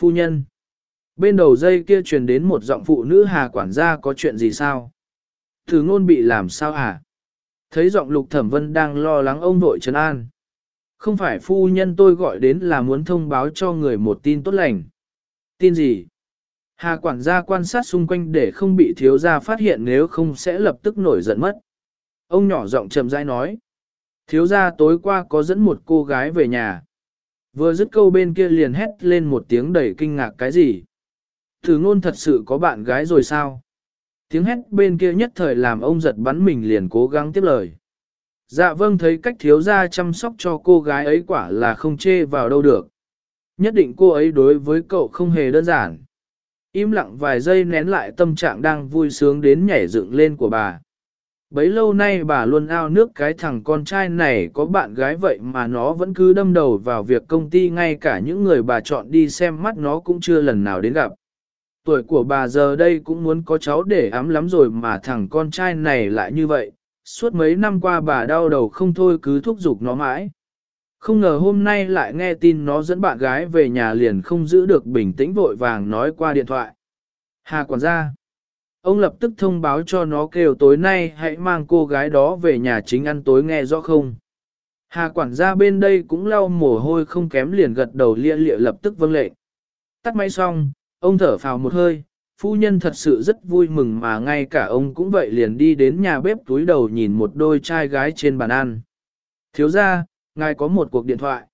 Phu nhân. Bên đầu dây kia truyền đến một giọng phụ nữ hà quản gia có chuyện gì sao? Thử ngôn bị làm sao hả? Thấy giọng lục thẩm vân đang lo lắng ông nội trấn an. Không phải phu nhân tôi gọi đến là muốn thông báo cho người một tin tốt lành. Tin gì? Hà quản gia quan sát xung quanh để không bị thiếu gia phát hiện nếu không sẽ lập tức nổi giận mất. Ông nhỏ giọng chậm rãi nói. Thiếu gia tối qua có dẫn một cô gái về nhà. Vừa dứt câu bên kia liền hét lên một tiếng đầy kinh ngạc cái gì. Thử ngôn thật sự có bạn gái rồi sao? Tiếng hét bên kia nhất thời làm ông giật bắn mình liền cố gắng tiếp lời. Dạ vâng thấy cách thiếu gia chăm sóc cho cô gái ấy quả là không chê vào đâu được. Nhất định cô ấy đối với cậu không hề đơn giản. Im lặng vài giây nén lại tâm trạng đang vui sướng đến nhảy dựng lên của bà. Bấy lâu nay bà luôn ao nước cái thằng con trai này có bạn gái vậy mà nó vẫn cứ đâm đầu vào việc công ty ngay cả những người bà chọn đi xem mắt nó cũng chưa lần nào đến gặp. Tuổi của bà giờ đây cũng muốn có cháu để ấm lắm rồi mà thằng con trai này lại như vậy. Suốt mấy năm qua bà đau đầu không thôi cứ thúc giục nó mãi. Không ngờ hôm nay lại nghe tin nó dẫn bạn gái về nhà liền không giữ được bình tĩnh vội vàng nói qua điện thoại. Hà quản gia. Ông lập tức thông báo cho nó kêu tối nay hãy mang cô gái đó về nhà chính ăn tối nghe rõ không. Hà quản gia bên đây cũng lau mồ hôi không kém liền gật đầu lia lịa lập tức vâng lệnh. Tắt máy xong, ông thở phào một hơi, phu nhân thật sự rất vui mừng mà ngay cả ông cũng vậy liền đi đến nhà bếp túi đầu nhìn một đôi trai gái trên bàn ăn. Thiếu ra, ngài có một cuộc điện thoại.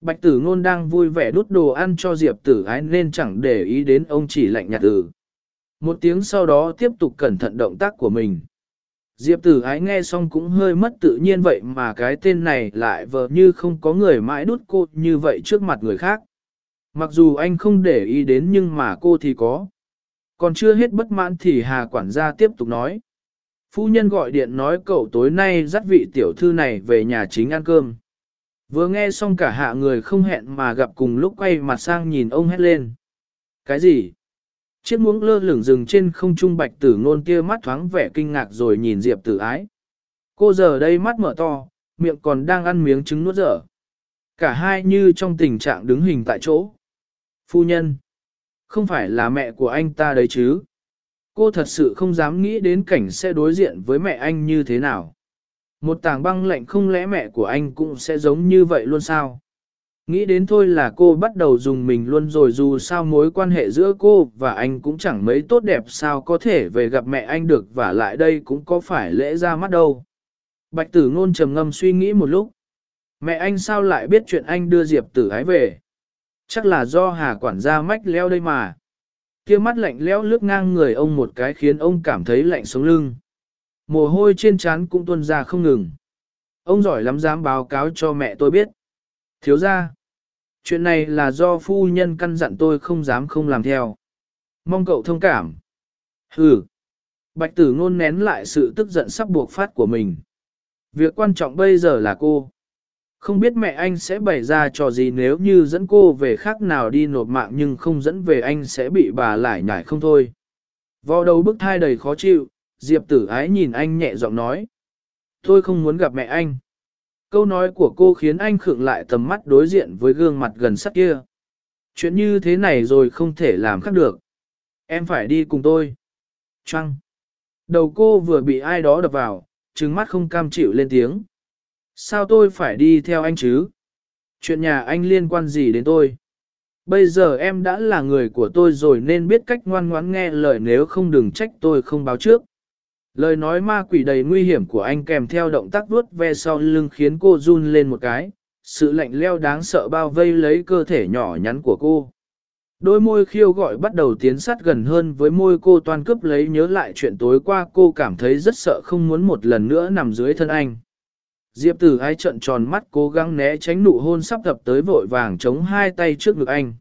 Bạch tử ngôn đang vui vẻ đút đồ ăn cho Diệp tử ái nên chẳng để ý đến ông chỉ lạnh nhạt tử. Một tiếng sau đó tiếp tục cẩn thận động tác của mình. Diệp tử ái nghe xong cũng hơi mất tự nhiên vậy mà cái tên này lại vờ như không có người mãi đút cô như vậy trước mặt người khác. Mặc dù anh không để ý đến nhưng mà cô thì có. Còn chưa hết bất mãn thì Hà quản gia tiếp tục nói. Phu nhân gọi điện nói cậu tối nay dắt vị tiểu thư này về nhà chính ăn cơm. Vừa nghe xong cả hạ người không hẹn mà gặp cùng lúc quay mặt sang nhìn ông hét lên. Cái gì? Chiếc muỗng lơ lửng rừng trên không trung bạch tử ngôn kia mắt thoáng vẻ kinh ngạc rồi nhìn Diệp tử ái. Cô giờ đây mắt mở to, miệng còn đang ăn miếng trứng nuốt dở. Cả hai như trong tình trạng đứng hình tại chỗ. Phu nhân, không phải là mẹ của anh ta đấy chứ. Cô thật sự không dám nghĩ đến cảnh sẽ đối diện với mẹ anh như thế nào. Một tảng băng lạnh không lẽ mẹ của anh cũng sẽ giống như vậy luôn sao? Nghĩ đến thôi là cô bắt đầu dùng mình luôn rồi dù sao mối quan hệ giữa cô và anh cũng chẳng mấy tốt đẹp sao có thể về gặp mẹ anh được và lại đây cũng có phải lễ ra mắt đâu. Bạch tử ngôn trầm ngâm suy nghĩ một lúc. Mẹ anh sao lại biết chuyện anh đưa Diệp tử ái về? Chắc là do hà quản gia mách leo đây mà. kia mắt lạnh lẽo lướt ngang người ông một cái khiến ông cảm thấy lạnh sống lưng. Mồ hôi trên trán cũng tuôn ra không ngừng. Ông giỏi lắm dám báo cáo cho mẹ tôi biết. Thiếu ra. Chuyện này là do phu nhân căn dặn tôi không dám không làm theo. Mong cậu thông cảm. Hừ. Bạch tử ngôn nén lại sự tức giận sắp buộc phát của mình. Việc quan trọng bây giờ là cô. Không biết mẹ anh sẽ bày ra trò gì nếu như dẫn cô về khác nào đi nộp mạng nhưng không dẫn về anh sẽ bị bà lại nhải không thôi. Vò đầu bức thai đầy khó chịu, Diệp tử ái nhìn anh nhẹ giọng nói. Tôi không muốn gặp mẹ anh. Câu nói của cô khiến anh khựng lại tầm mắt đối diện với gương mặt gần sắt kia. Chuyện như thế này rồi không thể làm khác được. Em phải đi cùng tôi. Trăng. Đầu cô vừa bị ai đó đập vào, trừng mắt không cam chịu lên tiếng. Sao tôi phải đi theo anh chứ? Chuyện nhà anh liên quan gì đến tôi? Bây giờ em đã là người của tôi rồi nên biết cách ngoan ngoãn nghe lời nếu không đừng trách tôi không báo trước. Lời nói ma quỷ đầy nguy hiểm của anh kèm theo động tác vuốt ve sau lưng khiến cô run lên một cái, sự lạnh leo đáng sợ bao vây lấy cơ thể nhỏ nhắn của cô. Đôi môi khiêu gọi bắt đầu tiến sát gần hơn với môi cô toàn cướp lấy nhớ lại chuyện tối qua cô cảm thấy rất sợ không muốn một lần nữa nằm dưới thân anh. Diệp tử ai trận tròn mắt cố gắng né tránh nụ hôn sắp thập tới vội vàng chống hai tay trước ngực anh.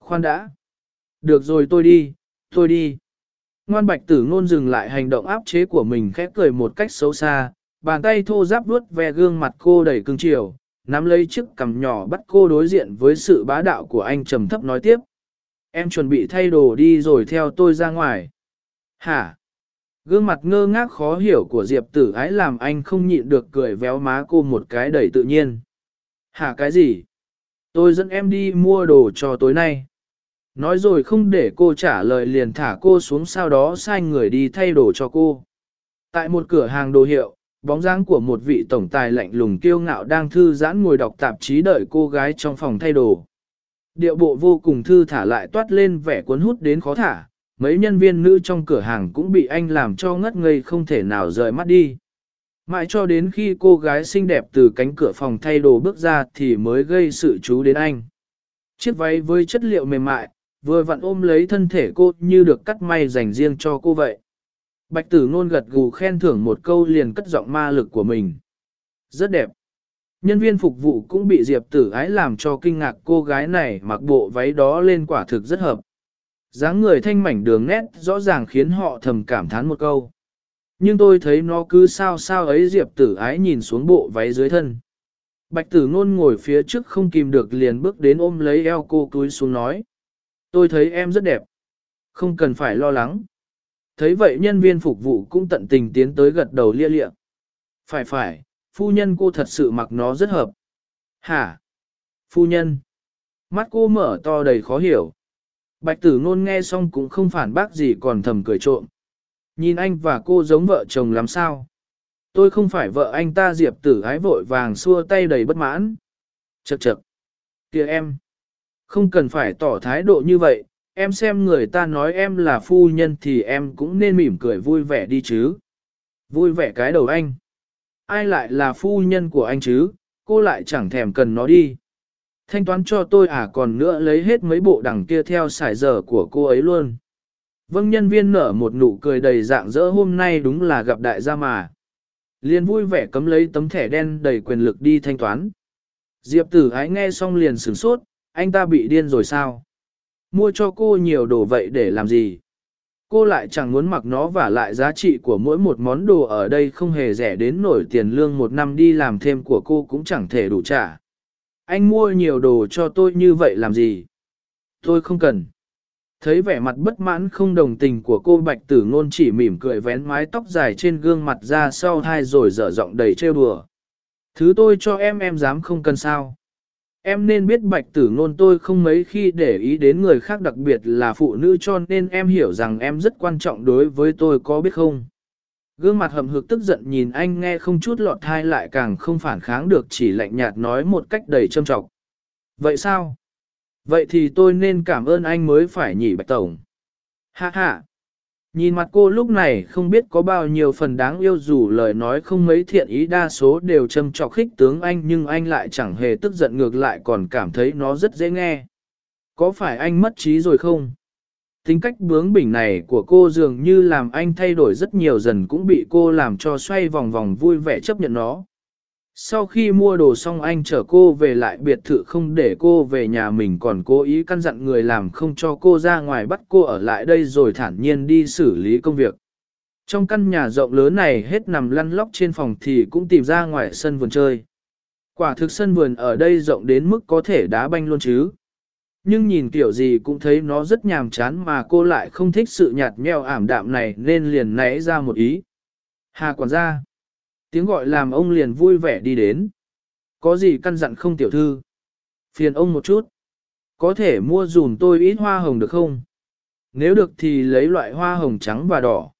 Khoan đã. Được rồi tôi đi, tôi đi. Ngoan bạch tử ngôn dừng lại hành động áp chế của mình khẽ cười một cách xấu xa, bàn tay thô giáp vuốt ve gương mặt cô đầy cưng chiều, nắm lấy chiếc cằm nhỏ bắt cô đối diện với sự bá đạo của anh trầm thấp nói tiếp. Em chuẩn bị thay đồ đi rồi theo tôi ra ngoài. Hả? Gương mặt ngơ ngác khó hiểu của Diệp tử ái làm anh không nhịn được cười véo má cô một cái đầy tự nhiên. Hả cái gì? Tôi dẫn em đi mua đồ cho tối nay. Nói rồi không để cô trả lời liền thả cô xuống sau đó sai người đi thay đồ cho cô. Tại một cửa hàng đồ hiệu, bóng dáng của một vị tổng tài lạnh lùng kiêu ngạo đang thư giãn ngồi đọc tạp chí đợi cô gái trong phòng thay đồ. Điệu bộ vô cùng thư thả lại toát lên vẻ cuốn hút đến khó thả, mấy nhân viên nữ trong cửa hàng cũng bị anh làm cho ngất ngây không thể nào rời mắt đi. Mãi cho đến khi cô gái xinh đẹp từ cánh cửa phòng thay đồ bước ra thì mới gây sự chú đến anh. Chiếc váy với chất liệu mềm mại, vừa vặn ôm lấy thân thể cô như được cắt may dành riêng cho cô vậy. Bạch tử ngôn gật gù khen thưởng một câu liền cất giọng ma lực của mình. Rất đẹp. Nhân viên phục vụ cũng bị Diệp tử ái làm cho kinh ngạc cô gái này mặc bộ váy đó lên quả thực rất hợp. dáng người thanh mảnh đường nét rõ ràng khiến họ thầm cảm thán một câu. Nhưng tôi thấy nó cứ sao sao ấy Diệp tử ái nhìn xuống bộ váy dưới thân. Bạch tử ngôn ngồi phía trước không kìm được liền bước đến ôm lấy eo cô túi xuống nói. Tôi thấy em rất đẹp. Không cần phải lo lắng. Thấy vậy nhân viên phục vụ cũng tận tình tiến tới gật đầu lia lịa. Phải phải, phu nhân cô thật sự mặc nó rất hợp. Hả? Phu nhân? Mắt cô mở to đầy khó hiểu. Bạch tử ngôn nghe xong cũng không phản bác gì còn thầm cười trộm. Nhìn anh và cô giống vợ chồng làm sao? Tôi không phải vợ anh ta diệp tử ái vội vàng xua tay đầy bất mãn. Chật chật. kìa em. Không cần phải tỏ thái độ như vậy, em xem người ta nói em là phu nhân thì em cũng nên mỉm cười vui vẻ đi chứ. Vui vẻ cái đầu anh. Ai lại là phu nhân của anh chứ, cô lại chẳng thèm cần nó đi. Thanh toán cho tôi à còn nữa lấy hết mấy bộ đằng kia theo sải giờ của cô ấy luôn. Vâng nhân viên nở một nụ cười đầy dạng dỡ hôm nay đúng là gặp đại gia mà. Liền vui vẻ cấm lấy tấm thẻ đen đầy quyền lực đi thanh toán. Diệp tử ái nghe xong liền sửng sốt, anh ta bị điên rồi sao? Mua cho cô nhiều đồ vậy để làm gì? Cô lại chẳng muốn mặc nó và lại giá trị của mỗi một món đồ ở đây không hề rẻ đến nổi tiền lương một năm đi làm thêm của cô cũng chẳng thể đủ trả. Anh mua nhiều đồ cho tôi như vậy làm gì? Tôi không cần. Thấy vẻ mặt bất mãn không đồng tình của cô bạch tử ngôn chỉ mỉm cười vén mái tóc dài trên gương mặt ra sau hai rồi dở giọng đầy trêu đùa. Thứ tôi cho em em dám không cần sao. Em nên biết bạch tử ngôn tôi không mấy khi để ý đến người khác đặc biệt là phụ nữ cho nên em hiểu rằng em rất quan trọng đối với tôi có biết không. Gương mặt hầm hực tức giận nhìn anh nghe không chút lọt thai lại càng không phản kháng được chỉ lạnh nhạt nói một cách đầy châm trọng. Vậy sao? Vậy thì tôi nên cảm ơn anh mới phải nhỉ bạch tổng. Ha ha. Nhìn mặt cô lúc này không biết có bao nhiêu phần đáng yêu dù lời nói không mấy thiện ý, đa số đều châm trọc khích tướng anh, nhưng anh lại chẳng hề tức giận, ngược lại còn cảm thấy nó rất dễ nghe. Có phải anh mất trí rồi không? Tính cách bướng bỉnh này của cô dường như làm anh thay đổi rất nhiều, dần cũng bị cô làm cho xoay vòng vòng vui vẻ chấp nhận nó. Sau khi mua đồ xong anh chở cô về lại biệt thự không để cô về nhà mình còn cố ý căn dặn người làm không cho cô ra ngoài bắt cô ở lại đây rồi thản nhiên đi xử lý công việc. Trong căn nhà rộng lớn này hết nằm lăn lóc trên phòng thì cũng tìm ra ngoài sân vườn chơi. Quả thực sân vườn ở đây rộng đến mức có thể đá banh luôn chứ. Nhưng nhìn kiểu gì cũng thấy nó rất nhàm chán mà cô lại không thích sự nhạt nhẽo ảm đạm này nên liền nảy ra một ý. Hà quản gia. Tiếng gọi làm ông liền vui vẻ đi đến. Có gì căn dặn không tiểu thư? Phiền ông một chút. Có thể mua dùm tôi ít hoa hồng được không? Nếu được thì lấy loại hoa hồng trắng và đỏ.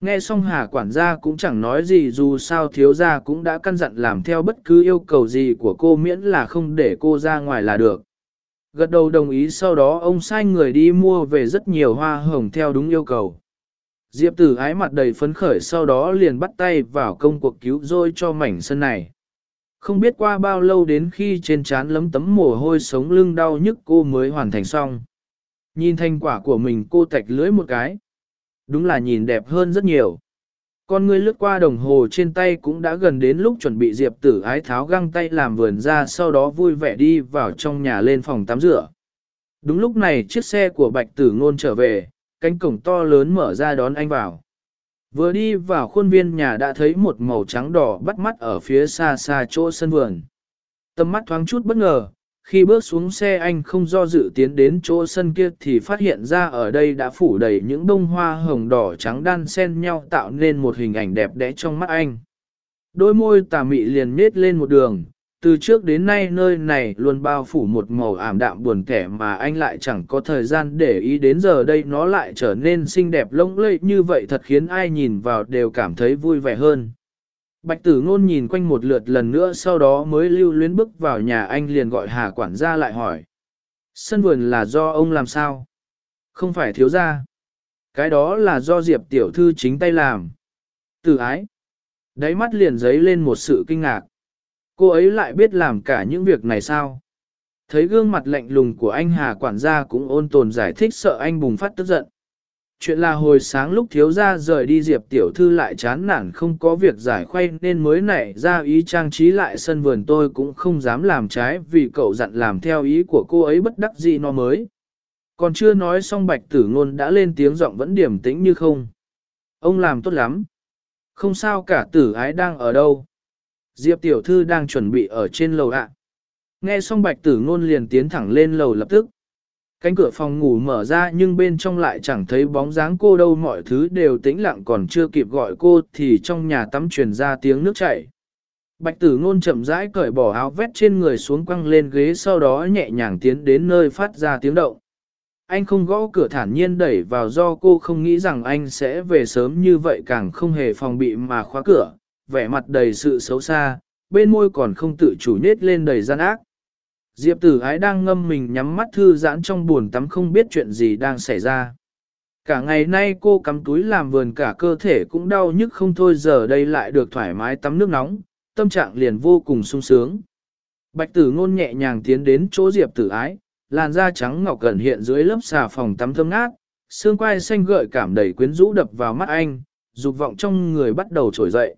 Nghe xong hà quản gia cũng chẳng nói gì dù sao thiếu gia cũng đã căn dặn làm theo bất cứ yêu cầu gì của cô miễn là không để cô ra ngoài là được. Gật đầu đồng ý sau đó ông sai người đi mua về rất nhiều hoa hồng theo đúng yêu cầu. Diệp tử ái mặt đầy phấn khởi sau đó liền bắt tay vào công cuộc cứu rôi cho mảnh sân này. Không biết qua bao lâu đến khi trên trán lấm tấm mồ hôi sống lưng đau nhức cô mới hoàn thành xong. Nhìn thành quả của mình cô tạch lưỡi một cái. Đúng là nhìn đẹp hơn rất nhiều. Con người lướt qua đồng hồ trên tay cũng đã gần đến lúc chuẩn bị Diệp tử ái tháo găng tay làm vườn ra sau đó vui vẻ đi vào trong nhà lên phòng tắm rửa. Đúng lúc này chiếc xe của bạch tử ngôn trở về, cánh cổng to lớn mở ra đón anh vào. Vừa đi vào khuôn viên nhà đã thấy một màu trắng đỏ bắt mắt ở phía xa xa chỗ sân vườn. Tâm mắt thoáng chút bất ngờ, khi bước xuống xe anh không do dự tiến đến chỗ sân kia thì phát hiện ra ở đây đã phủ đầy những bông hoa hồng đỏ trắng đan xen nhau tạo nên một hình ảnh đẹp đẽ trong mắt anh. Đôi môi tà mị liền nết lên một đường, từ trước đến nay nơi này luôn bao phủ một màu ảm đạm buồn kẻ mà anh lại chẳng có thời gian để ý đến giờ đây nó lại trở nên xinh đẹp lông lẫy như vậy thật khiến ai nhìn vào đều cảm thấy vui vẻ hơn. Bạch tử ngôn nhìn quanh một lượt lần nữa sau đó mới lưu luyến bước vào nhà anh liền gọi hà quản gia lại hỏi. Sân vườn là do ông làm sao? Không phải thiếu gia. Cái đó là do Diệp tiểu thư chính tay làm. Tử ái. Đáy mắt liền giấy lên một sự kinh ngạc. Cô ấy lại biết làm cả những việc này sao? Thấy gương mặt lạnh lùng của anh Hà quản gia cũng ôn tồn giải thích sợ anh bùng phát tức giận. Chuyện là hồi sáng lúc thiếu gia rời đi Diệp tiểu thư lại chán nản không có việc giải khuây nên mới nảy ra ý trang trí lại sân vườn tôi cũng không dám làm trái vì cậu dặn làm theo ý của cô ấy bất đắc gì nó mới. Còn chưa nói xong bạch tử ngôn đã lên tiếng giọng vẫn điểm tĩnh như không. Ông làm tốt lắm. Không sao cả tử ái đang ở đâu. Diệp tiểu thư đang chuẩn bị ở trên lầu ạ. Nghe xong bạch tử ngôn liền tiến thẳng lên lầu lập tức. Cánh cửa phòng ngủ mở ra nhưng bên trong lại chẳng thấy bóng dáng cô đâu mọi thứ đều tĩnh lặng còn chưa kịp gọi cô thì trong nhà tắm truyền ra tiếng nước chảy. Bạch tử ngôn chậm rãi cởi bỏ áo vét trên người xuống quăng lên ghế sau đó nhẹ nhàng tiến đến nơi phát ra tiếng động. Anh không gõ cửa thản nhiên đẩy vào do cô không nghĩ rằng anh sẽ về sớm như vậy càng không hề phòng bị mà khóa cửa, vẻ mặt đầy sự xấu xa, bên môi còn không tự chủ nết lên đầy gian ác. Diệp tử ái đang ngâm mình nhắm mắt thư giãn trong buồn tắm không biết chuyện gì đang xảy ra. Cả ngày nay cô cắm túi làm vườn cả cơ thể cũng đau nhức không thôi giờ đây lại được thoải mái tắm nước nóng, tâm trạng liền vô cùng sung sướng. Bạch tử ngôn nhẹ nhàng tiến đến chỗ Diệp tử ái, làn da trắng ngọc cẩn hiện dưới lớp xà phòng tắm thơm ngát, xương quai xanh gợi cảm đầy quyến rũ đập vào mắt anh, dục vọng trong người bắt đầu trỗi dậy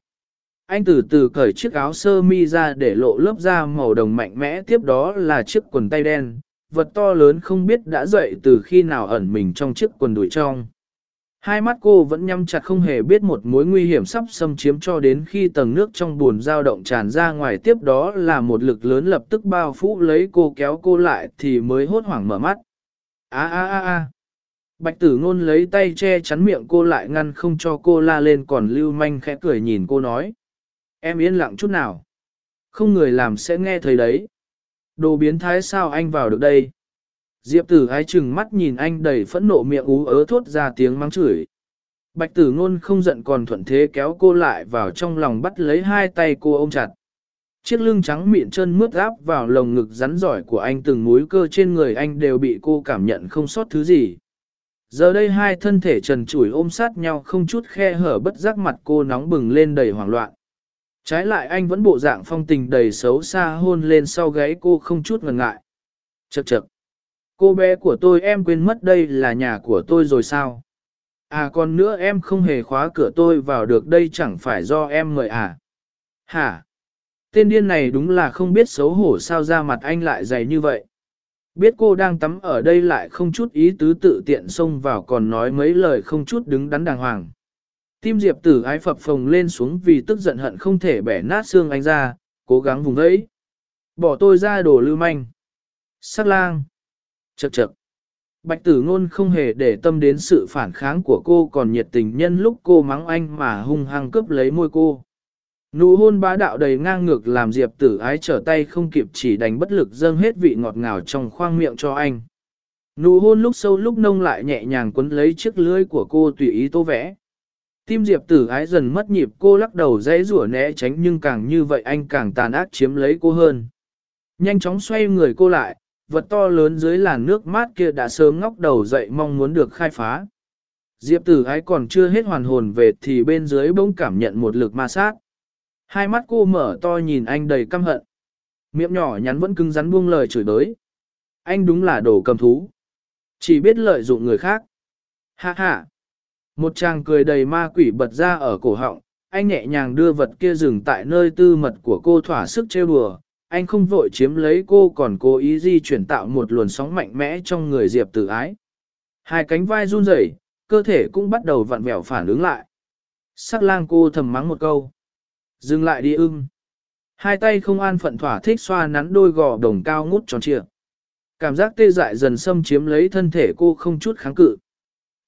anh từ từ cởi chiếc áo sơ mi ra để lộ lớp da màu đồng mạnh mẽ tiếp đó là chiếc quần tay đen, vật to lớn không biết đã dậy từ khi nào ẩn mình trong chiếc quần đùi trong. Hai mắt cô vẫn nhắm chặt không hề biết một mối nguy hiểm sắp xâm chiếm cho đến khi tầng nước trong buồn dao động tràn ra ngoài tiếp đó là một lực lớn lập tức bao phủ lấy cô kéo cô lại thì mới hốt hoảng mở mắt. a a a a Bạch tử ngôn lấy tay che chắn miệng cô lại ngăn không cho cô la lên còn lưu manh khẽ cười nhìn cô nói. Em yên lặng chút nào. Không người làm sẽ nghe thấy đấy. Đồ biến thái sao anh vào được đây? Diệp tử ái chừng mắt nhìn anh đầy phẫn nộ miệng ú ớ thốt ra tiếng mắng chửi. Bạch tử ngôn không giận còn thuận thế kéo cô lại vào trong lòng bắt lấy hai tay cô ôm chặt. Chiếc lưng trắng miệng chân mướt áp vào lồng ngực rắn giỏi của anh từng múi cơ trên người anh đều bị cô cảm nhận không sót thứ gì. Giờ đây hai thân thể trần trụi ôm sát nhau không chút khe hở bất giác mặt cô nóng bừng lên đầy hoảng loạn. Trái lại anh vẫn bộ dạng phong tình đầy xấu xa hôn lên sau gáy cô không chút ngần ngại. Chậc chậc. Cô bé của tôi em quên mất đây là nhà của tôi rồi sao? À còn nữa em không hề khóa cửa tôi vào được đây chẳng phải do em mời à? Hả? Tên điên này đúng là không biết xấu hổ sao ra mặt anh lại dày như vậy. Biết cô đang tắm ở đây lại không chút ý tứ tự tiện xông vào còn nói mấy lời không chút đứng đắn đàng hoàng. Tim Diệp tử ái phập phồng lên xuống vì tức giận hận không thể bẻ nát xương anh ra, cố gắng vùng vẫy. Bỏ tôi ra đồ lưu manh. Sắc lang. Chậc chậc. Bạch tử ngôn không hề để tâm đến sự phản kháng của cô còn nhiệt tình nhân lúc cô mắng anh mà hung hăng cướp lấy môi cô. Nụ hôn bá đạo đầy ngang ngược làm Diệp tử ái trở tay không kịp chỉ đánh bất lực dâng hết vị ngọt ngào trong khoang miệng cho anh. Nụ hôn lúc sâu lúc nông lại nhẹ nhàng quấn lấy chiếc lưỡi của cô tùy ý tô vẽ. Tim Diệp tử ái dần mất nhịp cô lắc đầu dãy rủa né tránh nhưng càng như vậy anh càng tàn ác chiếm lấy cô hơn. Nhanh chóng xoay người cô lại, vật to lớn dưới làn nước mát kia đã sớm ngóc đầu dậy mong muốn được khai phá. Diệp tử ái còn chưa hết hoàn hồn về thì bên dưới bỗng cảm nhận một lực ma sát. Hai mắt cô mở to nhìn anh đầy căm hận. Miệng nhỏ nhắn vẫn cứng rắn buông lời chửi đới. Anh đúng là đồ cầm thú. Chỉ biết lợi dụng người khác. Ha ha. Một chàng cười đầy ma quỷ bật ra ở cổ họng, anh nhẹ nhàng đưa vật kia dừng tại nơi tư mật của cô thỏa sức trêu đùa. Anh không vội chiếm lấy cô còn cố ý di chuyển tạo một luồn sóng mạnh mẽ trong người Diệp tử ái. Hai cánh vai run rẩy, cơ thể cũng bắt đầu vặn vẹo phản ứng lại. Sắc lang cô thầm mắng một câu. Dừng lại đi ưng. Hai tay không an phận thỏa thích xoa nắn đôi gò đồng cao ngút tròn trịa. Cảm giác tê dại dần xâm chiếm lấy thân thể cô không chút kháng cự.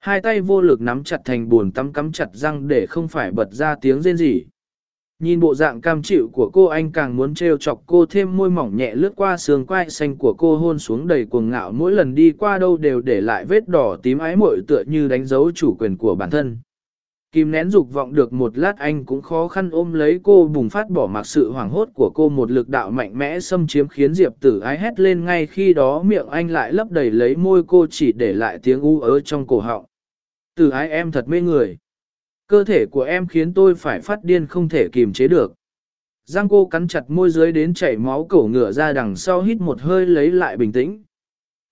Hai tay vô lực nắm chặt thành buồn tắm cắm chặt răng để không phải bật ra tiếng rên rỉ. Nhìn bộ dạng cam chịu của cô anh càng muốn trêu chọc cô thêm môi mỏng nhẹ lướt qua sườn quai xanh của cô hôn xuống đầy cuồng ngạo mỗi lần đi qua đâu đều để lại vết đỏ tím ái muội tựa như đánh dấu chủ quyền của bản thân. Kim nén dục vọng được một lát anh cũng khó khăn ôm lấy cô bùng phát bỏ mặc sự hoảng hốt của cô một lực đạo mạnh mẽ xâm chiếm khiến Diệp tử ái hét lên ngay khi đó miệng anh lại lấp đầy lấy môi cô chỉ để lại tiếng u ớ trong cổ họng. Từ ái em thật mê người. Cơ thể của em khiến tôi phải phát điên không thể kiềm chế được. Giang cô cắn chặt môi dưới đến chảy máu cổ ngựa ra đằng sau hít một hơi lấy lại bình tĩnh.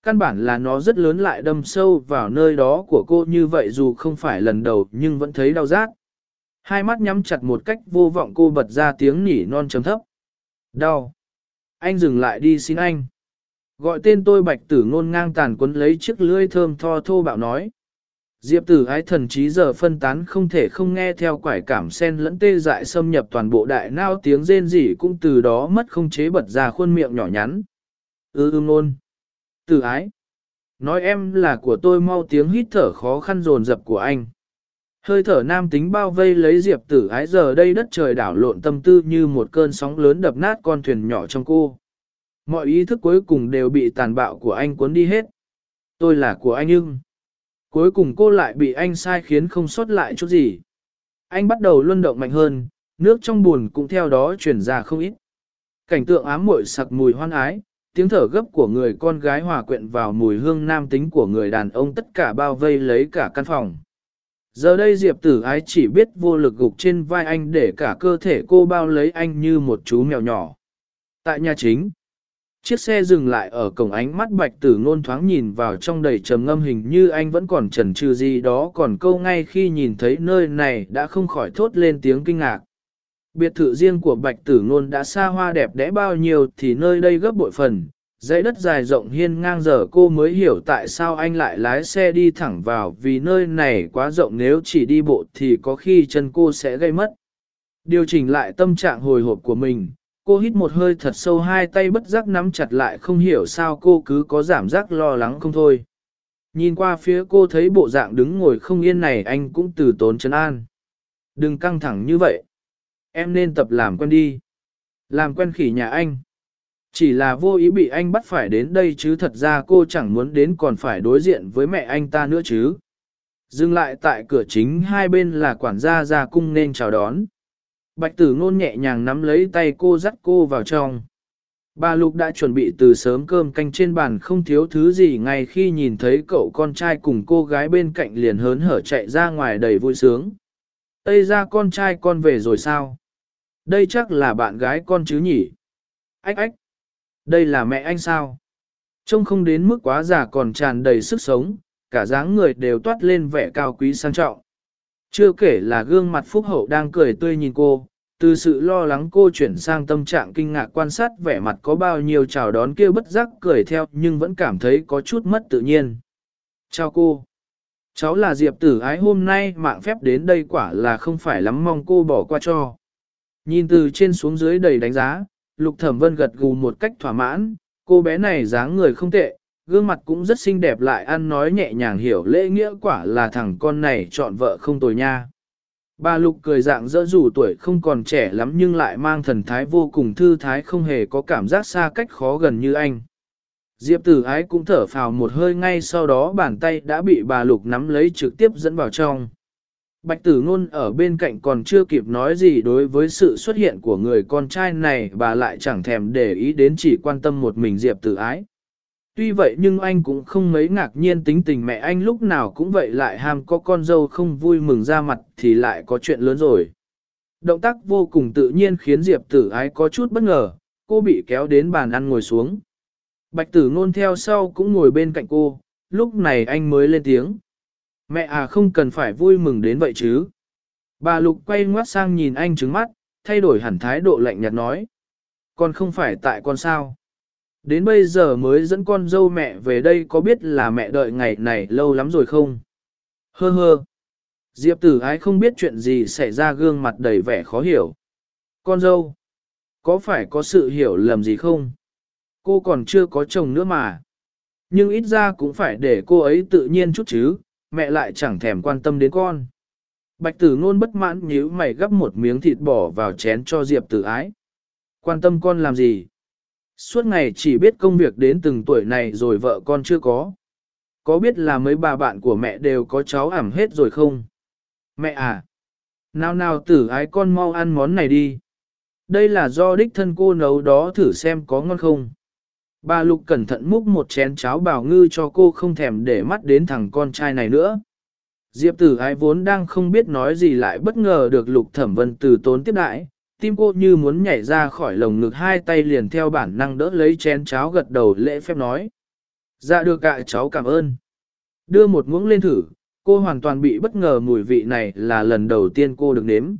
Căn bản là nó rất lớn lại đâm sâu vào nơi đó của cô như vậy dù không phải lần đầu nhưng vẫn thấy đau rát. Hai mắt nhắm chặt một cách vô vọng cô bật ra tiếng nỉ non chấm thấp. Đau. Anh dừng lại đi xin anh. Gọi tên tôi bạch tử ngôn ngang tàn quấn lấy chiếc lưỡi thơm tho thô bạo nói. Diệp tử ái thần trí giờ phân tán không thể không nghe theo quải cảm sen lẫn tê dại xâm nhập toàn bộ đại nao tiếng rên rỉ cũng từ đó mất không chế bật ra khuôn miệng nhỏ nhắn. Ừ, ừ, ư ư nôn. Tử ái. Nói em là của tôi mau tiếng hít thở khó khăn dồn dập của anh. Hơi thở nam tính bao vây lấy diệp tử ái giờ đây đất trời đảo lộn tâm tư như một cơn sóng lớn đập nát con thuyền nhỏ trong cô. Mọi ý thức cuối cùng đều bị tàn bạo của anh cuốn đi hết. Tôi là của anh ưng. Cuối cùng cô lại bị anh sai khiến không sót lại chút gì. Anh bắt đầu luân động mạnh hơn, nước trong buồn cũng theo đó chuyển ra không ít. Cảnh tượng ám muội sặc mùi hoan ái, tiếng thở gấp của người con gái hòa quyện vào mùi hương nam tính của người đàn ông tất cả bao vây lấy cả căn phòng. Giờ đây Diệp tử ái chỉ biết vô lực gục trên vai anh để cả cơ thể cô bao lấy anh như một chú mèo nhỏ. Tại nhà chính, Chiếc xe dừng lại ở cổng ánh mắt bạch tử ngôn thoáng nhìn vào trong đầy trầm ngâm hình như anh vẫn còn chần chừ gì đó còn câu ngay khi nhìn thấy nơi này đã không khỏi thốt lên tiếng kinh ngạc. Biệt thự riêng của bạch tử ngôn đã xa hoa đẹp đẽ bao nhiêu thì nơi đây gấp bội phần, dãy đất dài rộng hiên ngang giờ cô mới hiểu tại sao anh lại lái xe đi thẳng vào vì nơi này quá rộng nếu chỉ đi bộ thì có khi chân cô sẽ gây mất. Điều chỉnh lại tâm trạng hồi hộp của mình, Cô hít một hơi thật sâu, hai tay bất giác nắm chặt lại, không hiểu sao cô cứ có giảm giác lo lắng không thôi. Nhìn qua phía cô thấy bộ dạng đứng ngồi không yên này, anh cũng từ tốn chân an. Đừng căng thẳng như vậy. Em nên tập làm quen đi. Làm quen khỉ nhà anh. Chỉ là vô ý bị anh bắt phải đến đây chứ, thật ra cô chẳng muốn đến còn phải đối diện với mẹ anh ta nữa chứ. Dừng lại tại cửa chính, hai bên là quản gia ra cung nên chào đón. Bạch tử ngôn nhẹ nhàng nắm lấy tay cô dắt cô vào trong. Bà Lục đã chuẩn bị từ sớm cơm canh trên bàn không thiếu thứ gì ngay khi nhìn thấy cậu con trai cùng cô gái bên cạnh liền hớn hở chạy ra ngoài đầy vui sướng. Tây ra con trai con về rồi sao? Đây chắc là bạn gái con chứ nhỉ? Ách ách! Đây là mẹ anh sao? Trông không đến mức quá già còn tràn đầy sức sống, cả dáng người đều toát lên vẻ cao quý sang trọng. Chưa kể là gương mặt phúc hậu đang cười tươi nhìn cô, từ sự lo lắng cô chuyển sang tâm trạng kinh ngạc quan sát vẻ mặt có bao nhiêu chào đón kia bất giác cười theo nhưng vẫn cảm thấy có chút mất tự nhiên. Chào cô. Cháu là Diệp tử ái hôm nay mạng phép đến đây quả là không phải lắm mong cô bỏ qua cho. Nhìn từ trên xuống dưới đầy đánh giá, Lục Thẩm Vân gật gù một cách thỏa mãn, cô bé này dáng người không tệ, gương mặt cũng rất xinh đẹp lại ăn nói nhẹ nhàng hiểu lễ nghĩa quả là thằng con này chọn vợ không tồi nha. Bà Lục cười dạng dỡ dù tuổi không còn trẻ lắm nhưng lại mang thần thái vô cùng thư thái không hề có cảm giác xa cách khó gần như anh. Diệp tử ái cũng thở phào một hơi ngay sau đó bàn tay đã bị bà Lục nắm lấy trực tiếp dẫn vào trong. Bạch tử ngôn ở bên cạnh còn chưa kịp nói gì đối với sự xuất hiện của người con trai này bà lại chẳng thèm để ý đến chỉ quan tâm một mình Diệp tử ái. Tuy vậy nhưng anh cũng không mấy ngạc nhiên tính tình mẹ anh lúc nào cũng vậy lại ham có con dâu không vui mừng ra mặt thì lại có chuyện lớn rồi. Động tác vô cùng tự nhiên khiến Diệp tử ái có chút bất ngờ, cô bị kéo đến bàn ăn ngồi xuống. Bạch tử ngôn theo sau cũng ngồi bên cạnh cô, lúc này anh mới lên tiếng. Mẹ à không cần phải vui mừng đến vậy chứ. Bà Lục quay ngoắt sang nhìn anh trứng mắt, thay đổi hẳn thái độ lạnh nhạt nói. Con không phải tại con sao. Đến bây giờ mới dẫn con dâu mẹ về đây có biết là mẹ đợi ngày này lâu lắm rồi không? Hơ hơ. Diệp tử ái không biết chuyện gì xảy ra gương mặt đầy vẻ khó hiểu. Con dâu. Có phải có sự hiểu lầm gì không? Cô còn chưa có chồng nữa mà. Nhưng ít ra cũng phải để cô ấy tự nhiên chút chứ, mẹ lại chẳng thèm quan tâm đến con. Bạch tử ngôn bất mãn nhíu mày gấp một miếng thịt bỏ vào chén cho Diệp tử ái. Quan tâm con làm gì? Suốt ngày chỉ biết công việc đến từng tuổi này rồi vợ con chưa có. Có biết là mấy bà bạn của mẹ đều có cháu ẩm hết rồi không? Mẹ à! Nào nào tử ái con mau ăn món này đi. Đây là do đích thân cô nấu đó thử xem có ngon không. Bà Lục cẩn thận múc một chén cháo bào ngư cho cô không thèm để mắt đến thằng con trai này nữa. Diệp tử ái vốn đang không biết nói gì lại bất ngờ được Lục Thẩm Vân từ tốn tiếp đại, tim cô như muốn nhảy ra khỏi lồng ngực hai tay liền theo bản năng đỡ lấy chén cháo gật đầu lễ phép nói. Dạ được ạ cháu cảm ơn. Đưa một muỗng lên thử, cô hoàn toàn bị bất ngờ mùi vị này là lần đầu tiên cô được nếm.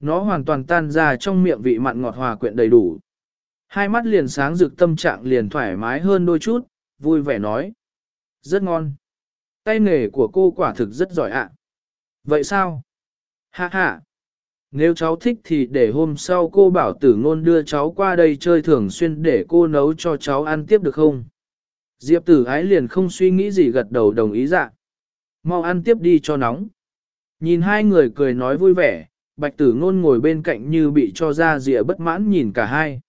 Nó hoàn toàn tan ra trong miệng vị mặn ngọt hòa quyện đầy đủ. Hai mắt liền sáng rực tâm trạng liền thoải mái hơn đôi chút, vui vẻ nói. Rất ngon. Tay nghề của cô quả thực rất giỏi ạ. Vậy sao? Ha ha. Nếu cháu thích thì để hôm sau cô bảo tử ngôn đưa cháu qua đây chơi thường xuyên để cô nấu cho cháu ăn tiếp được không? Diệp tử ái liền không suy nghĩ gì gật đầu đồng ý dạ. Mau ăn tiếp đi cho nóng. Nhìn hai người cười nói vui vẻ, bạch tử ngôn ngồi bên cạnh như bị cho ra dịa bất mãn nhìn cả hai.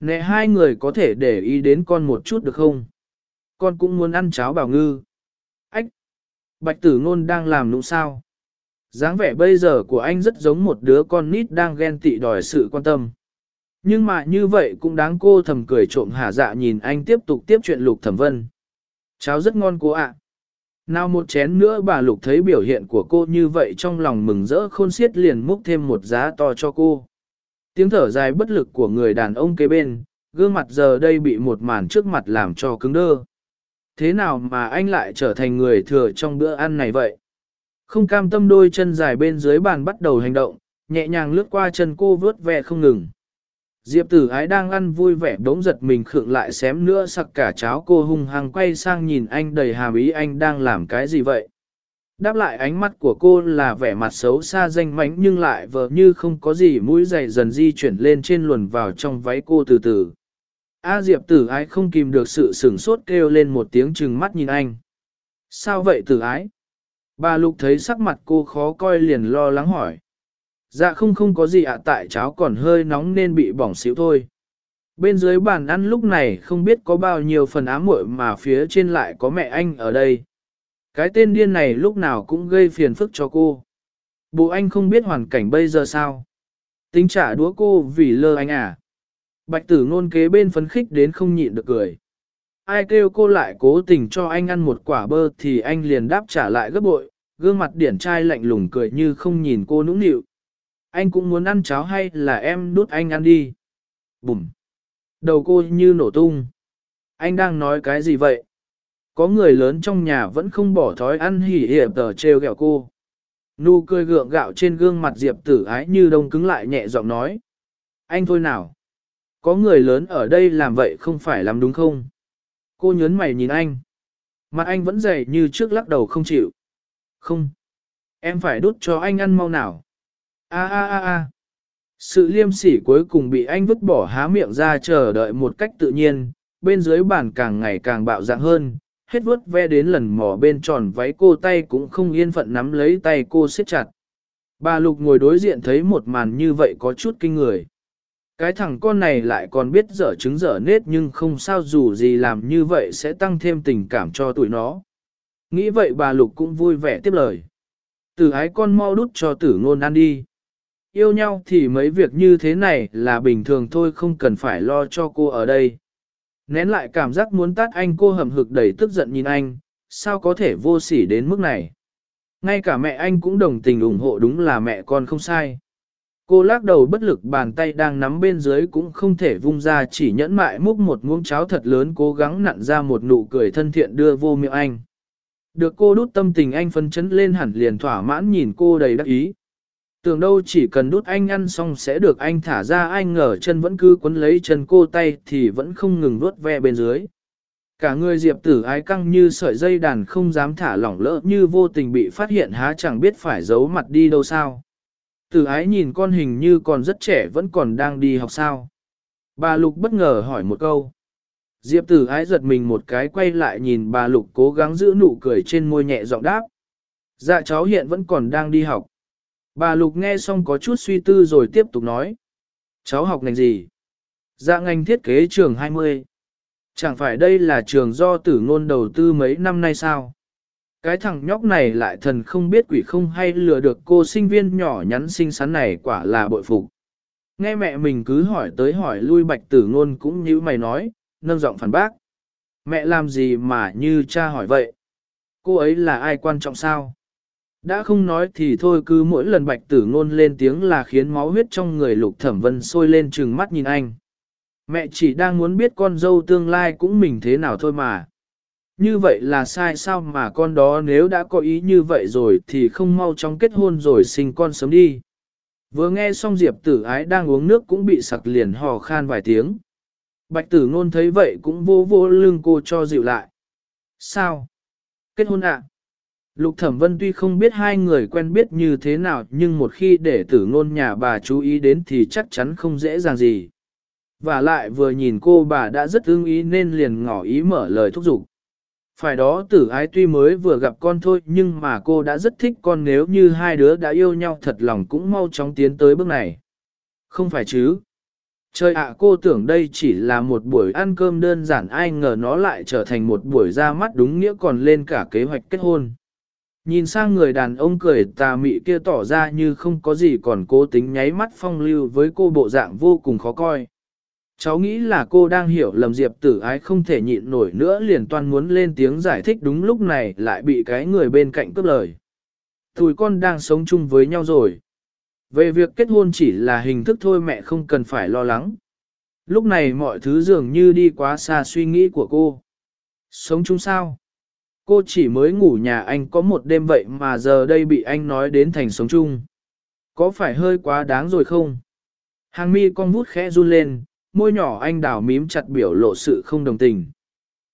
Nè hai người có thể để ý đến con một chút được không? Con cũng muốn ăn cháo bảo ngư. Ách! Bạch tử ngôn đang làm nụ sao? Dáng vẻ bây giờ của anh rất giống một đứa con nít đang ghen tị đòi sự quan tâm. Nhưng mà như vậy cũng đáng cô thầm cười trộm hả dạ nhìn anh tiếp tục tiếp chuyện lục thẩm vân. Cháo rất ngon cô ạ. Nào một chén nữa bà lục thấy biểu hiện của cô như vậy trong lòng mừng rỡ khôn xiết liền múc thêm một giá to cho cô. Tiếng thở dài bất lực của người đàn ông kế bên, gương mặt giờ đây bị một màn trước mặt làm cho cứng đơ. Thế nào mà anh lại trở thành người thừa trong bữa ăn này vậy? Không cam tâm đôi chân dài bên dưới bàn bắt đầu hành động, nhẹ nhàng lướt qua chân cô vớt ve không ngừng. Diệp tử ái đang ăn vui vẻ đống giật mình khượng lại xém nữa sặc cả cháo cô hung hăng quay sang nhìn anh đầy hàm ý anh đang làm cái gì vậy. Đáp lại ánh mắt của cô là vẻ mặt xấu xa danh mánh nhưng lại vờ như không có gì mũi dày dần di chuyển lên trên luồn vào trong váy cô từ từ. A Diệp tử ái không kìm được sự sửng sốt kêu lên một tiếng chừng mắt nhìn anh. Sao vậy tử ái? Bà Lục thấy sắc mặt cô khó coi liền lo lắng hỏi. Dạ không không có gì ạ, tại cháo còn hơi nóng nên bị bỏng xíu thôi. Bên dưới bàn ăn lúc này không biết có bao nhiêu phần ám muội mà phía trên lại có mẹ anh ở đây. Cái tên điên này lúc nào cũng gây phiền phức cho cô. Bộ anh không biết hoàn cảnh bây giờ sao. Tính trả đũa cô vì lơ anh à. Bạch tử ngôn kế bên phấn khích đến không nhịn được cười. Ai kêu cô lại cố tình cho anh ăn một quả bơ thì anh liền đáp trả lại gấp bội, gương mặt điển trai lạnh lùng cười như không nhìn cô nũng nịu. Anh cũng muốn ăn cháo hay là em đút anh ăn đi. Bùm. Đầu cô như nổ tung. Anh đang nói cái gì vậy? Có người lớn trong nhà vẫn không bỏ thói ăn hỉ hiệp tờ trêu ghẹo cô. Nụ cười gượng gạo trên gương mặt Diệp tử ái như đông cứng lại nhẹ giọng nói. Anh thôi nào. Có người lớn ở đây làm vậy không phải làm đúng không? Cô nhớn mày nhìn anh. Mặt anh vẫn dày như trước lắc đầu không chịu. Không. Em phải đút cho anh ăn mau nào. A a a a. Sự liêm sỉ cuối cùng bị anh vứt bỏ há miệng ra chờ đợi một cách tự nhiên, bên dưới bàn càng ngày càng bạo dạng hơn, hết vớt ve đến lần mỏ bên tròn váy cô tay cũng không yên phận nắm lấy tay cô siết chặt. Bà Lục ngồi đối diện thấy một màn như vậy có chút kinh người. Cái thằng con này lại còn biết dở trứng dở nết nhưng không sao dù gì làm như vậy sẽ tăng thêm tình cảm cho tụi nó. Nghĩ vậy bà Lục cũng vui vẻ tiếp lời. Tử ái con mau đút cho tử ngôn ăn đi. Yêu nhau thì mấy việc như thế này là bình thường thôi không cần phải lo cho cô ở đây. Nén lại cảm giác muốn tát anh cô hầm hực đầy tức giận nhìn anh, sao có thể vô sỉ đến mức này. Ngay cả mẹ anh cũng đồng tình ủng hộ đúng là mẹ con không sai. Cô lắc đầu bất lực bàn tay đang nắm bên dưới cũng không thể vung ra, chỉ nhẫn mại múc một muỗng cháo thật lớn cố gắng nặn ra một nụ cười thân thiện đưa vô miệng anh. Được cô đút tâm tình anh phân chấn lên hẳn liền thỏa mãn nhìn cô đầy đắc ý. Tưởng đâu chỉ cần đút anh ăn xong sẽ được anh thả ra anh ngờ chân vẫn cứ quấn lấy chân cô tay thì vẫn không ngừng đuốt ve bên dưới. Cả người diệp tử ái căng như sợi dây đàn không dám thả lỏng lỡ như vô tình bị phát hiện há chẳng biết phải giấu mặt đi đâu sao. Tử ái nhìn con hình như còn rất trẻ vẫn còn đang đi học sao. Bà Lục bất ngờ hỏi một câu. Diệp tử ái giật mình một cái quay lại nhìn bà Lục cố gắng giữ nụ cười trên môi nhẹ giọng đáp. Dạ cháu hiện vẫn còn đang đi học. Bà Lục nghe xong có chút suy tư rồi tiếp tục nói. Cháu học ngành gì? Dạ ngành thiết kế trường 20. Chẳng phải đây là trường do tử ngôn đầu tư mấy năm nay sao? Cái thằng nhóc này lại thần không biết quỷ không hay lừa được cô sinh viên nhỏ nhắn xinh xắn này quả là bội phục. Nghe mẹ mình cứ hỏi tới hỏi lui bạch tử ngôn cũng như mày nói, nâng giọng phản bác. Mẹ làm gì mà như cha hỏi vậy? Cô ấy là ai quan trọng sao? Đã không nói thì thôi cứ mỗi lần bạch tử ngôn lên tiếng là khiến máu huyết trong người lục thẩm vân sôi lên trừng mắt nhìn anh. Mẹ chỉ đang muốn biết con dâu tương lai cũng mình thế nào thôi mà. Như vậy là sai sao mà con đó nếu đã có ý như vậy rồi thì không mau chóng kết hôn rồi sinh con sớm đi. Vừa nghe xong Diệp tử ái đang uống nước cũng bị sặc liền hò khan vài tiếng. Bạch tử ngôn thấy vậy cũng vô vô lưng cô cho dịu lại. Sao? Kết hôn ạ? Lục Thẩm Vân tuy không biết hai người quen biết như thế nào nhưng một khi để tử ngôn nhà bà chú ý đến thì chắc chắn không dễ dàng gì. Và lại vừa nhìn cô bà đã rất ưng ý nên liền ngỏ ý mở lời thúc giục. Phải đó tử ái tuy mới vừa gặp con thôi, nhưng mà cô đã rất thích con nếu như hai đứa đã yêu nhau, thật lòng cũng mau chóng tiến tới bước này. Không phải chứ. Trời ạ, cô tưởng đây chỉ là một buổi ăn cơm đơn giản, ai ngờ nó lại trở thành một buổi ra mắt đúng nghĩa còn lên cả kế hoạch kết hôn. Nhìn sang người đàn ông cười tà mị kia tỏ ra như không có gì còn cố tính nháy mắt phong lưu với cô bộ dạng vô cùng khó coi. Cháu nghĩ là cô đang hiểu lầm Diệp tử ái không thể nhịn nổi nữa liền toan muốn lên tiếng giải thích đúng lúc này lại bị cái người bên cạnh cướp lời. Tụi con đang sống chung với nhau rồi. Về việc kết hôn chỉ là hình thức thôi mẹ không cần phải lo lắng. Lúc này mọi thứ dường như đi quá xa suy nghĩ của cô. Sống chung sao? Cô chỉ mới ngủ nhà anh có một đêm vậy mà giờ đây bị anh nói đến thành sống chung. Có phải hơi quá đáng rồi không? Hàng mi con vút khẽ run lên, môi nhỏ anh đào mím chặt biểu lộ sự không đồng tình.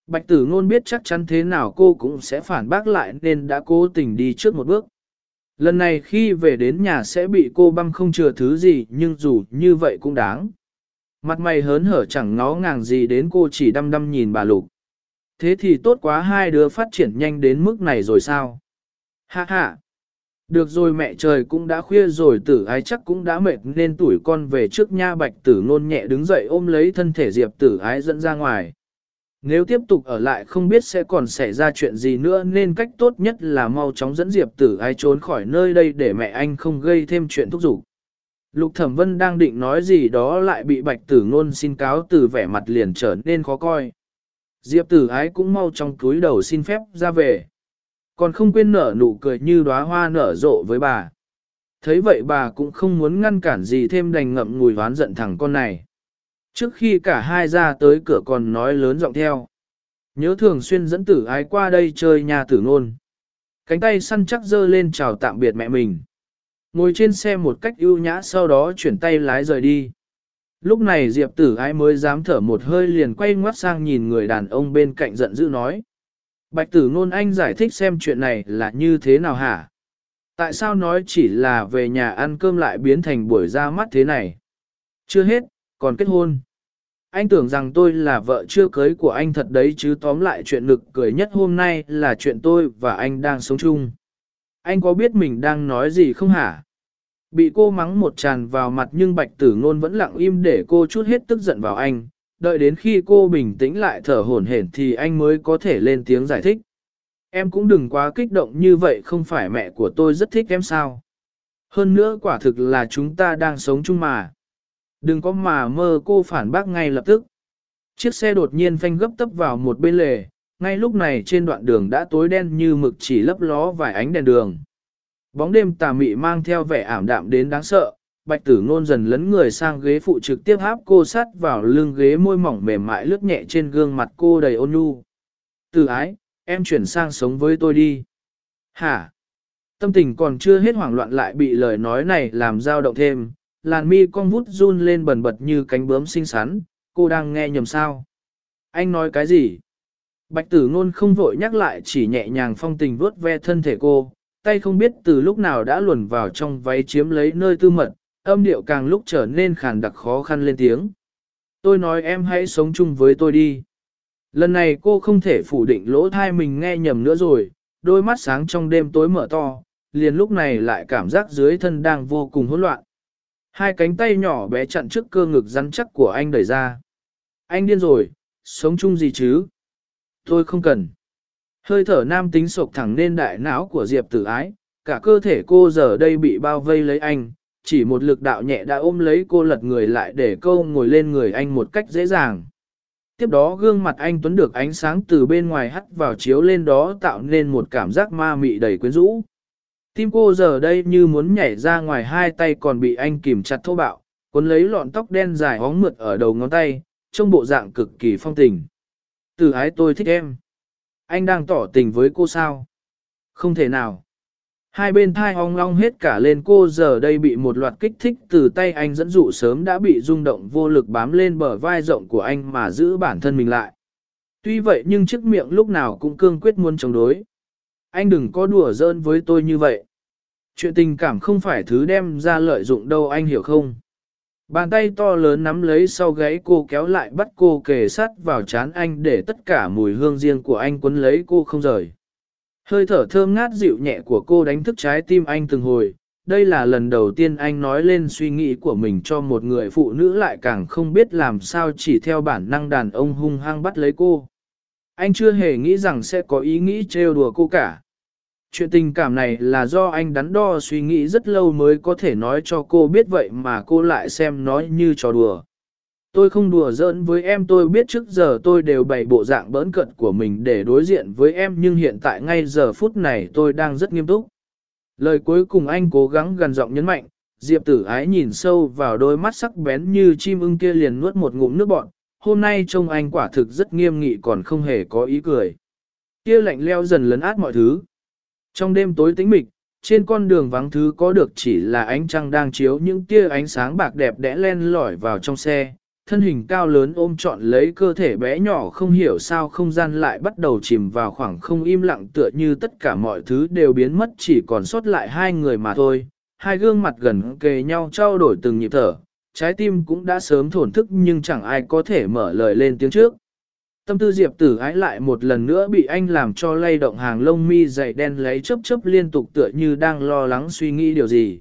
Bạch tử ngôn biết chắc chắn thế nào cô cũng sẽ phản bác lại nên đã cố tình đi trước một bước. Lần này khi về đến nhà sẽ bị cô băm không chừa thứ gì nhưng dù như vậy cũng đáng. Mặt mày hớn hở chẳng ngó ngàng gì đến cô chỉ đăm đăm nhìn bà Lục. Thế thì tốt quá hai đứa phát triển nhanh đến mức này rồi sao? Ha ha! Được rồi mẹ trời cũng đã khuya rồi, tử ái chắc cũng đã mệt nên tuổi con về trước nha bạch tử ngôn nhẹ đứng dậy ôm lấy thân thể diệp tử ái dẫn ra ngoài. Nếu tiếp tục ở lại không biết sẽ còn xảy ra chuyện gì nữa nên cách tốt nhất là mau chóng dẫn diệp tử ái trốn khỏi nơi đây để mẹ anh không gây thêm chuyện thúc giục. Lục Thẩm Vân đang định nói gì đó lại bị bạch tử ngôn xin cáo từ vẻ mặt liền trở nên khó coi. Diệp tử ái cũng mau trong túi đầu xin phép ra về. Còn không quên nở nụ cười như đóa hoa nở rộ với bà. Thấy vậy bà cũng không muốn ngăn cản gì thêm đành ngậm ngùi hoán giận thằng con này. Trước khi cả hai ra tới cửa còn nói lớn giọng theo. Nhớ thường xuyên dẫn tử ái qua đây chơi nhà tử ngôn. Cánh tay săn chắc dơ lên chào tạm biệt mẹ mình. Ngồi trên xe một cách ưu nhã sau đó chuyển tay lái rời đi. Lúc này Diệp tử ái mới dám thở một hơi liền quay ngoắt sang nhìn người đàn ông bên cạnh giận dữ nói. Bạch tử ngôn anh giải thích xem chuyện này là như thế nào hả? Tại sao nói chỉ là về nhà ăn cơm lại biến thành buổi ra mắt thế này? Chưa hết, còn kết hôn. Anh tưởng rằng tôi là vợ chưa cưới của anh thật đấy chứ tóm lại chuyện lực cười nhất hôm nay là chuyện tôi và anh đang sống chung. Anh có biết mình đang nói gì không hả? Bị cô mắng một tràn vào mặt nhưng bạch tử ngôn vẫn lặng im để cô chút hết tức giận vào anh, đợi đến khi cô bình tĩnh lại thở hổn hển thì anh mới có thể lên tiếng giải thích. Em cũng đừng quá kích động như vậy không phải mẹ của tôi rất thích em sao. Hơn nữa quả thực là chúng ta đang sống chung mà. Đừng có mà mơ cô phản bác ngay lập tức. Chiếc xe đột nhiên phanh gấp tấp vào một bên lề, ngay lúc này trên đoạn đường đã tối đen như mực chỉ lấp ló vài ánh đèn đường. Bóng đêm tà mị mang theo vẻ ảm đạm đến đáng sợ, bạch tử ngôn dần lấn người sang ghế phụ trực tiếp háp cô sát vào lưng ghế môi mỏng mềm mại lướt nhẹ trên gương mặt cô đầy ôn nhu. từ ái, em chuyển sang sống với tôi đi. Hả? Tâm tình còn chưa hết hoảng loạn lại bị lời nói này làm dao động thêm, làn mi con vút run lên bần bật như cánh bướm xinh xắn, cô đang nghe nhầm sao? Anh nói cái gì? Bạch tử ngôn không vội nhắc lại chỉ nhẹ nhàng phong tình vuốt ve thân thể cô, tay không biết từ lúc nào đã luồn vào trong váy chiếm lấy nơi tư mật, âm điệu càng lúc trở nên khàn đặc khó khăn lên tiếng. Tôi nói em hãy sống chung với tôi đi. Lần này cô không thể phủ định lỗ thai mình nghe nhầm nữa rồi, đôi mắt sáng trong đêm tối mở to, liền lúc này lại cảm giác dưới thân đang vô cùng hỗn loạn. Hai cánh tay nhỏ bé chặn trước cơ ngực rắn chắc của anh đẩy ra. Anh điên rồi, sống chung gì chứ? Tôi không cần. Hơi thở nam tính sộc thẳng lên đại não của Diệp tử ái, cả cơ thể cô giờ đây bị bao vây lấy anh, chỉ một lực đạo nhẹ đã ôm lấy cô lật người lại để câu ngồi lên người anh một cách dễ dàng. Tiếp đó gương mặt anh Tuấn được ánh sáng từ bên ngoài hắt vào chiếu lên đó tạo nên một cảm giác ma mị đầy quyến rũ. Tim cô giờ đây như muốn nhảy ra ngoài hai tay còn bị anh kìm chặt thô bạo, cuốn lấy lọn tóc đen dài hóng mượt ở đầu ngón tay, trông bộ dạng cực kỳ phong tình. Từ ái tôi thích em. Anh đang tỏ tình với cô sao? Không thể nào. Hai bên thai hong long hết cả lên, cô giờ đây bị một loạt kích thích từ tay anh dẫn dụ sớm đã bị rung động vô lực bám lên bờ vai rộng của anh mà giữ bản thân mình lại. Tuy vậy nhưng chiếc miệng lúc nào cũng cương quyết muốn chống đối. Anh đừng có đùa giỡn với tôi như vậy. Chuyện tình cảm không phải thứ đem ra lợi dụng đâu, anh hiểu không? Bàn tay to lớn nắm lấy sau gáy cô kéo lại bắt cô kề sát vào chán anh để tất cả mùi hương riêng của anh quấn lấy cô không rời. Hơi thở thơm ngát dịu nhẹ của cô đánh thức trái tim anh từng hồi. Đây là lần đầu tiên anh nói lên suy nghĩ của mình cho một người phụ nữ lại càng không biết làm sao chỉ theo bản năng đàn ông hung hăng bắt lấy cô. Anh chưa hề nghĩ rằng sẽ có ý nghĩ trêu đùa cô cả. Chuyện tình cảm này là do anh đắn đo suy nghĩ rất lâu mới có thể nói cho cô biết vậy mà cô lại xem nó như trò đùa. Tôi không đùa giỡn với em tôi biết trước giờ tôi đều bày bộ dạng bỡn cận của mình để đối diện với em nhưng hiện tại ngay giờ phút này tôi đang rất nghiêm túc. Lời cuối cùng anh cố gắng gần giọng nhấn mạnh, Diệp tử ái nhìn sâu vào đôi mắt sắc bén như chim ưng kia liền nuốt một ngụm nước bọn, hôm nay trông anh quả thực rất nghiêm nghị còn không hề có ý cười. Kia lạnh leo dần lấn át mọi thứ. Trong đêm tối tĩnh mịch, trên con đường vắng thứ có được chỉ là ánh trăng đang chiếu những tia ánh sáng bạc đẹp đẽ len lỏi vào trong xe, thân hình cao lớn ôm trọn lấy cơ thể bé nhỏ không hiểu sao không gian lại bắt đầu chìm vào khoảng không im lặng tựa như tất cả mọi thứ đều biến mất chỉ còn sót lại hai người mà thôi. Hai gương mặt gần kề nhau trao đổi từng nhịp thở, trái tim cũng đã sớm thổn thức nhưng chẳng ai có thể mở lời lên tiếng trước. Tâm tư Diệp tử ái lại một lần nữa bị anh làm cho lay động hàng lông mi dày đen lấy chớp chớp liên tục tựa như đang lo lắng suy nghĩ điều gì.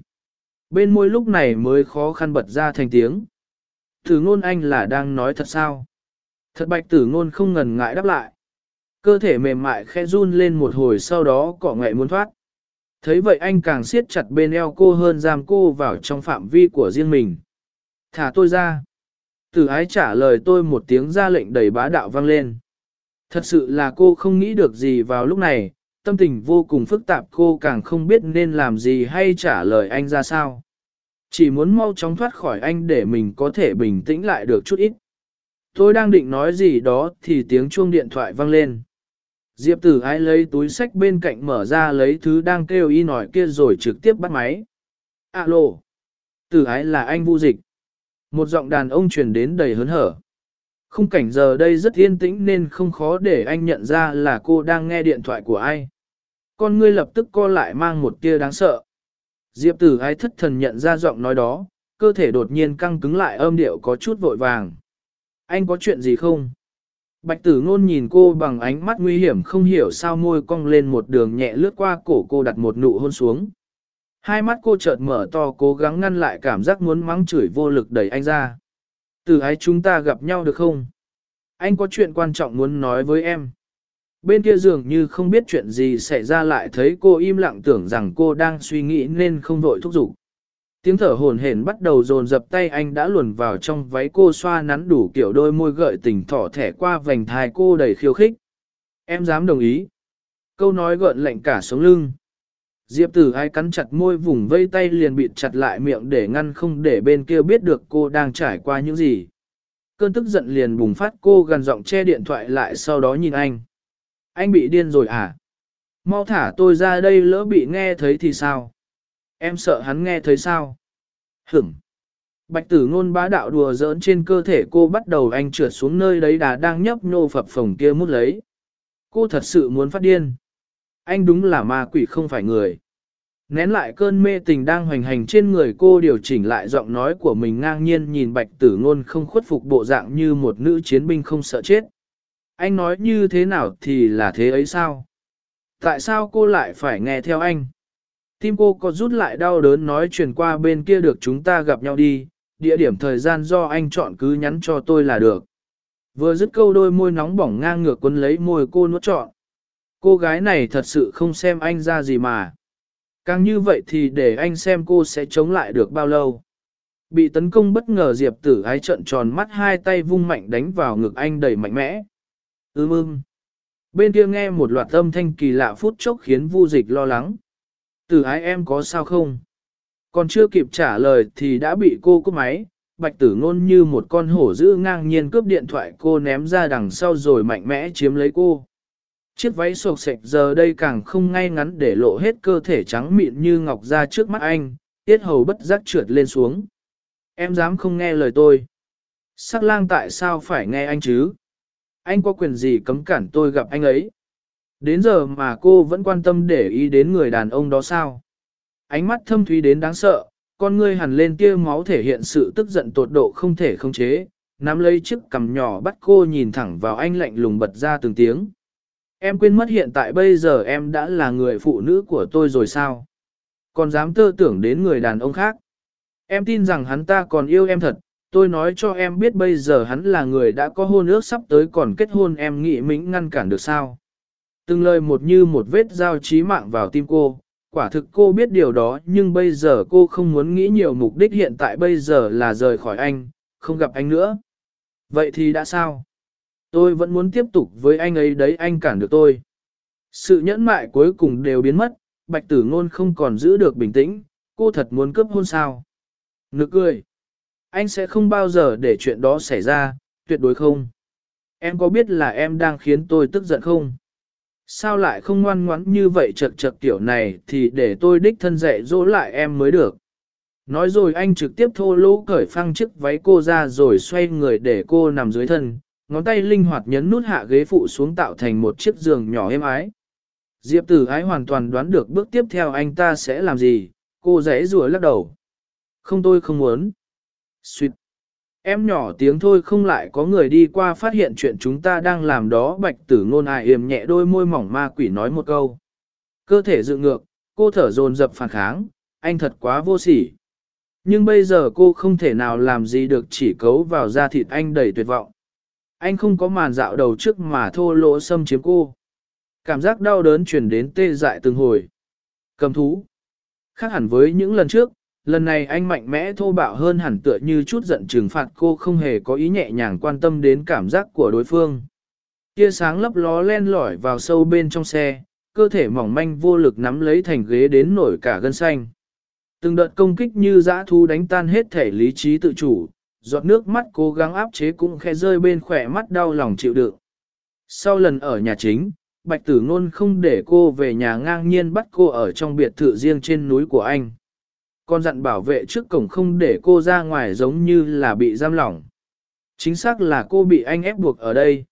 Bên môi lúc này mới khó khăn bật ra thành tiếng. Tử ngôn anh là đang nói thật sao? Thật bạch tử ngôn không ngần ngại đáp lại. Cơ thể mềm mại khẽ run lên một hồi sau đó cỏ ngại muốn thoát. Thấy vậy anh càng siết chặt bên eo cô hơn giam cô vào trong phạm vi của riêng mình. Thả tôi ra. Tử ái trả lời tôi một tiếng ra lệnh đầy bá đạo vang lên. Thật sự là cô không nghĩ được gì vào lúc này, tâm tình vô cùng phức tạp cô càng không biết nên làm gì hay trả lời anh ra sao. Chỉ muốn mau chóng thoát khỏi anh để mình có thể bình tĩnh lại được chút ít. Tôi đang định nói gì đó thì tiếng chuông điện thoại vang lên. Diệp tử ái lấy túi sách bên cạnh mở ra lấy thứ đang kêu y nổi kia rồi trực tiếp bắt máy. Alo! Tử ái là anh vu dịch. Một giọng đàn ông truyền đến đầy hớn hở. Khung cảnh giờ đây rất yên tĩnh nên không khó để anh nhận ra là cô đang nghe điện thoại của ai. Con ngươi lập tức co lại mang một tia đáng sợ. Diệp tử ái thất thần nhận ra giọng nói đó, cơ thể đột nhiên căng cứng lại âm điệu có chút vội vàng. Anh có chuyện gì không? Bạch tử ngôn nhìn cô bằng ánh mắt nguy hiểm không hiểu sao môi cong lên một đường nhẹ lướt qua cổ cô đặt một nụ hôn xuống. Hai mắt cô chợt mở to cố gắng ngăn lại cảm giác muốn mắng chửi vô lực đẩy anh ra. Từ ái chúng ta gặp nhau được không? Anh có chuyện quan trọng muốn nói với em. Bên kia dường như không biết chuyện gì xảy ra lại thấy cô im lặng tưởng rằng cô đang suy nghĩ nên không vội thúc giục. Tiếng thở hồn hển bắt đầu dồn dập tay anh đã luồn vào trong váy cô xoa nắn đủ kiểu đôi môi gợi tình thỏ thẻ qua vành thai cô đầy khiêu khích. Em dám đồng ý. Câu nói gợn lạnh cả sống lưng. Diệp tử ai cắn chặt môi vùng vây tay liền bịt chặt lại miệng để ngăn không để bên kia biết được cô đang trải qua những gì. Cơn tức giận liền bùng phát, cô gần giọng che điện thoại lại sau đó nhìn anh. Anh bị điên rồi à? Mau thả tôi ra đây lỡ bị nghe thấy thì sao? Em sợ hắn nghe thấy sao? Hửm! Bạch tử ngôn bá đạo đùa giỡn trên cơ thể cô bắt đầu anh trượt xuống nơi đấy đà đang nhấp nhô phập phồng kia mút lấy. Cô thật sự muốn phát điên anh đúng là ma quỷ không phải người. Nén lại cơn mê tình đang hoành hành trên người cô điều chỉnh lại giọng nói của mình ngang nhiên nhìn bạch tử ngôn không khuất phục bộ dạng như một nữ chiến binh không sợ chết. Anh nói như thế nào thì là thế ấy sao? Tại sao cô lại phải nghe theo anh? Tim cô có rút lại đau đớn nói chuyển qua bên kia được chúng ta gặp nhau đi, địa điểm thời gian do anh chọn cứ nhắn cho tôi là được. Vừa dứt câu đôi môi nóng bỏng ngang ngược quấn lấy môi cô nuốt trọn. Cô gái này thật sự không xem anh ra gì mà. Càng như vậy thì để anh xem cô sẽ chống lại được bao lâu. Bị tấn công bất ngờ Diệp tử ái trận tròn mắt hai tay vung mạnh đánh vào ngực anh đầy mạnh mẽ. Ưm ưm. Bên kia nghe một loạt âm thanh kỳ lạ phút chốc khiến vu dịch lo lắng. Tử ái em có sao không? Còn chưa kịp trả lời thì đã bị cô cúp máy, bạch tử ngôn như một con hổ dữ ngang nhiên cướp điện thoại cô ném ra đằng sau rồi mạnh mẽ chiếm lấy cô. Chiếc váy sộc sạch giờ đây càng không ngay ngắn để lộ hết cơ thể trắng mịn như ngọc ra trước mắt anh, tiết hầu bất giác trượt lên xuống. Em dám không nghe lời tôi. Sắc lang tại sao phải nghe anh chứ? Anh có quyền gì cấm cản tôi gặp anh ấy? Đến giờ mà cô vẫn quan tâm để ý đến người đàn ông đó sao? Ánh mắt thâm thúy đến đáng sợ, con ngươi hằn lên tia máu thể hiện sự tức giận tột độ không thể khống chế, nắm lấy chiếc cằm nhỏ bắt cô nhìn thẳng vào anh lạnh lùng bật ra từng tiếng. Em quên mất hiện tại bây giờ em đã là người phụ nữ của tôi rồi sao? Còn dám tơ tưởng đến người đàn ông khác? Em tin rằng hắn ta còn yêu em thật, tôi nói cho em biết bây giờ hắn là người đã có hôn ước sắp tới còn kết hôn em nghĩ mình ngăn cản được sao? Từng lời một như một vết dao trí mạng vào tim cô, quả thực cô biết điều đó nhưng bây giờ cô không muốn nghĩ nhiều mục đích hiện tại bây giờ là rời khỏi anh, không gặp anh nữa. Vậy thì đã sao? Tôi vẫn muốn tiếp tục với anh ấy đấy anh cản được tôi. Sự nhẫn mại cuối cùng đều biến mất, bạch tử ngôn không còn giữ được bình tĩnh, cô thật muốn cướp hôn sao. Nực cười. Anh sẽ không bao giờ để chuyện đó xảy ra, tuyệt đối không. Em có biết là em đang khiến tôi tức giận không? Sao lại không ngoan ngoãn như vậy chật chật tiểu này thì để tôi đích thân dạy dỗ lại em mới được. Nói rồi anh trực tiếp thô lỗ cởi phăng chiếc váy cô ra rồi xoay người để cô nằm dưới thân, ngón tay linh hoạt nhấn nút hạ ghế phụ xuống tạo thành một chiếc giường nhỏ êm ái. Diệp tử ái hoàn toàn đoán được bước tiếp theo anh ta sẽ làm gì, cô rẽ rùa lắc đầu. Không tôi không muốn. Xuyệt. Em nhỏ tiếng thôi không lại có người đi qua phát hiện chuyện chúng ta đang làm đó bạch tử ngôn ai yểm nhẹ đôi môi mỏng ma quỷ nói một câu. Cơ thể dựng ngược, cô thở dồn dập phản kháng, anh thật quá vô sỉ. Nhưng bây giờ cô không thể nào làm gì được chỉ cấu vào da thịt anh đầy tuyệt vọng. Anh không có màn dạo đầu trước mà thô lỗ xâm chiếm cô. Cảm giác đau đớn truyền đến tê dại từng hồi. Cầm thú. Khác hẳn với những lần trước, lần này anh mạnh mẽ thô bạo hơn hẳn tựa như chút giận trừng phạt cô không hề có ý nhẹ nhàng quan tâm đến cảm giác của đối phương. Tia sáng lấp ló len lỏi vào sâu bên trong xe, cơ thể mỏng manh vô lực nắm lấy thành ghế đến nổi cả gân xanh. Từng đợt công kích như dã thu đánh tan hết thể lý trí tự chủ, giọt nước mắt cố gắng áp chế cũng khe rơi bên khỏe mắt đau lòng chịu đựng. Sau lần ở nhà chính, Bạch Tử Ngôn không để cô về nhà ngang nhiên bắt cô ở trong biệt thự riêng trên núi của anh. Còn dặn bảo vệ trước cổng không để cô ra ngoài giống như là bị giam lỏng. Chính xác là cô bị anh ép buộc ở đây.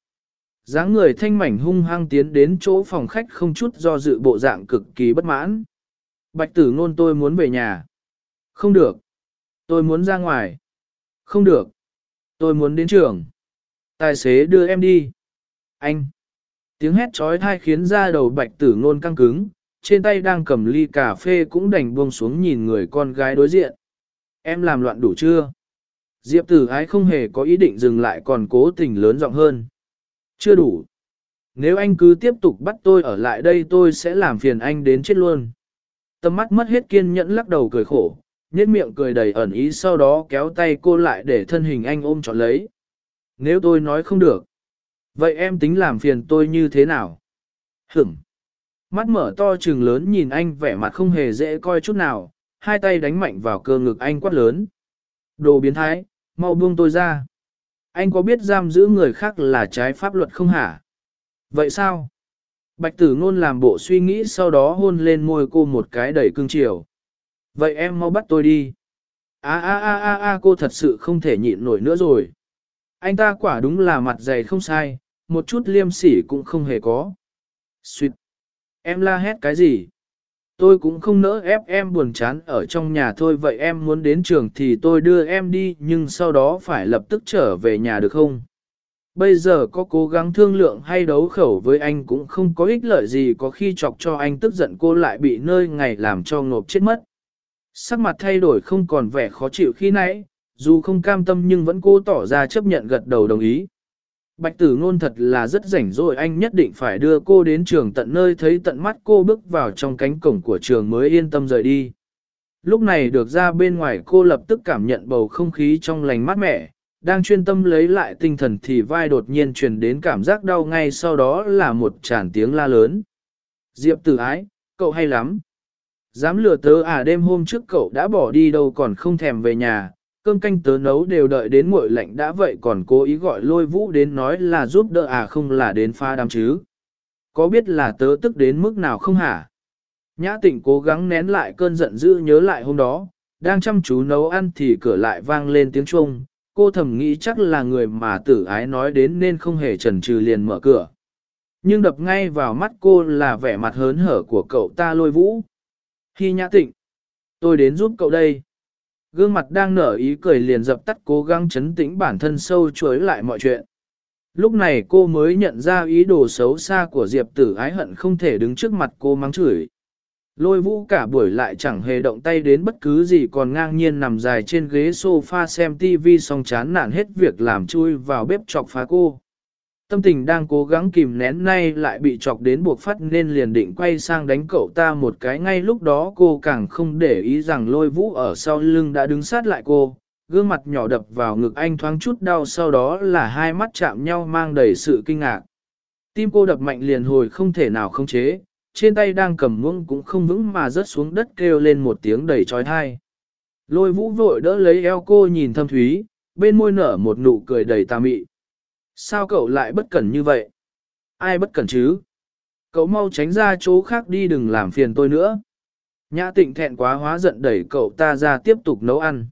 dáng người thanh mảnh hung hăng tiến đến chỗ phòng khách không chút do dự bộ dạng cực kỳ bất mãn. Bạch tử ngôn tôi muốn về nhà. Không được. Tôi muốn ra ngoài. Không được. Tôi muốn đến trường. Tài xế đưa em đi. Anh. Tiếng hét trói thai khiến ra đầu bạch tử ngôn căng cứng, trên tay đang cầm ly cà phê cũng đành buông xuống nhìn người con gái đối diện. Em làm loạn đủ chưa? Diệp tử ái không hề có ý định dừng lại còn cố tình lớn giọng hơn. Chưa đủ. Nếu anh cứ tiếp tục bắt tôi ở lại đây tôi sẽ làm phiền anh đến chết luôn. Tâm mắt mất hết kiên nhẫn lắc đầu cười khổ, nhếch miệng cười đầy ẩn ý sau đó kéo tay cô lại để thân hình anh ôm trọn lấy. Nếu tôi nói không được, vậy em tính làm phiền tôi như thế nào? Hửng! Mắt mở to trừng lớn nhìn anh vẻ mặt không hề dễ coi chút nào, hai tay đánh mạnh vào cơ ngực anh quát lớn. Đồ biến thái, mau buông tôi ra. Anh có biết giam giữ người khác là trái pháp luật không hả? Vậy sao? Bạch tử ngôn làm bộ suy nghĩ sau đó hôn lên môi cô một cái đầy cương chiều. Vậy em mau bắt tôi đi. A a a a a cô thật sự không thể nhịn nổi nữa rồi. Anh ta quả đúng là mặt dày không sai, một chút liêm sỉ cũng không hề có. Xuyệt. Em la hét cái gì? Tôi cũng không nỡ ép em buồn chán ở trong nhà thôi vậy em muốn đến trường thì tôi đưa em đi nhưng sau đó phải lập tức trở về nhà được không? Bây giờ có cố gắng thương lượng hay đấu khẩu với anh cũng không có ích lợi gì có khi chọc cho anh tức giận cô lại bị nơi ngày làm cho ngộp chết mất. Sắc mặt thay đổi không còn vẻ khó chịu khi nãy, dù không cam tâm nhưng vẫn cố tỏ ra chấp nhận gật đầu đồng ý. Bạch tử ngôn thật là rất rảnh rỗi anh nhất định phải đưa cô đến trường tận nơi thấy tận mắt cô bước vào trong cánh cổng của trường mới yên tâm rời đi. Lúc này được ra bên ngoài cô lập tức cảm nhận bầu không khí trong lành mát mẻ, đang chuyên tâm lấy lại tinh thần thì vai đột nhiên truyền đến cảm giác đau ngay sau đó là một tràn tiếng la lớn. Diệp tử ái, cậu hay lắm. Dám lừa tớ à đêm hôm trước cậu đã bỏ đi đâu còn không thèm về nhà, cơm canh tớ nấu đều đợi đến nguội lạnh đã vậy còn cố ý gọi lôi vũ đến nói là giúp đỡ à không là đến pha đám chứ. Có biết là tớ tức đến mức nào không hả? Nhã tịnh cố gắng nén lại cơn giận dữ nhớ lại hôm đó, đang chăm chú nấu ăn thì cửa lại vang lên tiếng chuông. Cô thầm nghĩ chắc là người mà tử ái nói đến nên không hề chần chừ liền mở cửa. Nhưng đập ngay vào mắt cô là vẻ mặt hớn hở của cậu ta lôi vũ. Khi nhã tịnh, tôi đến giúp cậu đây. Gương mặt đang nở ý cười liền dập tắt cố gắng chấn tĩnh bản thân sâu chuối lại mọi chuyện. Lúc này cô mới nhận ra ý đồ xấu xa của Diệp tử ái hận không thể đứng trước mặt cô mắng chửi. Lôi vũ cả buổi lại chẳng hề động tay đến bất cứ gì còn ngang nhiên nằm dài trên ghế sofa xem tivi xong chán nản hết việc làm chui vào bếp chọc phá cô. Tâm tình đang cố gắng kìm nén nay lại bị chọc đến buộc phát nên liền định quay sang đánh cậu ta một cái ngay lúc đó cô càng không để ý rằng lôi vũ ở sau lưng đã đứng sát lại cô. Gương mặt nhỏ đập vào ngực anh thoáng chút đau sau đó là hai mắt chạm nhau mang đầy sự kinh ngạc. Tim cô đập mạnh liền hồi không thể nào không chế, trên tay đang cầm muỗng cũng không vững mà rớt xuống đất kêu lên một tiếng đầy trói thai. Lôi vũ vội đỡ lấy eo cô nhìn thâm thúy, bên môi nở một nụ cười đầy tà mị. Sao cậu lại bất cẩn như vậy? Ai bất cẩn chứ? Cậu mau tránh ra chỗ khác đi đừng làm phiền tôi nữa. Nhã tịnh thẹn quá hóa giận đẩy cậu ta ra tiếp tục nấu ăn.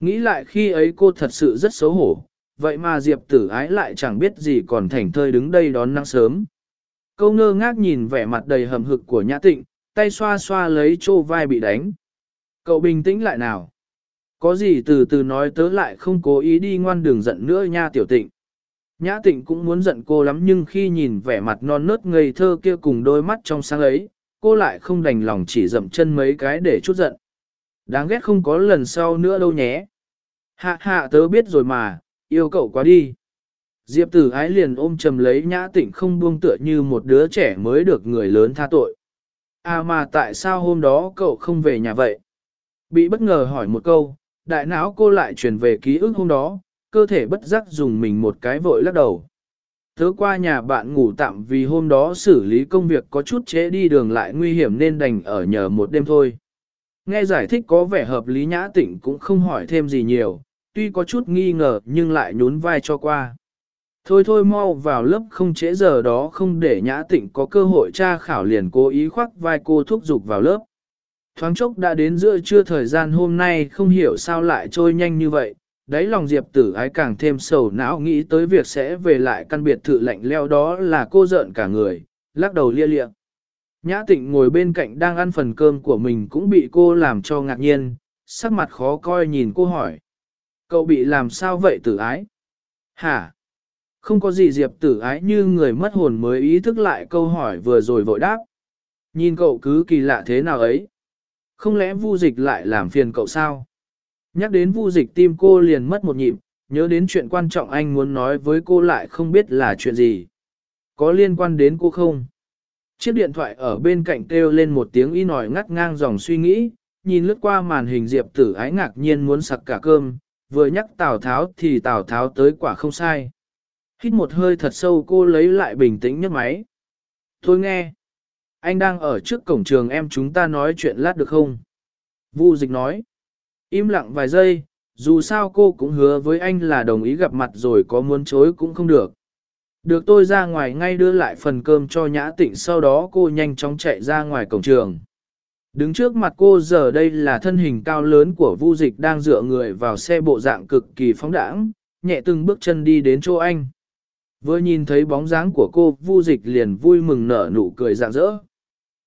Nghĩ lại khi ấy cô thật sự rất xấu hổ, vậy mà Diệp tử ái lại chẳng biết gì còn thảnh thơi đứng đây đón nắng sớm. Câu ngơ ngác nhìn vẻ mặt đầy hầm hực của nhã tịnh, tay xoa xoa lấy chỗ vai bị đánh. Cậu bình tĩnh lại nào. Có gì từ từ nói tớ lại không cố ý đi ngoan đường giận nữa nha tiểu tịnh. Nhã tịnh cũng muốn giận cô lắm nhưng khi nhìn vẻ mặt non nớt ngây thơ kia cùng đôi mắt trong sáng ấy, cô lại không đành lòng chỉ dậm chân mấy cái để chút giận. Đáng ghét không có lần sau nữa đâu nhé. Hạ hạ tớ biết rồi mà, yêu cậu quá đi. Diệp tử ái liền ôm chầm lấy nhã tịnh không buông tựa như một đứa trẻ mới được người lớn tha tội. À mà tại sao hôm đó cậu không về nhà vậy? Bị bất ngờ hỏi một câu, đại não cô lại truyền về ký ức hôm đó, cơ thể bất giác dùng mình một cái vội lắc đầu. Thớ qua nhà bạn ngủ tạm vì hôm đó xử lý công việc có chút trễ đi đường lại nguy hiểm nên đành ở nhờ một đêm thôi. Nghe giải thích có vẻ hợp lý nhã tịnh cũng không hỏi thêm gì nhiều, tuy có chút nghi ngờ nhưng lại nhún vai cho qua. Thôi thôi mau vào lớp không trễ giờ đó không để nhã tịnh có cơ hội tra khảo liền cố ý khoác vai cô thúc giục vào lớp. Thoáng chốc đã đến giữa trưa thời gian hôm nay không hiểu sao lại trôi nhanh như vậy, đáy lòng Diệp tử ái càng thêm sầu não nghĩ tới việc sẽ về lại căn biệt thự lạnh leo đó là cô giận cả người, lắc đầu lia lịa. Nhã tịnh ngồi bên cạnh đang ăn phần cơm của mình cũng bị cô làm cho ngạc nhiên, sắc mặt khó coi nhìn cô hỏi. Cậu bị làm sao vậy tử ái? Hả? Không có gì Diệp tử ái như người mất hồn mới ý thức lại câu hỏi vừa rồi vội đáp. Nhìn cậu cứ kỳ lạ thế nào ấy? Không lẽ vu dịch lại làm phiền cậu sao? Nhắc đến vu dịch tim cô liền mất một nhịp, nhớ đến chuyện quan trọng anh muốn nói với cô lại không biết là chuyện gì. Có liên quan đến cô không? Chiếc điện thoại ở bên cạnh kêu lên một tiếng y nổi ngắt ngang dòng suy nghĩ, nhìn lướt qua màn hình Diệp tử ái ngạc nhiên muốn sặc cả cơm, vừa nhắc Tào Tháo thì Tào Tháo tới quả không sai. Hít một hơi thật sâu cô lấy lại bình tĩnh nhấc máy. Thôi nghe. Anh đang ở trước cổng trường em chúng ta nói chuyện lát được không? Vu dịch nói. Im lặng vài giây, dù sao cô cũng hứa với anh là đồng ý gặp mặt rồi có muốn chối cũng không được. Được tôi ra ngoài ngay đưa lại phần cơm cho Nhã Tịnh sau đó cô nhanh chóng chạy ra ngoài cổng trường. Đứng trước mặt cô giờ đây là thân hình cao lớn của Vu Dịch đang dựa người vào xe bộ dạng cực kỳ phóng đãng, nhẹ từng bước chân đi đến chỗ anh. Vừa nhìn thấy bóng dáng của cô, Vu Dịch liền vui mừng nở nụ cười rạng rỡ.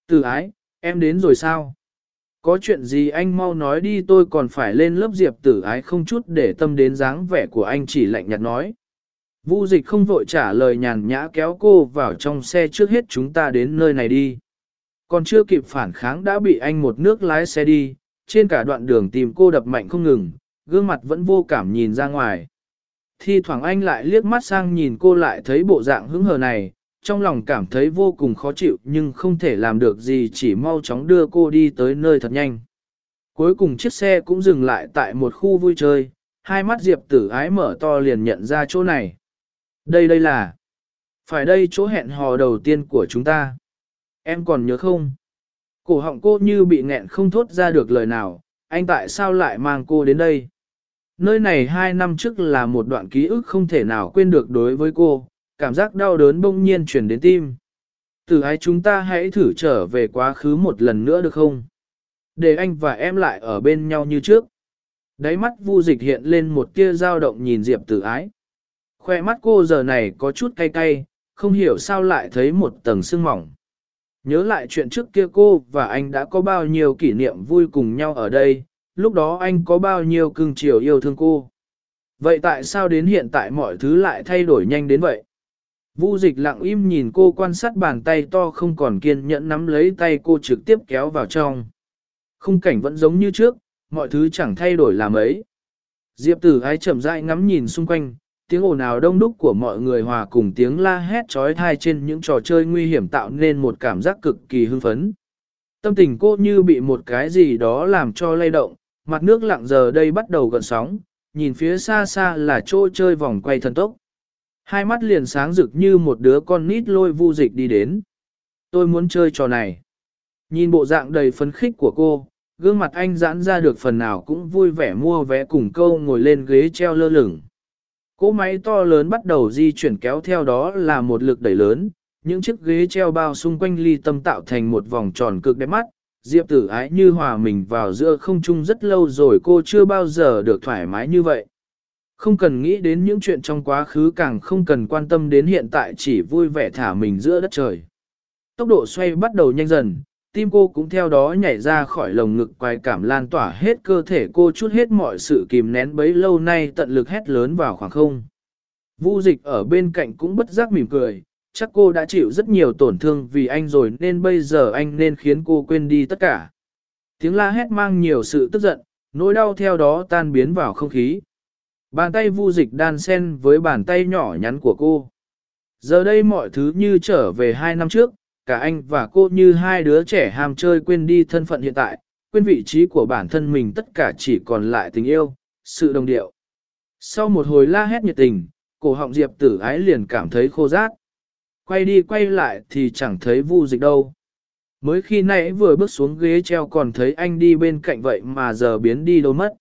Từ ái, em đến rồi sao? Có chuyện gì anh mau nói đi tôi còn phải lên lớp diệp tử ái không chút để tâm đến dáng vẻ của anh chỉ lạnh nhạt nói. Vu dịch không vội trả lời nhàn nhã kéo cô vào trong xe trước hết chúng ta đến nơi này đi. Còn chưa kịp phản kháng đã bị anh một nước lái xe đi, trên cả đoạn đường tìm cô đập mạnh không ngừng, gương mặt vẫn vô cảm nhìn ra ngoài. Thi thoảng anh lại liếc mắt sang nhìn cô lại thấy bộ dạng hứng hờ này, trong lòng cảm thấy vô cùng khó chịu nhưng không thể làm được gì chỉ mau chóng đưa cô đi tới nơi thật nhanh. Cuối cùng chiếc xe cũng dừng lại tại một khu vui chơi, hai mắt Diệp tử ái mở to liền nhận ra chỗ này. Đây đây là... Phải đây chỗ hẹn hò đầu tiên của chúng ta. Em còn nhớ không? Cổ họng cô như bị nghẹn không thốt ra được lời nào, anh tại sao lại mang cô đến đây? Nơi này hai năm trước là một đoạn ký ức không thể nào quên được đối với cô, cảm giác đau đớn bỗng nhiên chuyển đến tim. Từ ái chúng ta hãy thử trở về quá khứ một lần nữa được không? Để anh và em lại ở bên nhau như trước. Đáy mắt vu dịch hiện lên một tia dao động nhìn Diệp tử ái. Khoe mắt cô giờ này có chút cay cay, không hiểu sao lại thấy một tầng sương mỏng. Nhớ lại chuyện trước kia cô và anh đã có bao nhiêu kỷ niệm vui cùng nhau ở đây, lúc đó anh có bao nhiêu cưng chiều yêu thương cô. Vậy tại sao đến hiện tại mọi thứ lại thay đổi nhanh đến vậy? Vu dịch lặng im nhìn cô quan sát bàn tay to không còn kiên nhẫn nắm lấy tay cô trực tiếp kéo vào trong. Khung cảnh vẫn giống như trước, mọi thứ chẳng thay đổi làm ấy. Diệp tử ái chậm rãi ngắm nhìn xung quanh, tiếng ồn ào đông đúc của mọi người hòa cùng tiếng la hét trói thai trên những trò chơi nguy hiểm tạo nên một cảm giác cực kỳ hưng phấn. Tâm tình cô như bị một cái gì đó làm cho lay động, mặt nước lặng giờ đây bắt đầu gần sóng, nhìn phía xa xa là chỗ chơi vòng quay thần tốc. Hai mắt liền sáng rực như một đứa con nít lôi vu dịch đi đến. Tôi muốn chơi trò này. Nhìn bộ dạng đầy phấn khích của cô, gương mặt anh giãn ra được phần nào cũng vui vẻ mua vé cùng câu ngồi lên ghế treo lơ lửng. Cỗ máy to lớn bắt đầu di chuyển kéo theo đó là một lực đẩy lớn, những chiếc ghế treo bao xung quanh ly tâm tạo thành một vòng tròn cực đẹp mắt. Diệp tử ái như hòa mình vào giữa không trung rất lâu rồi cô chưa bao giờ được thoải mái như vậy. Không cần nghĩ đến những chuyện trong quá khứ càng không cần quan tâm đến hiện tại chỉ vui vẻ thả mình giữa đất trời. Tốc độ xoay bắt đầu nhanh dần, tim cô cũng theo đó nhảy ra khỏi lồng ngực quài cảm lan tỏa hết cơ thể cô chút hết mọi sự kìm nén bấy lâu nay tận lực hét lớn vào khoảng không. Vu dịch ở bên cạnh cũng bất giác mỉm cười, chắc cô đã chịu rất nhiều tổn thương vì anh rồi nên bây giờ anh nên khiến cô quên đi tất cả. Tiếng la hét mang nhiều sự tức giận, nỗi đau theo đó tan biến vào không khí. Bàn tay vu dịch đan sen với bàn tay nhỏ nhắn của cô. Giờ đây mọi thứ như trở về hai năm trước, cả anh và cô như hai đứa trẻ ham chơi quên đi thân phận hiện tại, quên vị trí của bản thân mình tất cả chỉ còn lại tình yêu, sự đồng điệu. Sau một hồi la hét nhiệt tình, cổ họng Diệp tử ái liền cảm thấy khô rát. Quay đi quay lại thì chẳng thấy vu dịch đâu. Mới khi nãy vừa bước xuống ghế treo còn thấy anh đi bên cạnh vậy mà giờ biến đi đâu mất.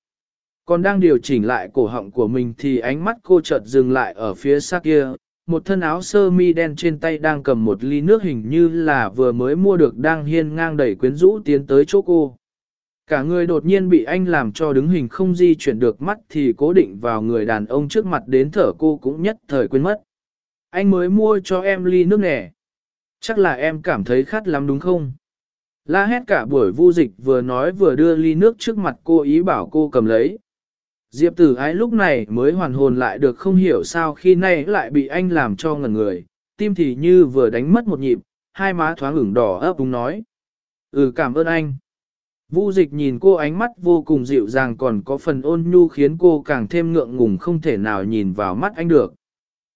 Còn đang điều chỉnh lại cổ họng của mình thì ánh mắt cô chợt dừng lại ở phía xa kia, một thân áo sơ mi đen trên tay đang cầm một ly nước hình như là vừa mới mua được đang hiên ngang đẩy quyến rũ tiến tới chỗ cô. Cả người đột nhiên bị anh làm cho đứng hình không di chuyển được mắt thì cố định vào người đàn ông trước mặt đến thở cô cũng nhất thời quên mất. Anh mới mua cho em ly nước nẻ. Chắc là em cảm thấy khát lắm đúng không? La hét cả buổi vu dịch vừa nói vừa đưa ly nước trước mặt cô ý bảo cô cầm lấy. Diệp tử ái lúc này mới hoàn hồn lại được không hiểu sao khi nay lại bị anh làm cho ngẩn người, tim thì như vừa đánh mất một nhịp, hai má thoáng ửng đỏ ấp đúng nói. Ừ cảm ơn anh. Vu dịch nhìn cô ánh mắt vô cùng dịu dàng còn có phần ôn nhu khiến cô càng thêm ngượng ngùng không thể nào nhìn vào mắt anh được.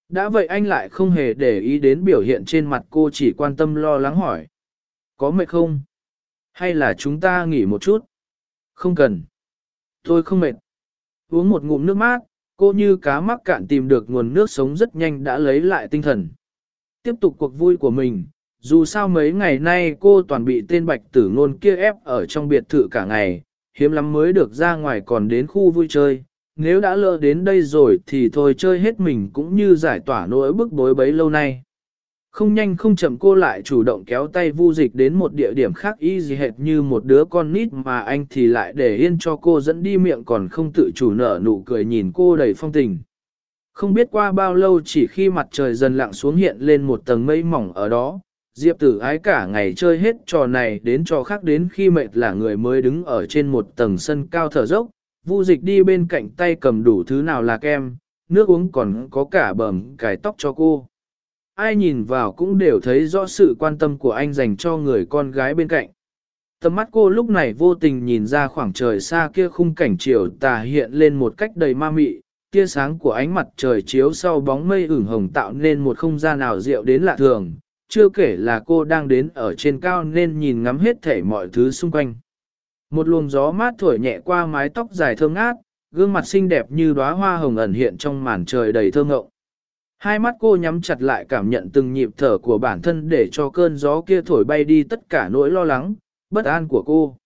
Đã vậy anh lại không hề để ý đến biểu hiện trên mặt cô chỉ quan tâm lo lắng hỏi. Có mệt không? Hay là chúng ta nghỉ một chút? Không cần. Tôi không mệt. Uống một ngụm nước mát, cô như cá mắc cạn tìm được nguồn nước sống rất nhanh đã lấy lại tinh thần. Tiếp tục cuộc vui của mình, dù sao mấy ngày nay cô toàn bị tên bạch tử ngôn kia ép ở trong biệt thự cả ngày, hiếm lắm mới được ra ngoài còn đến khu vui chơi. Nếu đã lỡ đến đây rồi thì thôi chơi hết mình cũng như giải tỏa nỗi bức bối bấy lâu nay. Không nhanh không chậm cô lại chủ động kéo tay vu dịch đến một địa điểm khác y gì hệt như một đứa con nít mà anh thì lại để yên cho cô dẫn đi miệng còn không tự chủ nở nụ cười nhìn cô đầy phong tình. Không biết qua bao lâu chỉ khi mặt trời dần lặng xuống hiện lên một tầng mây mỏng ở đó, Diệp tử ái cả ngày chơi hết trò này đến trò khác đến khi mệt là người mới đứng ở trên một tầng sân cao thở dốc, vu dịch đi bên cạnh tay cầm đủ thứ nào là kem, nước uống còn có cả bờm cải tóc cho cô. Ai nhìn vào cũng đều thấy rõ sự quan tâm của anh dành cho người con gái bên cạnh. Tầm mắt cô lúc này vô tình nhìn ra khoảng trời xa kia khung cảnh chiều tà hiện lên một cách đầy ma mị, tia sáng của ánh mặt trời chiếu sau bóng mây ửng hồng tạo nên một không gian nào rượu đến lạ thường, chưa kể là cô đang đến ở trên cao nên nhìn ngắm hết thể mọi thứ xung quanh. Một luồng gió mát thổi nhẹ qua mái tóc dài thơm ngát, gương mặt xinh đẹp như đóa hoa hồng ẩn hiện trong màn trời đầy thơ ngộng. Hai mắt cô nhắm chặt lại cảm nhận từng nhịp thở của bản thân để cho cơn gió kia thổi bay đi tất cả nỗi lo lắng, bất an của cô.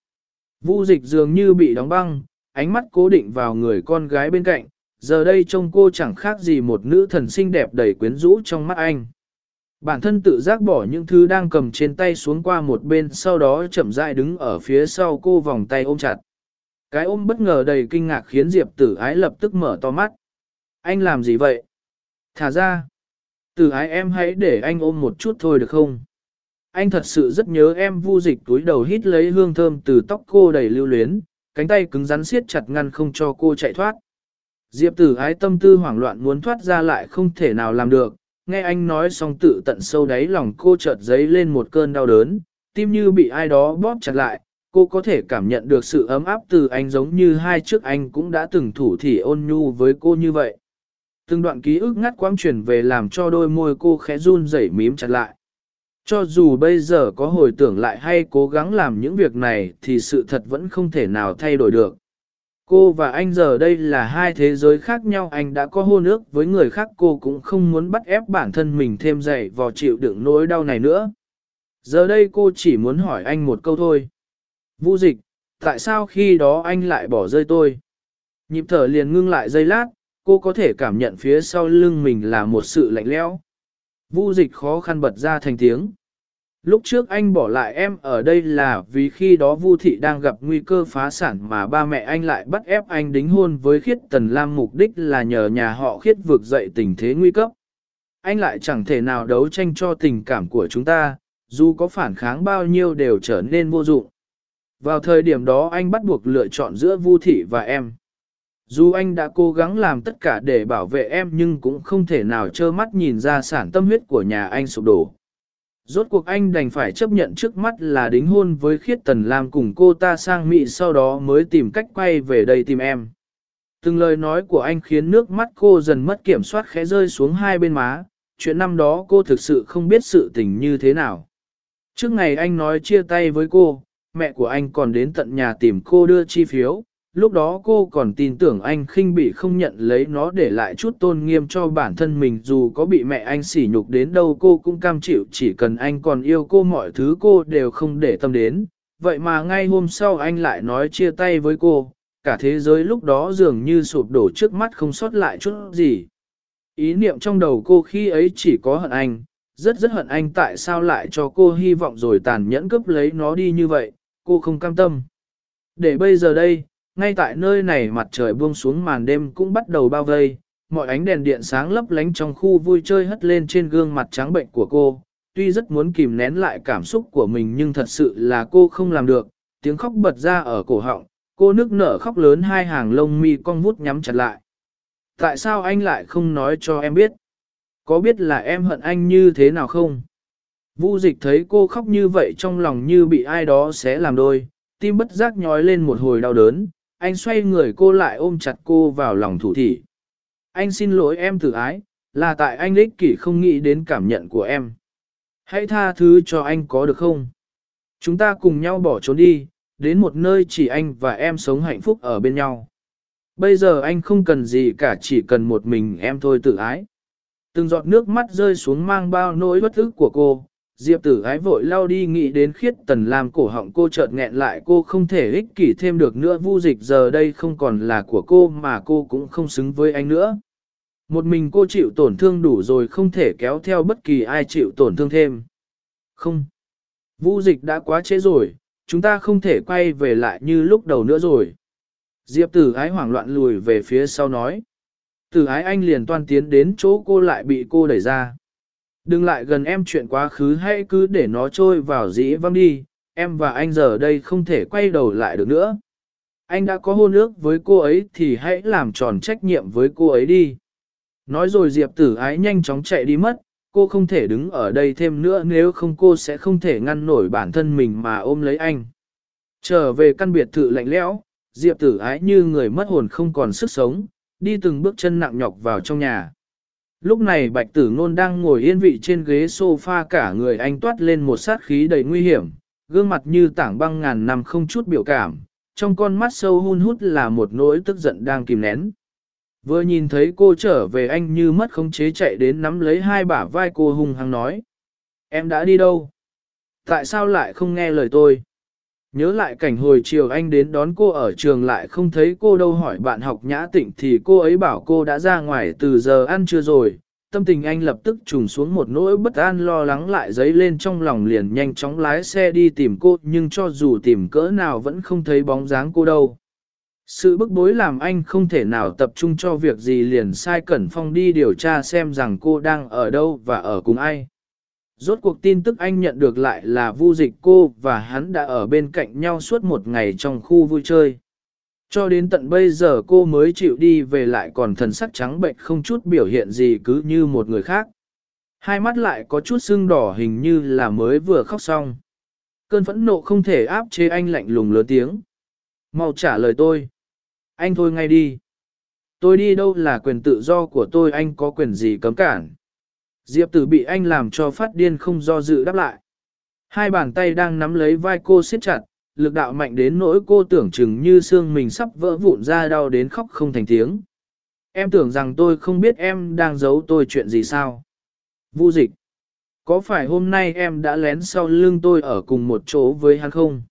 Vu dịch dường như bị đóng băng, ánh mắt cố định vào người con gái bên cạnh, giờ đây trông cô chẳng khác gì một nữ thần xinh đẹp đầy quyến rũ trong mắt anh. Bản thân tự giác bỏ những thứ đang cầm trên tay xuống qua một bên sau đó chậm rãi đứng ở phía sau cô vòng tay ôm chặt. Cái ôm bất ngờ đầy kinh ngạc khiến Diệp tử ái lập tức mở to mắt. Anh làm gì vậy? Thả ra. Tử ái em hãy để anh ôm một chút thôi được không? Anh thật sự rất nhớ em vu dịch túi đầu hít lấy hương thơm từ tóc cô đầy lưu luyến, cánh tay cứng rắn siết chặt ngăn không cho cô chạy thoát. Diệp tử ái tâm tư hoảng loạn muốn thoát ra lại không thể nào làm được, nghe anh nói xong tự tận sâu đáy lòng cô chợt dấy lên một cơn đau đớn, tim như bị ai đó bóp chặt lại, cô có thể cảm nhận được sự ấm áp từ anh giống như hai trước anh cũng đã từng thủ thỉ ôn nhu với cô như vậy. Từng đoạn ký ức ngắt quãng truyền về làm cho đôi môi cô khẽ run rẩy mím chặt lại. Cho dù bây giờ có hồi tưởng lại hay cố gắng làm những việc này thì sự thật vẫn không thể nào thay đổi được. Cô và anh giờ đây là hai thế giới khác nhau anh đã có hôn ước với người khác cô cũng không muốn bắt ép bản thân mình thêm dày vò chịu đựng nỗi đau này nữa. Giờ đây cô chỉ muốn hỏi anh một câu thôi. Vũ dịch, tại sao khi đó anh lại bỏ rơi tôi? Nhịp thở liền ngưng lại giây lát, cô có thể cảm nhận phía sau lưng mình là một sự lạnh lẽo. Vu dịch khó khăn bật ra thành tiếng. Lúc trước anh bỏ lại em ở đây là vì khi đó Vu Thị đang gặp nguy cơ phá sản mà ba mẹ anh lại bắt ép anh đính hôn với khiết tần lam mục đích là nhờ nhà họ khiết vượt dậy tình thế nguy cấp. Anh lại chẳng thể nào đấu tranh cho tình cảm của chúng ta, dù có phản kháng bao nhiêu đều trở nên vô dụng. Vào thời điểm đó anh bắt buộc lựa chọn giữa Vu Thị và em. Dù anh đã cố gắng làm tất cả để bảo vệ em nhưng cũng không thể nào trơ mắt nhìn ra sản tâm huyết của nhà anh sụp đổ. Rốt cuộc anh đành phải chấp nhận trước mắt là đính hôn với khiết tần lam cùng cô ta sang Mỹ sau đó mới tìm cách quay về đây tìm em. Từng lời nói của anh khiến nước mắt cô dần mất kiểm soát khẽ rơi xuống hai bên má, chuyện năm đó cô thực sự không biết sự tình như thế nào. Trước ngày anh nói chia tay với cô, mẹ của anh còn đến tận nhà tìm cô đưa chi phiếu, lúc đó cô còn tin tưởng anh khinh bị không nhận lấy nó để lại chút tôn nghiêm cho bản thân mình dù có bị mẹ anh sỉ nhục đến đâu cô cũng cam chịu chỉ cần anh còn yêu cô mọi thứ cô đều không để tâm đến. Vậy mà ngay hôm sau anh lại nói chia tay với cô, cả thế giới lúc đó dường như sụp đổ trước mắt không sót lại chút gì. Ý niệm trong đầu cô khi ấy chỉ có hận anh, rất rất hận anh tại sao lại cho cô hy vọng rồi tàn nhẫn cướp lấy nó đi như vậy, cô không cam tâm. Để bây giờ đây, ngay tại nơi này mặt trời buông xuống màn đêm cũng bắt đầu bao vây, mọi ánh đèn điện sáng lấp lánh trong khu vui chơi hất lên trên gương mặt trắng bệnh của cô. Tuy rất muốn kìm nén lại cảm xúc của mình nhưng thật sự là cô không làm được, tiếng khóc bật ra ở cổ họng, cô nức nở khóc lớn hai hàng lông mi cong vút nhắm chặt lại. Tại sao anh lại không nói cho em biết? Có biết là em hận anh như thế nào không? Vu dịch thấy cô khóc như vậy trong lòng như bị ai đó sẽ làm đôi, tim bất giác nhói lên một hồi đau đớn, anh xoay người cô lại ôm chặt cô vào lòng thủ thỉ. Anh xin lỗi em tử ái, là tại anh ích kỷ không nghĩ đến cảm nhận của em. Hãy tha thứ cho anh có được không? Chúng ta cùng nhau bỏ trốn đi, đến một nơi chỉ anh và em sống hạnh phúc ở bên nhau. Bây giờ anh không cần gì cả chỉ cần một mình em thôi tự ái. Từng giọt nước mắt rơi xuống mang bao nỗi bất ức của cô, Diệp tử ái vội lao đi nghĩ đến khiết tần làm cổ họng cô chợt nghẹn lại cô không thể ích kỷ thêm được nữa vu dịch giờ đây không còn là của cô mà cô cũng không xứng với anh nữa. Một mình cô chịu tổn thương đủ rồi không thể kéo theo bất kỳ ai chịu tổn thương thêm. Không. Vu dịch đã quá trễ rồi, chúng ta không thể quay về lại như lúc đầu nữa rồi. Diệp tử ái hoảng loạn lùi về phía sau nói. Tử ái anh liền toan tiến đến chỗ cô lại bị cô đẩy ra. Đừng lại gần em chuyện quá khứ hãy cứ để nó trôi vào dĩ văng đi, em và anh giờ đây không thể quay đầu lại được nữa. Anh đã có hôn ước với cô ấy thì hãy làm tròn trách nhiệm với cô ấy đi. Nói rồi Diệp tử ái nhanh chóng chạy đi mất, cô không thể đứng ở đây thêm nữa nếu không cô sẽ không thể ngăn nổi bản thân mình mà ôm lấy anh. Trở về căn biệt thự lạnh lẽo, Diệp tử ái như người mất hồn không còn sức sống, đi từng bước chân nặng nhọc vào trong nhà. Lúc này bạch tử ngôn đang ngồi yên vị trên ghế sofa cả người anh toát lên một sát khí đầy nguy hiểm, gương mặt như tảng băng ngàn năm không chút biểu cảm, trong con mắt sâu hun hút là một nỗi tức giận đang kìm nén. Vừa nhìn thấy cô trở về anh như mất khống chế chạy đến nắm lấy hai bả vai cô hung hăng nói. Em đã đi đâu? Tại sao lại không nghe lời tôi? Nhớ lại cảnh hồi chiều anh đến đón cô ở trường lại không thấy cô đâu hỏi bạn học nhã tịnh thì cô ấy bảo cô đã ra ngoài từ giờ ăn trưa rồi. Tâm tình anh lập tức trùng xuống một nỗi bất an lo lắng lại dấy lên trong lòng liền nhanh chóng lái xe đi tìm cô, nhưng cho dù tìm cỡ nào vẫn không thấy bóng dáng cô đâu. Sự bức bối làm anh không thể nào tập trung cho việc gì liền sai Cẩn Phong đi điều tra xem rằng cô đang ở đâu và ở cùng ai. Rốt cuộc tin tức anh nhận được lại là vu dịch cô và hắn đã ở bên cạnh nhau suốt một ngày trong khu vui chơi. Cho đến tận bây giờ cô mới chịu đi về lại còn thần sắc trắng bệnh không chút biểu hiện gì cứ như một người khác. Hai mắt lại có chút sưng đỏ hình như là mới vừa khóc xong. Cơn phẫn nộ không thể áp chế anh lạnh lùng lớn tiếng. Mau trả lời tôi. Anh thôi ngay đi. Tôi đi đâu là quyền tự do của tôi, anh có quyền gì cấm cản. Diệp tử bị anh làm cho phát điên không do dự đáp lại. Hai bàn tay đang nắm lấy vai cô siết chặt, lực đạo mạnh đến nỗi cô tưởng chừng như xương mình sắp vỡ vụn ra đau đến khóc không thành tiếng. Em tưởng rằng tôi không biết em đang giấu tôi chuyện gì sao. Vu dịch. Có phải hôm nay em đã lén sau lưng tôi ở cùng một chỗ với hắn không?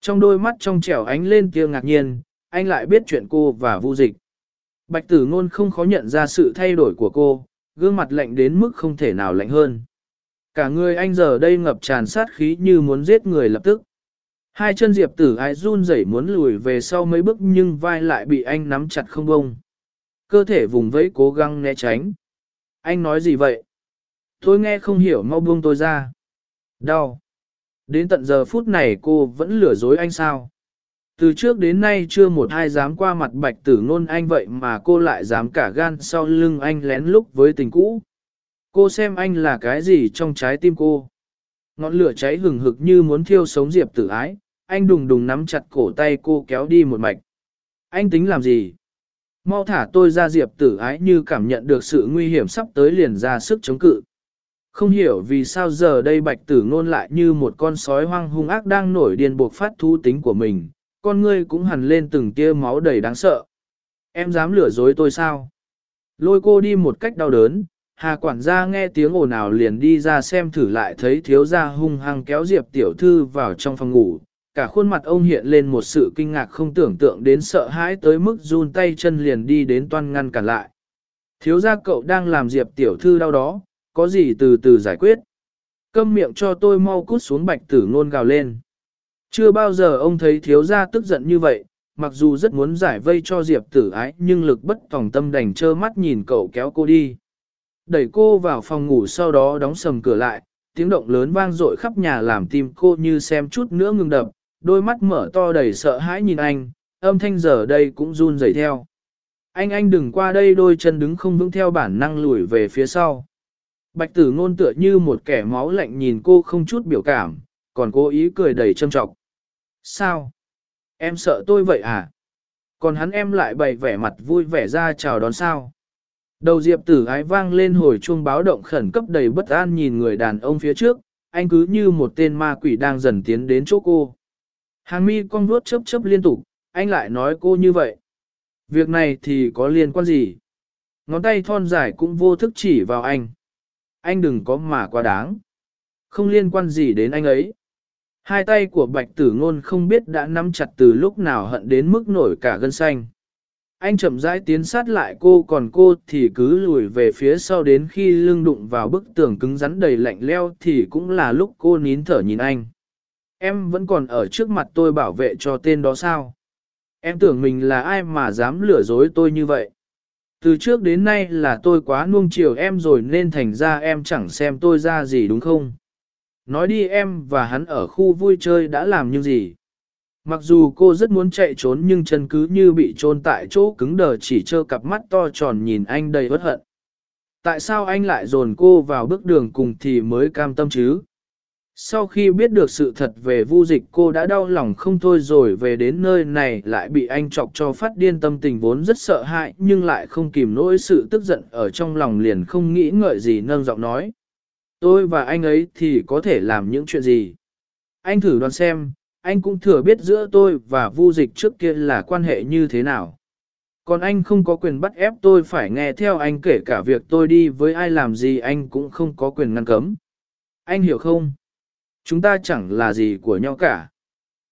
Trong đôi mắt trong trẻo ánh lên tia ngạc nhiên, anh lại biết chuyện cô và vu dịch. Bạch tử ngôn không khó nhận ra sự thay đổi của cô, gương mặt lạnh đến mức không thể nào lạnh hơn. Cả người anh giờ đây ngập tràn sát khí như muốn giết người lập tức. Hai chân diệp tử ai run rẩy muốn lùi về sau mấy bước nhưng vai lại bị anh nắm chặt không bông. Cơ thể vùng vẫy cố gắng né tránh. Anh nói gì vậy? Tôi nghe không hiểu mau buông tôi ra. Đau. Đến tận giờ phút này cô vẫn lừa dối anh sao? Từ trước đến nay chưa một ai dám qua mặt bạch tử ngôn anh vậy mà cô lại dám cả gan sau lưng anh lén lúc với tình cũ. Cô xem anh là cái gì trong trái tim cô. Ngọn lửa cháy hừng hực như muốn thiêu sống Diệp tử ái, anh đùng đùng nắm chặt cổ tay cô kéo đi một mạch. Anh tính làm gì? Mau thả tôi ra Diệp tử ái như cảm nhận được sự nguy hiểm sắp tới liền ra sức chống cự. Không hiểu vì sao giờ đây bạch tử ngôn lại như một con sói hoang hung ác đang nổi điên buộc phát thú tính của mình, con ngươi cũng hằn lên từng tia máu đầy đáng sợ. Em dám lừa dối tôi sao? Lôi cô đi một cách đau đớn, Hà quản gia nghe tiếng ồn ào liền đi ra xem thử lại thấy thiếu gia hung hăng kéo Diệp tiểu thư vào trong phòng ngủ. Cả khuôn mặt ông hiện lên một sự kinh ngạc không tưởng tượng đến sợ hãi tới mức run tay chân liền đi đến toan ngăn cản lại. Thiếu gia cậu đang làm Diệp tiểu thư đau đó, có gì từ từ giải quyết. Câm miệng cho tôi mau cút xuống bạch tử ngôn gào lên. Chưa bao giờ ông thấy thiếu gia tức giận như vậy, mặc dù rất muốn giải vây cho Diệp tử ái nhưng lực bất tòng tâm đành trơ mắt nhìn cậu kéo cô đi. Đẩy cô vào phòng ngủ sau đó đóng sầm cửa lại, tiếng động lớn vang dội khắp nhà làm tim cô như xem chút nữa ngừng đập, đôi mắt mở to đầy sợ hãi nhìn anh, âm thanh giờ đây cũng run rẩy theo. Anh anh đừng qua đây đôi chân đứng không vững theo bản năng lùi về phía sau. Bạch tử ngôn tựa như một kẻ máu lạnh nhìn cô không chút biểu cảm, còn cố ý cười đầy châm trọng. Sao? Em sợ tôi vậy à? Còn hắn em lại bày vẻ mặt vui vẻ ra chào đón sao? Đầu diệp tử ái vang lên hồi chuông báo động khẩn cấp đầy bất an nhìn người đàn ông phía trước, anh cứ như một tên ma quỷ đang dần tiến đến chỗ cô. Hàng mi con vuốt chớp chớp liên tục, anh lại nói cô như vậy. Việc này thì có liên quan gì? Ngón tay thon dài cũng vô thức chỉ vào anh. Anh đừng có mà quá đáng. Không liên quan gì đến anh ấy. Hai tay của bạch tử ngôn không biết đã nắm chặt từ lúc nào hận đến mức nổi cả gân xanh. Anh chậm rãi tiến sát lại cô, còn cô thì cứ lùi về phía sau đến khi lưng đụng vào bức tường cứng rắn đầy lạnh leo thì cũng là lúc cô nín thở nhìn anh. Em vẫn còn ở trước mặt tôi bảo vệ cho tên đó sao? Em tưởng mình là ai mà dám lừa dối tôi như vậy? Từ trước đến nay là tôi quá nuông chiều em rồi nên thành ra em chẳng xem tôi ra gì đúng không? Nói đi em và hắn ở khu vui chơi đã làm như gì? Mặc dù cô rất muốn chạy trốn nhưng chân cứ như bị trôn tại chỗ cứng đờ chỉ trơ cặp mắt to tròn nhìn anh đầy bất hận. Tại sao anh lại dồn cô vào bước đường cùng thì mới cam tâm chứ? Sau khi biết được sự thật về vu dịch, cô đã đau lòng không thôi rồi về đến nơi này lại bị anh chọc cho phát điên tâm tình vốn rất sợ hãi nhưng lại không kìm nỗi sự tức giận ở trong lòng liền không nghĩ ngợi gì, nâng giọng nói. Tôi và anh ấy thì có thể làm những chuyện gì? Anh thử đoán xem, anh cũng thừa biết giữa tôi và vu dịch trước kia là quan hệ như thế nào. Còn anh không có quyền bắt ép tôi phải nghe theo anh kể cả việc tôi đi với ai làm gì anh cũng không có quyền ngăn cấm. Anh hiểu không? Chúng ta chẳng là gì của nhau cả.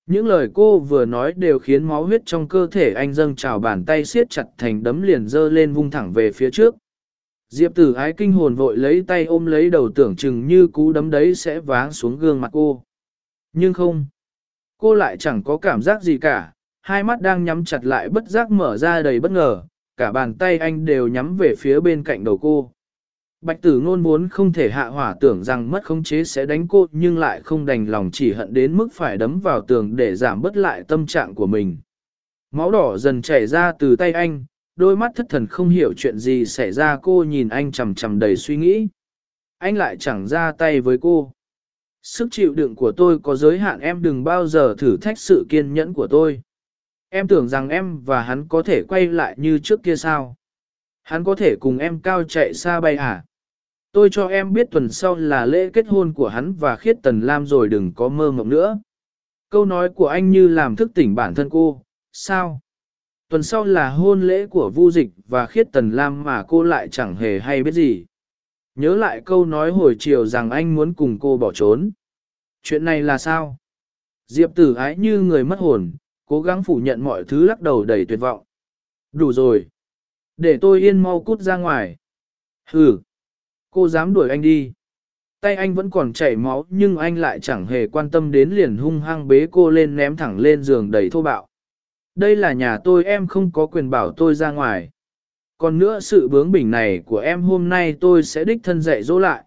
Những lời cô vừa nói đều khiến máu huyết trong cơ thể anh dâng trào bàn tay siết chặt thành đấm liền dơ lên vung thẳng về phía trước. Diệp tử ái kinh hồn vội lấy tay ôm lấy đầu tưởng chừng như cú đấm đấy sẽ váng xuống gương mặt cô. Nhưng không. Cô lại chẳng có cảm giác gì cả, hai mắt đang nhắm chặt lại bất giác mở ra đầy bất ngờ, cả bàn tay anh đều nhắm về phía bên cạnh đầu cô. Bạch tử ngôn muốn không thể hạ hỏa tưởng rằng mất khống chế sẽ đánh cô nhưng lại không đành lòng chỉ hận đến mức phải đấm vào tường để giảm bớt lại tâm trạng của mình. Máu đỏ dần chảy ra từ tay anh, đôi mắt thất thần không hiểu chuyện gì xảy ra cô nhìn anh chầm chầm đầy suy nghĩ. Anh lại chẳng ra tay với cô. Sức chịu đựng của tôi có giới hạn em đừng bao giờ thử thách sự kiên nhẫn của tôi. Em tưởng rằng em và hắn có thể quay lại như trước kia sao? Hắn có thể cùng em cao chạy xa bay à? Tôi cho em biết tuần sau là lễ kết hôn của hắn và khiết tần lam rồi đừng có mơ mộng nữa. Câu nói của anh như làm thức tỉnh bản thân cô, sao? Tuần sau là hôn lễ của Vu Dịch và khiết tần lam mà cô lại chẳng hề hay biết gì. Nhớ lại câu nói hồi chiều rằng anh muốn cùng cô bỏ trốn. Chuyện này là sao? Diệp tử ái như người mất hồn, cố gắng phủ nhận mọi thứ lắc đầu đầy tuyệt vọng. Đủ rồi. Để tôi yên mau cút ra ngoài. Hừ. Cô dám đuổi anh đi. Tay anh vẫn còn chảy máu nhưng anh lại chẳng hề quan tâm đến liền hung hăng bế cô lên ném thẳng lên giường đầy thô bạo. Đây là nhà tôi, em không có quyền bảo tôi ra ngoài. Còn nữa sự bướng bỉnh này của em hôm nay tôi sẽ đích thân dạy dỗ lại.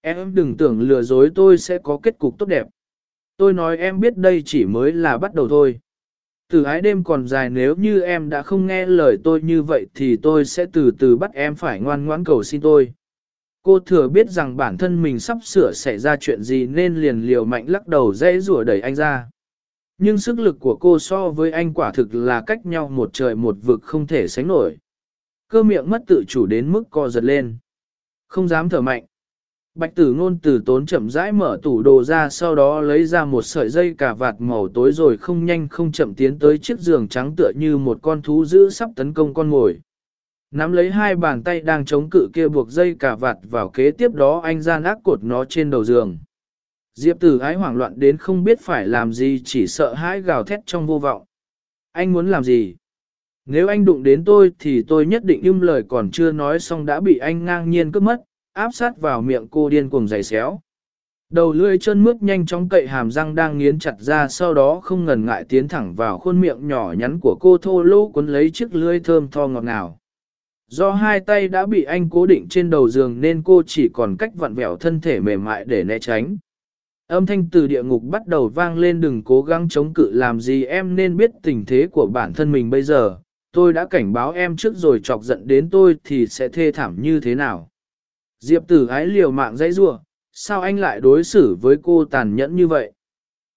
Em đừng tưởng lừa dối tôi sẽ có kết cục tốt đẹp. Tôi nói em biết đây chỉ mới là bắt đầu thôi. Từ ái đêm còn dài nếu như em đã không nghe lời tôi như vậy thì tôi sẽ từ từ bắt em phải ngoan ngoãn cầu xin tôi. Cô thừa biết rằng bản thân mình sắp sửa xảy ra chuyện gì nên liền liều mạnh lắc đầu dễ rủa đẩy anh ra. Nhưng sức lực của cô so với anh quả thực là cách nhau một trời một vực không thể sánh nổi. Cơ miệng mất tự chủ đến mức co giật lên. Không dám thở mạnh. Bạch tử ngôn từ tốn chậm rãi mở tủ đồ ra sau đó lấy ra một sợi dây cà vạt màu tối rồi không nhanh không chậm tiến tới chiếc giường trắng tựa như một con thú dữ sắp tấn công con mồi. Nắm lấy hai bàn tay đang chống cự kia buộc dây cà vạt vào kế tiếp đó anh gian ác cột nó trên đầu giường. Diệp tử ái hoảng loạn đến không biết phải làm gì chỉ sợ hãi gào thét trong vô vọng. Anh muốn làm gì? Nếu anh đụng đến tôi thì tôi nhất định im lời còn chưa nói xong đã bị anh ngang nhiên cướp mất, áp sát vào miệng cô điên cuồng giày xéo. Đầu lưỡi chân mướt nhanh chóng cậy hàm răng đang nghiến chặt ra sau đó không ngần ngại tiến thẳng vào khuôn miệng nhỏ nhắn của cô thô lỗ cuốn lấy chiếc lưỡi thơm tho ngọt ngào. Do hai tay đã bị anh cố định trên đầu giường nên cô chỉ còn cách vặn vẹo thân thể mềm mại để né tránh. Âm thanh từ địa ngục bắt đầu vang lên đừng cố gắng chống cự làm gì em nên biết tình thế của bản thân mình bây giờ. Tôi đã cảnh báo em trước rồi chọc giận đến tôi thì sẽ thê thảm như thế nào. Diệp tử ái liều mạng dãy rua, sao anh lại đối xử với cô tàn nhẫn như vậy?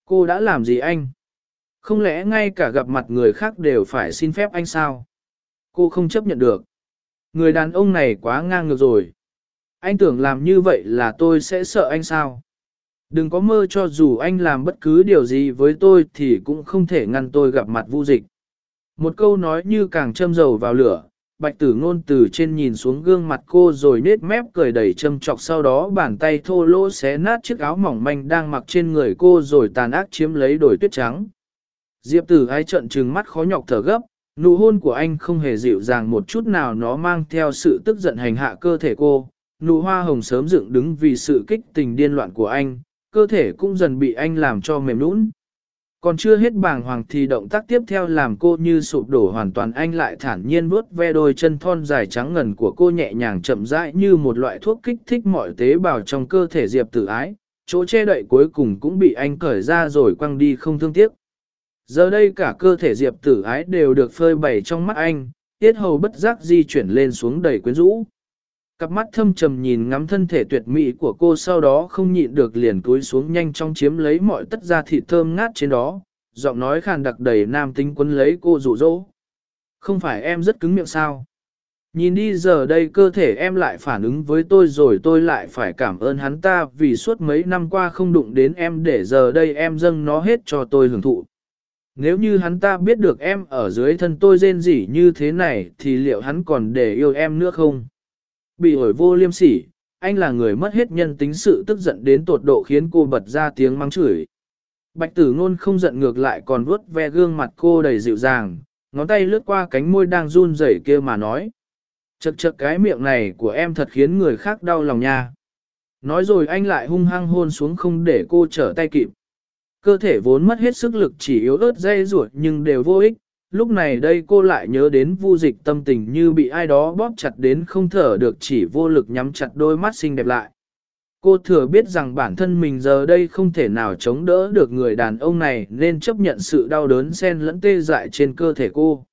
Cô đã làm gì anh? Không lẽ ngay cả gặp mặt người khác đều phải xin phép anh sao? Cô không chấp nhận được. Người đàn ông này quá ngang ngược rồi. Anh tưởng làm như vậy là tôi sẽ sợ anh sao? Đừng có mơ cho dù anh làm bất cứ điều gì với tôi thì cũng không thể ngăn tôi gặp mặt vu dịch. Một câu nói như càng châm dầu vào lửa, bạch tử ngôn từ trên nhìn xuống gương mặt cô rồi nết mép cười đầy châm chọc sau đó bàn tay thô lỗ xé nát chiếc áo mỏng manh đang mặc trên người cô rồi tàn ác chiếm lấy đổi tuyết trắng. Diệp tử ai trận trừng mắt khó nhọc thở gấp, nụ hôn của anh không hề dịu dàng một chút nào nó mang theo sự tức giận hành hạ cơ thể cô. Nụ hoa hồng sớm dựng đứng vì sự kích tình điên loạn của anh, cơ thể cũng dần bị anh làm cho mềm nũng. Còn chưa hết bàng hoàng thì động tác tiếp theo làm cô như sụp đổ hoàn toàn anh lại thản nhiên vuốt ve đôi chân thon dài trắng ngần của cô nhẹ nhàng chậm rãi như một loại thuốc kích thích mọi tế bào trong cơ thể Diệp tử ái, chỗ che đậy cuối cùng cũng bị anh cởi ra rồi quăng đi không thương tiếc. Giờ đây cả cơ thể Diệp tử ái đều được phơi bày trong mắt anh, tiết hầu bất giác di chuyển lên xuống đầy quyến rũ. Cặp mắt thâm trầm nhìn ngắm thân thể tuyệt mỹ của cô sau đó không nhịn được liền túi xuống nhanh trong chiếm lấy mọi tất da thịt thơm ngát trên đó, giọng nói khàn đặc đầy nam tính quấn lấy cô rụ rỗ. Không phải em rất cứng miệng sao? Nhìn đi giờ đây cơ thể em lại phản ứng với tôi rồi tôi lại phải cảm ơn hắn ta vì suốt mấy năm qua không đụng đến em để giờ đây em dâng nó hết cho tôi hưởng thụ. Nếu như hắn ta biết được em ở dưới thân tôi rên rỉ như thế này thì liệu hắn còn để yêu em nữa không? Bị ổi vô liêm sỉ, anh là người mất hết nhân tính sự tức giận đến tột độ khiến cô bật ra tiếng mắng chửi. Bạch tử ngôn không giận ngược lại còn vuốt ve gương mặt cô đầy dịu dàng, ngón tay lướt qua cánh môi đang run rẩy kia mà nói. Chật chật cái miệng này của em thật khiến người khác đau lòng nha. Nói rồi anh lại hung hăng hôn xuống không để cô trở tay kịp. Cơ thể vốn mất hết sức lực chỉ yếu ớt dây ruột nhưng đều vô ích. Lúc này đây cô lại nhớ đến vu dịch tâm tình như bị ai đó bóp chặt đến không thở được chỉ vô lực nhắm chặt đôi mắt xinh đẹp lại. Cô thừa biết rằng bản thân mình giờ đây không thể nào chống đỡ được người đàn ông này nên chấp nhận sự đau đớn xen lẫn tê dại trên cơ thể cô.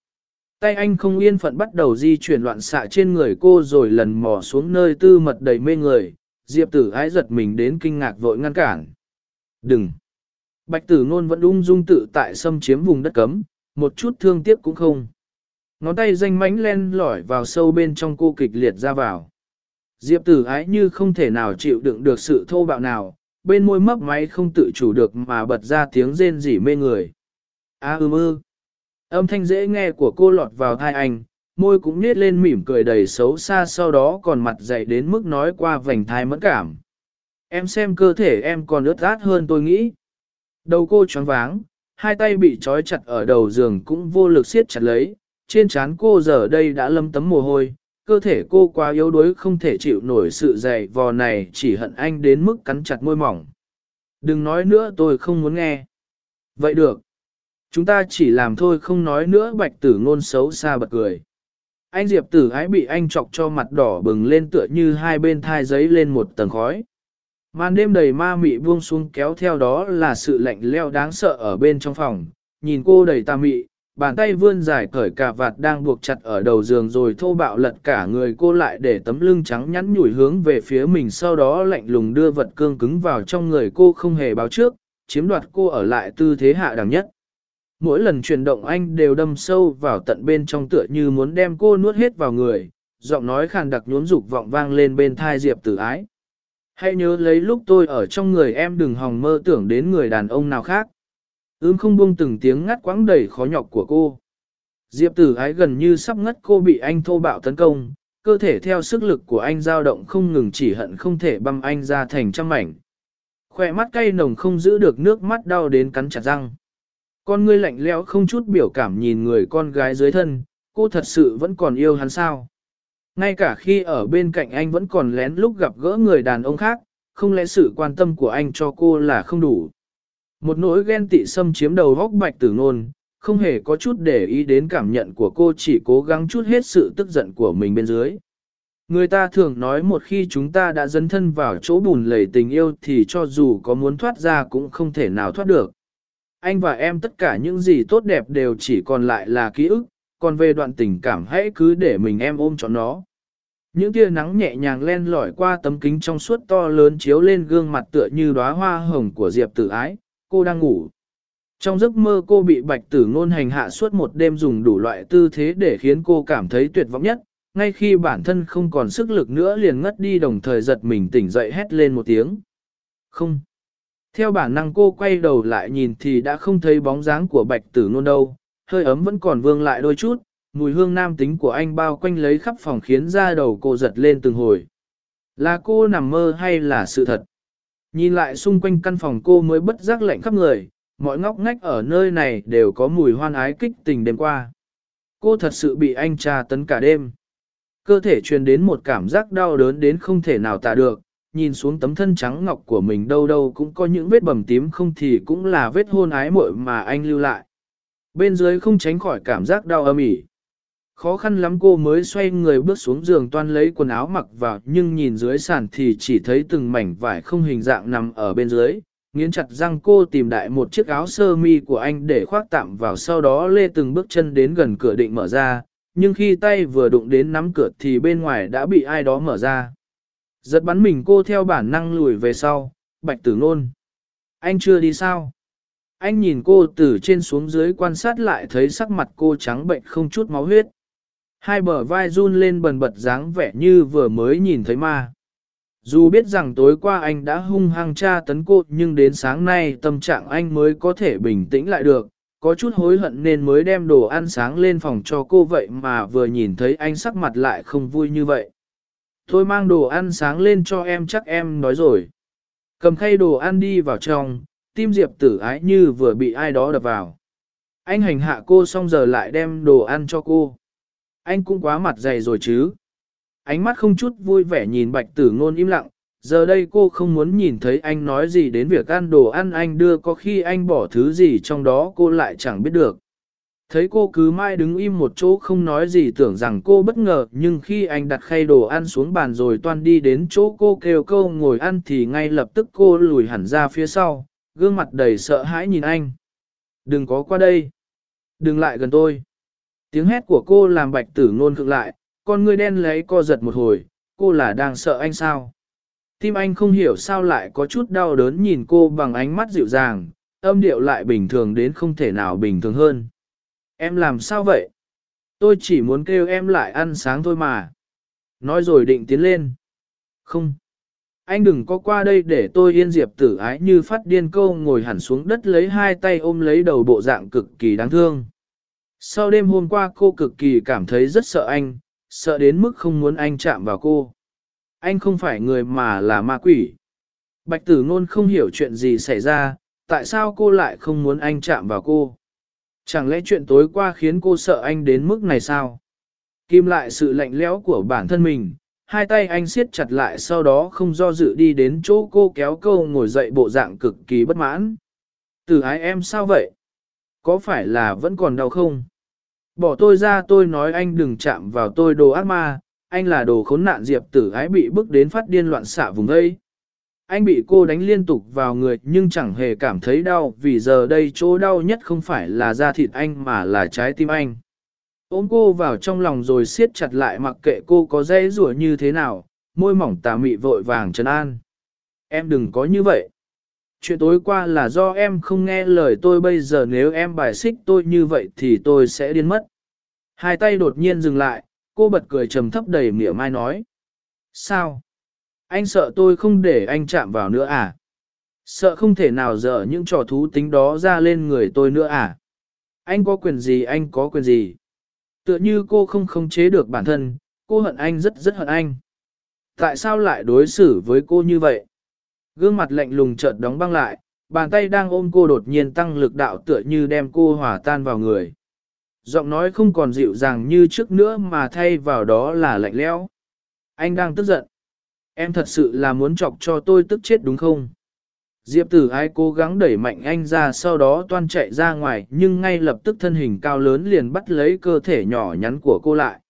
Tay anh không yên phận bắt đầu di chuyển loạn xạ trên người cô rồi lần mò xuống nơi tư mật đầy mê người, Diệp tử ái giật mình đến kinh ngạc vội ngăn cản. Đừng! Bạch tử ngôn vẫn ung dung tự tại xâm chiếm vùng đất cấm, một chút thương tiếc cũng không. Ngón tay danh mánh len lỏi vào sâu bên trong cô kịch liệt ra vào. Diệp tử ái như không thể nào chịu đựng được sự thô bạo nào, bên môi mấp máy không tự chủ được mà bật ra tiếng rên rỉ mê người. A à, ưm ư. Âm thanh dễ nghe của cô lọt vào thai anh, môi cũng nết lên mỉm cười đầy xấu xa sau đó còn mặt dậy đến mức nói qua vành thai mẫn cảm. Em xem cơ thể em còn ướt át hơn tôi nghĩ. Đầu cô choáng váng, hai tay bị trói chặt ở đầu giường cũng vô lực siết chặt lấy, trên trán cô giờ đây đã lâm tấm mồ hôi, cơ thể cô quá yếu đuối không thể chịu nổi sự dày vò này chỉ hận anh đến mức cắn chặt môi mỏng. Đừng nói nữa tôi không muốn nghe. Vậy được. Chúng ta chỉ làm thôi không nói nữa bạch tử ngôn xấu xa bật cười. Anh Diệp tử ái bị anh chọc cho mặt đỏ bừng lên tựa như hai bên thai giấy lên một tầng khói. Màn đêm đầy ma mị buông xuống kéo theo đó là sự lạnh leo đáng sợ ở bên trong phòng, nhìn cô đầy tà mị, bàn tay vươn dài cởi cà vạt đang buộc chặt ở đầu giường rồi thô bạo lật cả người cô lại để tấm lưng trắng nhắn nhủi hướng về phía mình sau đó lạnh lùng đưa vật cương cứng vào trong người cô không hề báo trước, chiếm đoạt cô ở lại tư thế hạ đẳng nhất. Mỗi lần chuyển động anh đều đâm sâu vào tận bên trong tựa như muốn đem cô nuốt hết vào người, giọng nói khàn đặc nhuốm dục vọng vang lên bên thai Diệp tử ái. Hãy nhớ lấy lúc tôi ở trong người em đừng hòng mơ tưởng đến người đàn ông nào khác. Ưm không buông từng tiếng ngắt quãng đầy khó nhọc của cô. Diệp tử ái gần như sắp ngất cô bị anh thô bạo tấn công, cơ thể theo sức lực của anh dao động không ngừng chỉ hận không thể băm anh ra thành trăm mảnh. Khoe mắt cay nồng không giữ được nước mắt đau đến cắn chặt răng. Con ngươi lạnh lẽo không chút biểu cảm nhìn người con gái dưới thân, cô thật sự vẫn còn yêu hắn sao? Ngay cả khi ở bên cạnh anh vẫn còn lén lúc gặp gỡ người đàn ông khác, không lẽ sự quan tâm của anh cho cô là không đủ. Một nỗi ghen tị xâm chiếm đầu góc bạch tử nôn, không hề có chút để ý đến cảm nhận của cô chỉ cố gắng chút hết sự tức giận của mình bên dưới. Người ta thường nói một khi chúng ta đã dấn thân vào chỗ bùn lầy tình yêu thì cho dù có muốn thoát ra cũng không thể nào thoát được. Anh và em tất cả những gì tốt đẹp đều chỉ còn lại là ký ức, còn về đoạn tình cảm hãy cứ để mình em ôm cho nó. Những tia nắng nhẹ nhàng len lỏi qua tấm kính trong suốt to lớn chiếu lên gương mặt tựa như đóa hoa hồng của Diệp tử ái, cô đang ngủ. Trong giấc mơ cô bị bạch tử ngôn hành hạ suốt một đêm dùng đủ loại tư thế để khiến cô cảm thấy tuyệt vọng nhất, ngay khi bản thân không còn sức lực nữa liền ngất đi đồng thời giật mình tỉnh dậy hét lên một tiếng. Không. Theo bản năng cô quay đầu lại nhìn thì đã không thấy bóng dáng của bạch tử ngôn đâu, hơi ấm vẫn còn vương lại đôi chút, mùi hương nam tính của anh bao quanh lấy khắp phòng khiến da đầu cô giật lên từng hồi. Là cô nằm mơ hay là sự thật? Nhìn lại xung quanh căn phòng cô mới bất giác lạnh khắp người, mọi ngóc ngách ở nơi này đều có mùi hoan ái kích tình đêm qua. Cô thật sự bị anh tra tấn cả đêm. Cơ thể truyền đến một cảm giác đau đớn đến không thể nào tả được, nhìn xuống tấm thân trắng ngọc của mình đâu đâu cũng có những vết bầm tím không thì cũng là vết hôn ái muội mà anh lưu lại. Bên dưới không tránh khỏi cảm giác đau âm ỉ. Khó khăn lắm cô mới xoay người bước xuống giường toan lấy quần áo mặc vào nhưng nhìn dưới sàn thì chỉ thấy từng mảnh vải không hình dạng nằm ở bên dưới. Nghiến chặt răng cô tìm đại một chiếc áo sơ mi của anh để khoác tạm vào sau đó lê từng bước chân đến gần cửa định mở ra, nhưng khi tay vừa đụng đến nắm cửa thì bên ngoài đã bị ai đó mở ra. Giật bắn mình cô theo bản năng lùi về sau, bạch tử nôn. Anh chưa đi sao? Anh nhìn cô từ trên xuống dưới quan sát lại thấy sắc mặt cô trắng bệnh không chút máu huyết. Hai bờ vai run lên bần bật dáng vẻ như vừa mới nhìn thấy ma. Dù biết rằng tối qua anh đã hung hăng tra tấn cô nhưng đến sáng nay tâm trạng anh mới có thể bình tĩnh lại được, có chút hối hận nên mới đem đồ ăn sáng lên phòng cho cô vậy mà vừa nhìn thấy anh sắc mặt lại không vui như vậy. Thôi mang đồ ăn sáng lên cho em chắc em nói rồi. Cầm khay đồ ăn đi vào trong, tim Diệp tử ái như vừa bị ai đó đập vào. Anh hành hạ cô xong giờ lại đem đồ ăn cho cô. Anh cũng quá mặt dày rồi chứ. Ánh mắt không chút vui vẻ nhìn bạch tử ngôn im lặng, giờ đây cô không muốn nhìn thấy anh nói gì đến việc ăn đồ ăn anh đưa có khi anh bỏ thứ gì trong đó cô lại chẳng biết được. Thấy cô cứ mãi đứng im một chỗ không nói gì tưởng rằng cô bất ngờ nhưng khi anh đặt khay đồ ăn xuống bàn rồi toan đi đến chỗ cô kêu câu ngồi ăn thì ngay lập tức cô lùi hẳn ra phía sau, gương mặt đầy sợ hãi nhìn anh. Đừng có qua đây. Đừng lại gần tôi. Tiếng hét của cô làm bạch tử ngôn cực lại, con người đen lấy co giật một hồi, cô là đang sợ anh sao? Tim anh không hiểu sao lại có chút đau đớn nhìn cô bằng ánh mắt dịu dàng, âm điệu lại bình thường đến không thể nào bình thường hơn. Em làm sao vậy? Tôi chỉ muốn kêu em lại ăn sáng thôi mà. Nói rồi định tiến lên. Không. Anh đừng có qua đây để tôi yên diệp tử ái như phát điên câu ngồi hẳn xuống đất lấy hai tay ôm lấy đầu bộ dạng cực kỳ đáng thương. Sau đêm hôm qua cô cực kỳ cảm thấy rất sợ anh, sợ đến mức không muốn anh chạm vào cô. Anh không phải người mà là ma quỷ. Bạch tử ngôn không hiểu chuyện gì xảy ra, tại sao cô lại không muốn anh chạm vào cô. Chẳng lẽ chuyện tối qua khiến cô sợ anh đến mức này sao? Kim lại sự lạnh lẽo của bản thân mình, hai tay anh siết chặt lại sau đó không do dự đi đến chỗ cô kéo câu ngồi dậy bộ dạng cực kỳ bất mãn. Từ ái em sao vậy? Có phải là vẫn còn đau không? Bỏ tôi ra tôi nói anh đừng chạm vào tôi đồ ác ma, anh là đồ khốn nạn diệp tử ái bị bức đến phát điên loạn xạ vùng đây. Anh bị cô đánh liên tục vào người nhưng chẳng hề cảm thấy đau vì giờ đây chỗ đau nhất không phải là da thịt anh mà là trái tim anh. Ôm cô vào trong lòng rồi siết chặt lại mặc kệ cô có dây rủa như thế nào, môi mỏng tà mị vội vàng trấn an. Em đừng có như vậy. Chuyện tối qua là do em không nghe lời tôi bây giờ nếu em bài xích tôi như vậy thì tôi sẽ điên mất. Hai tay đột nhiên dừng lại, cô bật cười trầm thấp đầy mỉa mai nói. Sao? Anh sợ tôi không để anh chạm vào nữa à? Sợ không thể nào dở những trò thú tính đó ra lên người tôi nữa à? Anh có quyền gì anh có quyền gì? Tựa như cô không khống chế được bản thân, cô hận anh rất rất hận anh. Tại sao lại đối xử với cô như vậy? Gương mặt lạnh lùng chợt đóng băng lại, bàn tay đang ôm cô đột nhiên tăng lực đạo tựa như đem cô hòa tan vào người. Giọng nói không còn dịu dàng như trước nữa mà thay vào đó là lạnh lẽo. Anh đang tức giận. Em thật sự là muốn chọc cho tôi tức chết đúng không? Diệp tử ai cố gắng đẩy mạnh anh ra sau đó toan chạy ra ngoài nhưng ngay lập tức thân hình cao lớn liền bắt lấy cơ thể nhỏ nhắn của cô lại.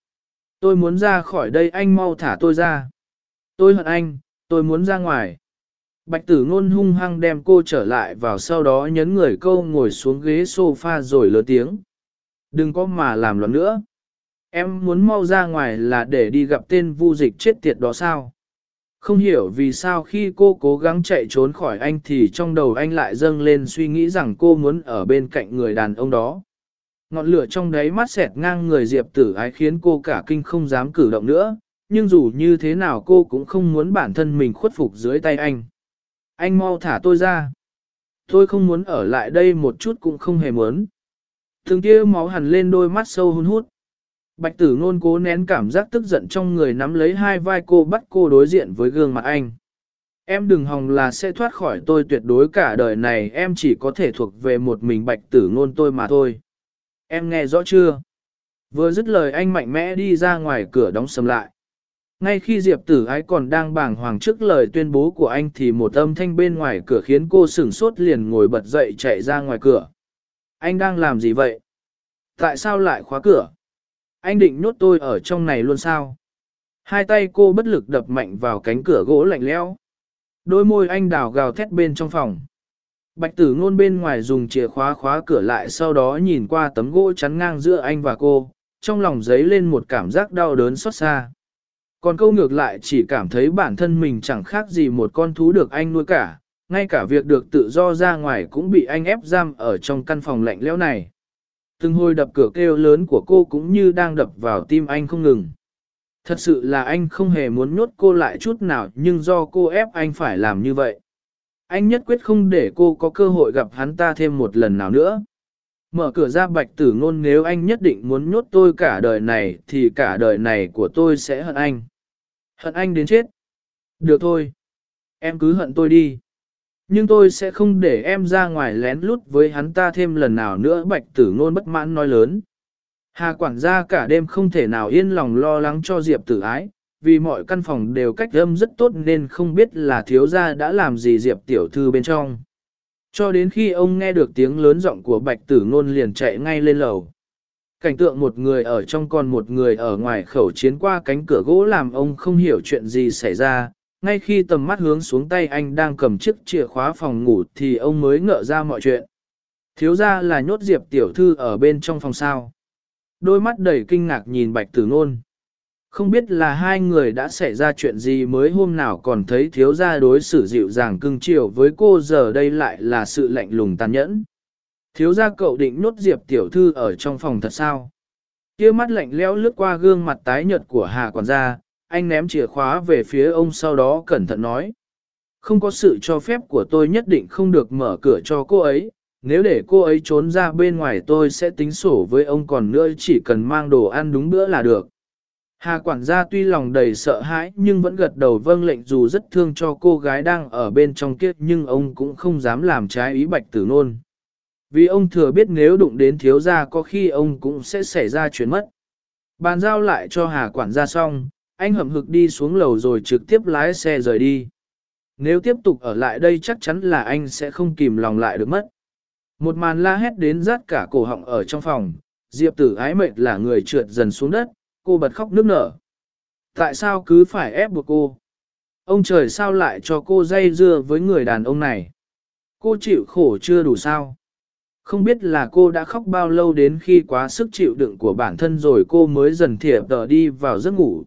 Tôi muốn ra khỏi đây anh mau thả tôi ra. Tôi hận anh, tôi muốn ra ngoài. Bạch tử ngôn hung hăng đem cô trở lại vào sau đó nhấn người câu ngồi xuống ghế sofa rồi lớn tiếng. Đừng có mà làm loạn nữa. Em muốn mau ra ngoài là để đi gặp tên vu dịch chết tiệt đó sao? Không hiểu vì sao khi cô cố gắng chạy trốn khỏi anh thì trong đầu anh lại dâng lên suy nghĩ rằng cô muốn ở bên cạnh người đàn ông đó. Ngọn lửa trong đáy mắt xẹt ngang người Diệp tử ái khiến cô cả kinh không dám cử động nữa, nhưng dù như thế nào cô cũng không muốn bản thân mình khuất phục dưới tay anh. Anh mau thả tôi ra. Tôi không muốn ở lại đây một chút cũng không hề muốn. Thường kia máu hẳn lên đôi mắt sâu hun hút. Bạch tử ngôn cố nén cảm giác tức giận trong người nắm lấy hai vai cô bắt cô đối diện với gương mặt anh. Em đừng hòng là sẽ thoát khỏi tôi tuyệt đối cả đời này, em chỉ có thể thuộc về một mình bạch tử ngôn tôi mà thôi. Em nghe rõ chưa? Vừa dứt lời anh mạnh mẽ đi ra ngoài cửa đóng sầm lại. Ngay khi Diệp tử ái còn đang bàng hoàng trước lời tuyên bố của anh thì một âm thanh bên ngoài cửa khiến cô sửng sốt liền ngồi bật dậy chạy ra ngoài cửa. Anh đang làm gì vậy? Tại sao lại khóa cửa? Anh định nhốt tôi ở trong này luôn sao? Hai tay cô bất lực đập mạnh vào cánh cửa gỗ lạnh lẽo. Đôi môi anh đào gào thét bên trong phòng. Bạch tử ngôn bên ngoài dùng chìa khóa khóa cửa lại sau đó nhìn qua tấm gỗ chắn ngang giữa anh và cô, trong lòng dấy lên một cảm giác đau đớn xót xa. Còn câu ngược lại chỉ cảm thấy bản thân mình chẳng khác gì một con thú được anh nuôi cả, ngay cả việc được tự do ra ngoài cũng bị anh ép giam ở trong căn phòng lạnh lẽo này. Từng hồi đập cửa kêu lớn của cô cũng như đang đập vào tim anh không ngừng. Thật sự là anh không hề muốn nhốt cô lại chút nào nhưng do cô ép anh phải làm như vậy. Anh nhất quyết không để cô có cơ hội gặp hắn ta thêm một lần nào nữa. Mở cửa ra bạch tử ngôn nếu anh nhất định muốn nhốt tôi cả đời này thì cả đời này của tôi sẽ hận anh. Hận anh đến chết. Được thôi. Em cứ hận tôi đi. Nhưng tôi sẽ không để em ra ngoài lén lút với hắn ta thêm lần nào nữa bạch tử ngôn bất mãn nói lớn. Hà quản gia cả đêm không thể nào yên lòng lo lắng cho Diệp tử ái, vì mọi căn phòng đều cách âm rất tốt nên không biết là thiếu gia đã làm gì Diệp tiểu thư bên trong. Cho đến khi ông nghe được tiếng lớn giọng của bạch tử ngôn liền chạy ngay lên lầu. Cảnh tượng một người ở trong còn một người ở ngoài khẩu chiến qua cánh cửa gỗ làm ông không hiểu chuyện gì xảy ra. Ngay khi tầm mắt hướng xuống tay anh đang cầm chiếc chìa khóa phòng ngủ thì ông mới ngỡ ra mọi chuyện. Thiếu ra là nhốt diệp tiểu thư ở bên trong phòng sao. Đôi mắt đầy kinh ngạc nhìn bạch tử ngôn. Không biết là hai người đã xảy ra chuyện gì mới hôm nào còn thấy thiếu gia đối xử dịu dàng cưng chiều với cô giờ đây lại là sự lạnh lùng tàn nhẫn. Thiếu gia cậu định nốt diệp tiểu thư ở trong phòng thật sao? Kia mắt lạnh lẽo lướt qua gương mặt tái nhợt của Hà quản gia, anh ném chìa khóa về phía ông sau đó cẩn thận nói. Không có sự cho phép của tôi nhất định không được mở cửa cho cô ấy, nếu để cô ấy trốn ra bên ngoài tôi sẽ tính sổ với ông còn nữa chỉ cần mang đồ ăn đúng bữa là được. Hà quản gia tuy lòng đầy sợ hãi nhưng vẫn gật đầu vâng lệnh dù rất thương cho cô gái đang ở bên trong kiếp nhưng ông cũng không dám làm trái ý bạch tử nôn. Vì ông thừa biết nếu đụng đến thiếu gia có khi ông cũng sẽ xảy ra chuyện mất. Bàn giao lại cho Hà quản gia xong, anh hậm hực đi xuống lầu rồi trực tiếp lái xe rời đi. Nếu tiếp tục ở lại đây chắc chắn là anh sẽ không kìm lòng lại được mất. Một màn la hét đến rát cả cổ họng ở trong phòng, Diệp tử ái mệt là người trượt dần xuống đất, cô bật khóc nức nở. Tại sao cứ phải ép buộc cô? Ông trời sao lại cho cô dây dưa với người đàn ông này? Cô chịu khổ chưa đủ sao? Không biết là cô đã khóc bao lâu đến khi quá sức chịu đựng của bản thân rồi cô mới dần thiệp tờ đi vào giấc ngủ.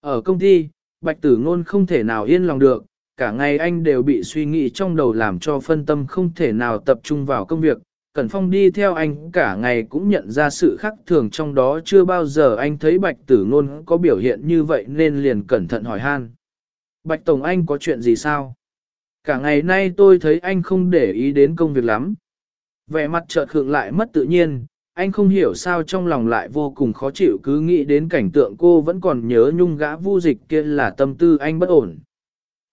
Ở công ty, Bạch Tử Ngôn không thể nào yên lòng được, cả ngày anh đều bị suy nghĩ trong đầu làm cho phân tâm không thể nào tập trung vào công việc. Cẩn Phong đi theo anh cả ngày cũng nhận ra sự khác thường trong đó chưa bao giờ anh thấy Bạch Tử Ngôn có biểu hiện như vậy nên liền cẩn thận hỏi han. Bạch Tổng Anh có chuyện gì sao? Cả ngày nay tôi thấy anh không để ý đến công việc lắm, Vẻ mặt chợt khượng lại mất tự nhiên, anh không hiểu sao trong lòng lại vô cùng khó chịu cứ nghĩ đến cảnh tượng cô vẫn còn nhớ nhung gã vu dịch kia là tâm tư anh bất ổn.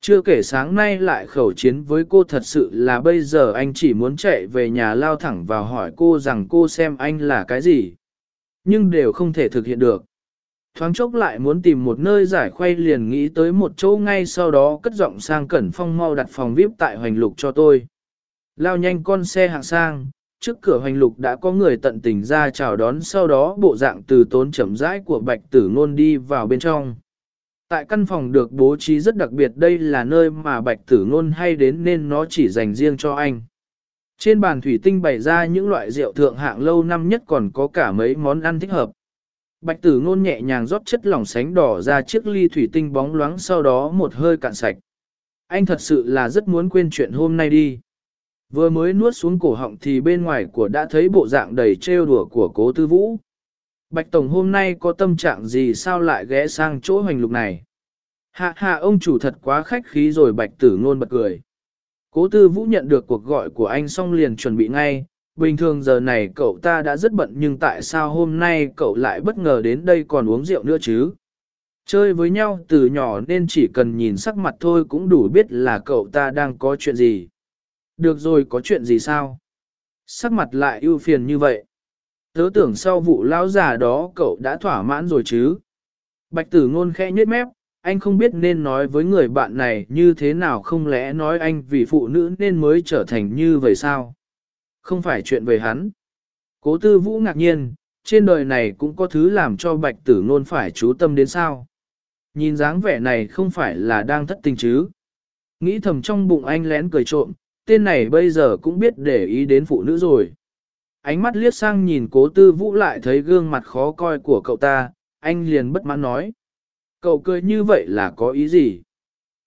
Chưa kể sáng nay lại khẩu chiến với cô thật sự là bây giờ anh chỉ muốn chạy về nhà lao thẳng vào hỏi cô rằng cô xem anh là cái gì. Nhưng đều không thể thực hiện được. Thoáng chốc lại muốn tìm một nơi giải khuây liền nghĩ tới một chỗ ngay sau đó cất giọng sang cẩn phong mau đặt phòng VIP tại hoành lục cho tôi. Lao nhanh con xe hạng sang, trước cửa hoành lục đã có người tận tình ra chào đón sau đó bộ dạng từ tốn chậm rãi của bạch tử ngôn đi vào bên trong. Tại căn phòng được bố trí rất đặc biệt đây là nơi mà bạch tử ngôn hay đến nên nó chỉ dành riêng cho anh. Trên bàn thủy tinh bày ra những loại rượu thượng hạng lâu năm nhất còn có cả mấy món ăn thích hợp. Bạch tử ngôn nhẹ nhàng rót chất lỏng sánh đỏ ra chiếc ly thủy tinh bóng loáng sau đó một hơi cạn sạch. Anh thật sự là rất muốn quên chuyện hôm nay đi. Vừa mới nuốt xuống cổ họng thì bên ngoài của đã thấy bộ dạng đầy trêu đùa của cố tư vũ. Bạch Tổng hôm nay có tâm trạng gì sao lại ghé sang chỗ hoành lục này? Hạ hạ, ông chủ thật quá khách khí rồi, bạch tử ngôn bật cười. Cố tư vũ nhận được cuộc gọi của anh xong liền chuẩn bị ngay. Bình thường giờ này cậu ta đã rất bận, nhưng tại sao hôm nay cậu lại bất ngờ đến đây còn uống rượu nữa chứ? Chơi với nhau từ nhỏ nên chỉ cần nhìn sắc mặt thôi cũng đủ biết là cậu ta đang có chuyện gì. Được rồi có chuyện gì sao? Sắc mặt lại ưu phiền như vậy. Tớ tưởng sau vụ lão già đó cậu đã thỏa mãn rồi chứ? Bạch tử ngôn khẽ nhếch mép, anh không biết nên nói với người bạn này như thế nào không lẽ nói anh vì phụ nữ nên mới trở thành như vậy sao? Không phải chuyện về hắn. Cố tư vũ ngạc nhiên, trên đời này cũng có thứ làm cho bạch tử ngôn phải chú tâm đến sao? Nhìn dáng vẻ này không phải là đang thất tình chứ? Nghĩ thầm trong bụng anh lén cười trộm, tên này bây giờ cũng biết để ý đến phụ nữ rồi. ánh mắt liếc sang nhìn cố tư vũ lại thấy gương mặt khó coi của cậu ta, anh liền bất mãn nói. Cậu cười như vậy là có ý gì?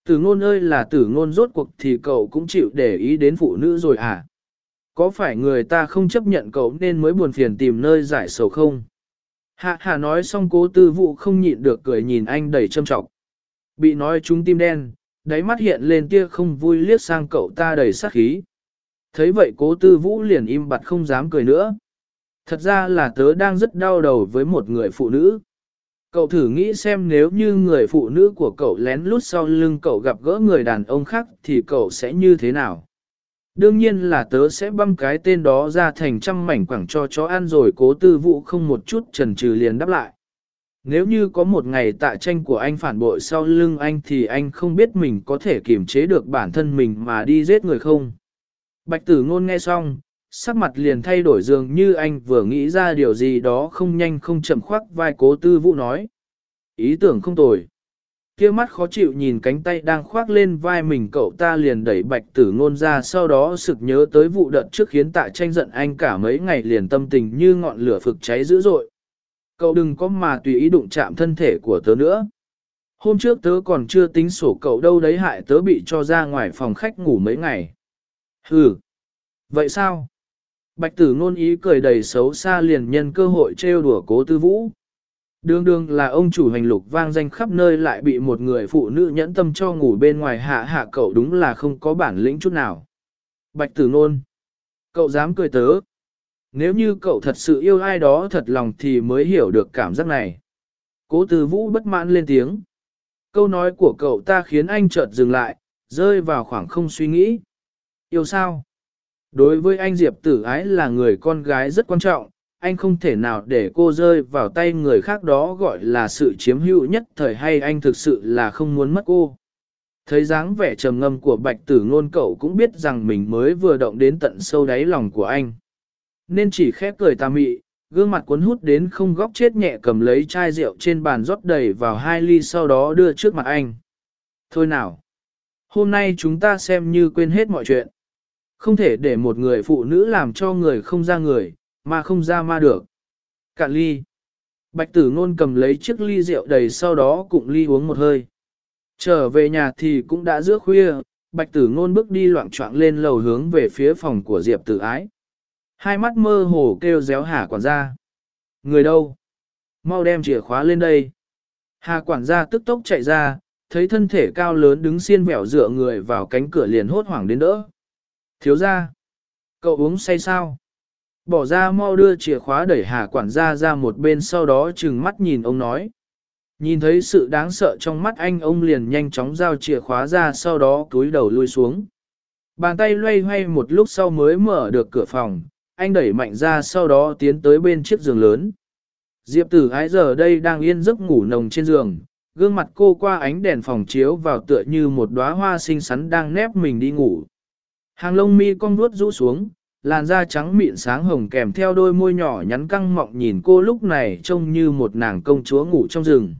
Tử ngôn ơi là tử ngôn rốt cuộc thì cậu cũng chịu để ý đến phụ nữ rồi à? Có phải người ta không chấp nhận cậu nên mới buồn phiền tìm nơi giải sầu không? Hạ Hạ nói xong cố tư vụ không nhịn được cười nhìn anh đầy châm trọng. Bị nói trúng tim đen, đáy mắt hiện lên tia không vui liếc sang cậu ta đầy sát khí. Thấy vậy cố tư vũ liền im bặt không dám cười nữa. Thật ra là tớ đang rất đau đầu với một người phụ nữ. Cậu thử nghĩ xem nếu như người phụ nữ của cậu lén lút sau lưng cậu gặp gỡ người đàn ông khác thì cậu sẽ như thế nào? Đương nhiên là tớ sẽ băm cái tên đó ra thành trăm mảnh quảng cho chó ăn rồi cố tư Vũ không một chút chần chừ liền đáp lại. Nếu như có một ngày tạ tranh của anh phản bội sau lưng anh thì anh không biết mình có thể kiềm chế được bản thân mình mà đi giết người không. Bạch tử ngôn nghe xong, sắc mặt liền thay đổi dường như anh vừa nghĩ ra điều gì đó không nhanh không chậm khoác vai cố tư vũ nói. Ý tưởng không tồi. kia mắt khó chịu nhìn cánh tay đang khoác lên vai mình cậu ta liền đẩy bạch tử ngôn ra sau đó sực nhớ tới vụ đợt trước khiến tạ tranh giận anh cả mấy ngày liền tâm tình như ngọn lửa phực cháy dữ dội. Cậu đừng có mà tùy ý đụng chạm thân thể của tớ nữa. Hôm trước tớ còn chưa tính sổ cậu đâu đấy hại tớ bị cho ra ngoài phòng khách ngủ mấy ngày. Hừ. Vậy sao? Bạch tử ngôn ý cười đầy xấu xa liền nhân cơ hội trêu đùa cố tư vũ. Đương đương là ông chủ hành lục vang danh khắp nơi lại bị một người phụ nữ nhẫn tâm cho ngủ bên ngoài hạ hạ cậu đúng là không có bản lĩnh chút nào. Bạch tử ngôn. Cậu dám cười tớ. Nếu như cậu thật sự yêu ai đó thật lòng thì mới hiểu được cảm giác này. Cố tư vũ bất mãn lên tiếng. Câu nói của cậu ta khiến anh chợt dừng lại, rơi vào khoảng không suy nghĩ. Yêu sao? Đối với anh Diệp tử ái là người con gái rất quan trọng, anh không thể nào để cô rơi vào tay người khác đó gọi là sự chiếm hữu nhất thời hay anh thực sự là không muốn mất cô. Thấy dáng vẻ trầm ngâm của bạch tử ngôn cậu cũng biết rằng mình mới vừa động đến tận sâu đáy lòng của anh. Nên chỉ khép cười tà mị, gương mặt cuốn hút đến không góc chết nhẹ cầm lấy chai rượu trên bàn rót đầy vào hai ly sau đó đưa trước mặt anh. Thôi nào, hôm nay chúng ta xem như quên hết mọi chuyện. Không thể để một người phụ nữ làm cho người không ra người, mà không ra ma được. Cạn ly. Bạch tử ngôn cầm lấy chiếc ly rượu đầy sau đó cũng ly uống một hơi. Trở về nhà thì cũng đã giữa khuya, bạch tử ngôn bước đi loạn trọng lên lầu hướng về phía phòng của Diệp tử ái. Hai mắt mơ hồ kêu réo hà quản gia. Người đâu? Mau đem chìa khóa lên đây. Hà quản gia tức tốc chạy ra, thấy thân thể cao lớn đứng xiên vẻo dựa người vào cánh cửa liền hốt hoảng đến đỡ. Thiếu ra. Cậu uống say sao? Bỏ ra mau đưa chìa khóa đẩy hà quản gia ra một bên sau đó chừng mắt nhìn ông nói. Nhìn thấy sự đáng sợ trong mắt anh ông liền nhanh chóng giao chìa khóa ra sau đó cúi đầu lui xuống. Bàn tay loay hoay một lúc sau mới mở được cửa phòng, anh đẩy mạnh ra sau đó tiến tới bên chiếc giường lớn. Diệp tử ái giờ đây đang yên giấc ngủ nồng trên giường, gương mặt cô qua ánh đèn phòng chiếu vào tựa như một đóa hoa xinh xắn đang nép mình đi ngủ. Hàng lông mi cong vuốt rũ xuống, làn da trắng mịn sáng hồng kèm theo đôi môi nhỏ nhắn căng mọng nhìn cô lúc này trông như một nàng công chúa ngủ trong rừng.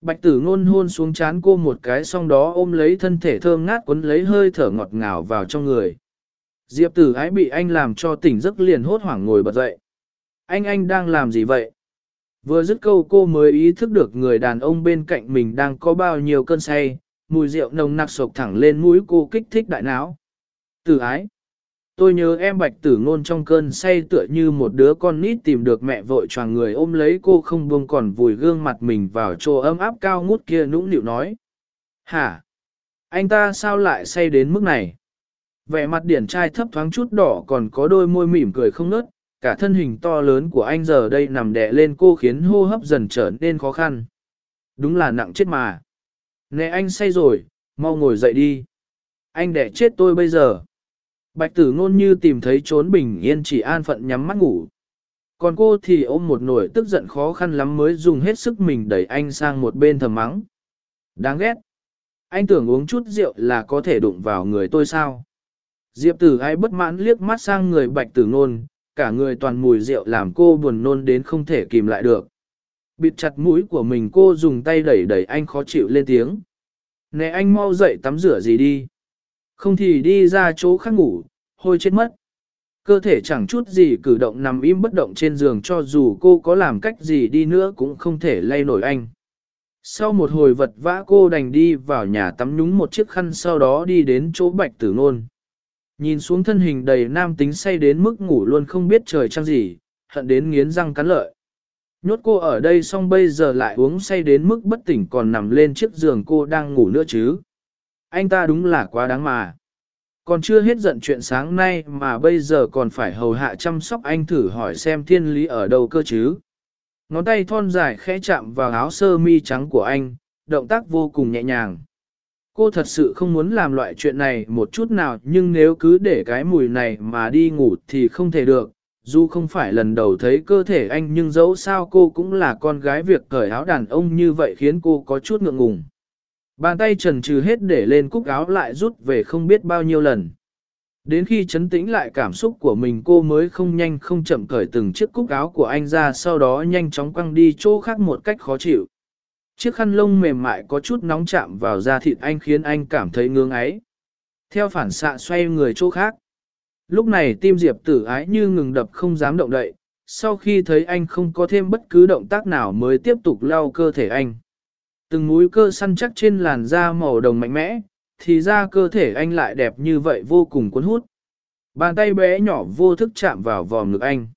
Bạch tử ngôn hôn xuống chán cô một cái xong đó ôm lấy thân thể thơm ngát quấn lấy hơi thở ngọt ngào vào trong người. Diệp tử ái bị anh làm cho tỉnh giấc liền hốt hoảng ngồi bật dậy. Anh anh đang làm gì vậy? Vừa dứt câu cô mới ý thức được người đàn ông bên cạnh mình đang có bao nhiêu cơn say, mùi rượu nồng nặc sộc thẳng lên mũi cô kích thích đại não. Tử ái. Tôi nhớ em bạch tử ngôn trong cơn say tựa như một đứa con nít tìm được mẹ vội choàng người ôm lấy cô không buông còn vùi gương mặt mình vào chỗ ấm áp cao ngút kia nũng nịu nói. Hả? Anh ta sao lại say đến mức này? Vẻ mặt điển trai thấp thoáng chút đỏ còn có đôi môi mỉm cười không nớt, cả thân hình to lớn của anh giờ đây nằm đè lên cô khiến hô hấp dần trở nên khó khăn. Đúng là nặng chết mà. Nè anh say rồi, mau ngồi dậy đi. Anh đẻ chết tôi bây giờ. Bạch tử ngôn như tìm thấy trốn bình yên chỉ an phận nhắm mắt ngủ. Còn cô thì ôm một nỗi tức giận khó khăn lắm mới dùng hết sức mình đẩy anh sang một bên thầm mắng. Đáng ghét. Anh tưởng uống chút rượu là có thể đụng vào người tôi sao? Diệp tử ai bất mãn liếc mắt sang người bạch tử ngôn, cả người toàn mùi rượu làm cô buồn nôn đến không thể kìm lại được. Bịt chặt mũi của mình cô dùng tay đẩy đẩy anh khó chịu lên tiếng. Nè anh mau dậy tắm rửa gì đi. Không thì đi ra chỗ khác ngủ, hôi chết mất. Cơ thể chẳng chút gì cử động nằm im bất động trên giường cho dù cô có làm cách gì đi nữa cũng không thể lay nổi anh. Sau một hồi vật vã cô đành đi vào nhà tắm nhúng một chiếc khăn sau đó đi đến chỗ bạch tử nôn. Nhìn xuống thân hình đầy nam tính say đến mức ngủ luôn không biết trời trăng gì, hận đến nghiến răng cắn lợi. Nhốt cô ở đây xong bây giờ lại uống say đến mức bất tỉnh còn nằm lên chiếc giường cô đang ngủ nữa chứ. Anh ta đúng là quá đáng mà. Còn chưa hết giận chuyện sáng nay mà bây giờ còn phải hầu hạ chăm sóc anh thử hỏi xem thiên lý ở đâu cơ chứ. Ngón tay thon dài khẽ chạm vào áo sơ mi trắng của anh, động tác vô cùng nhẹ nhàng. Cô thật sự không muốn làm loại chuyện này một chút nào, nhưng nếu cứ để cái mùi này mà đi ngủ thì không thể được. Dù không phải lần đầu thấy cơ thể anh, nhưng dẫu sao cô cũng là con gái việc cởi áo đàn ông như vậy khiến cô có chút ngượng ngùng. Bàn tay trần trừ hết để lên cúc áo lại rút về không biết bao nhiêu lần. Đến khi chấn tĩnh lại cảm xúc của mình, cô mới không nhanh không chậm cởi từng chiếc cúc áo của anh ra, sau đó nhanh chóng quăng đi chỗ khác một cách khó chịu. Chiếc khăn lông mềm mại có chút nóng chạm vào da thịt anh khiến anh cảm thấy ngưỡng ấy. Theo phản xạ xoay người chỗ khác. Lúc này tim Diệp tử ái như ngừng đập không dám động đậy, sau khi thấy anh không có thêm bất cứ động tác nào mới tiếp tục lau cơ thể anh. Từng mũi cơ săn chắc trên làn da màu đồng mạnh mẽ, thì ra cơ thể anh lại đẹp như vậy vô cùng cuốn hút. Bàn tay bé nhỏ vô thức chạm vào vòm ngực anh.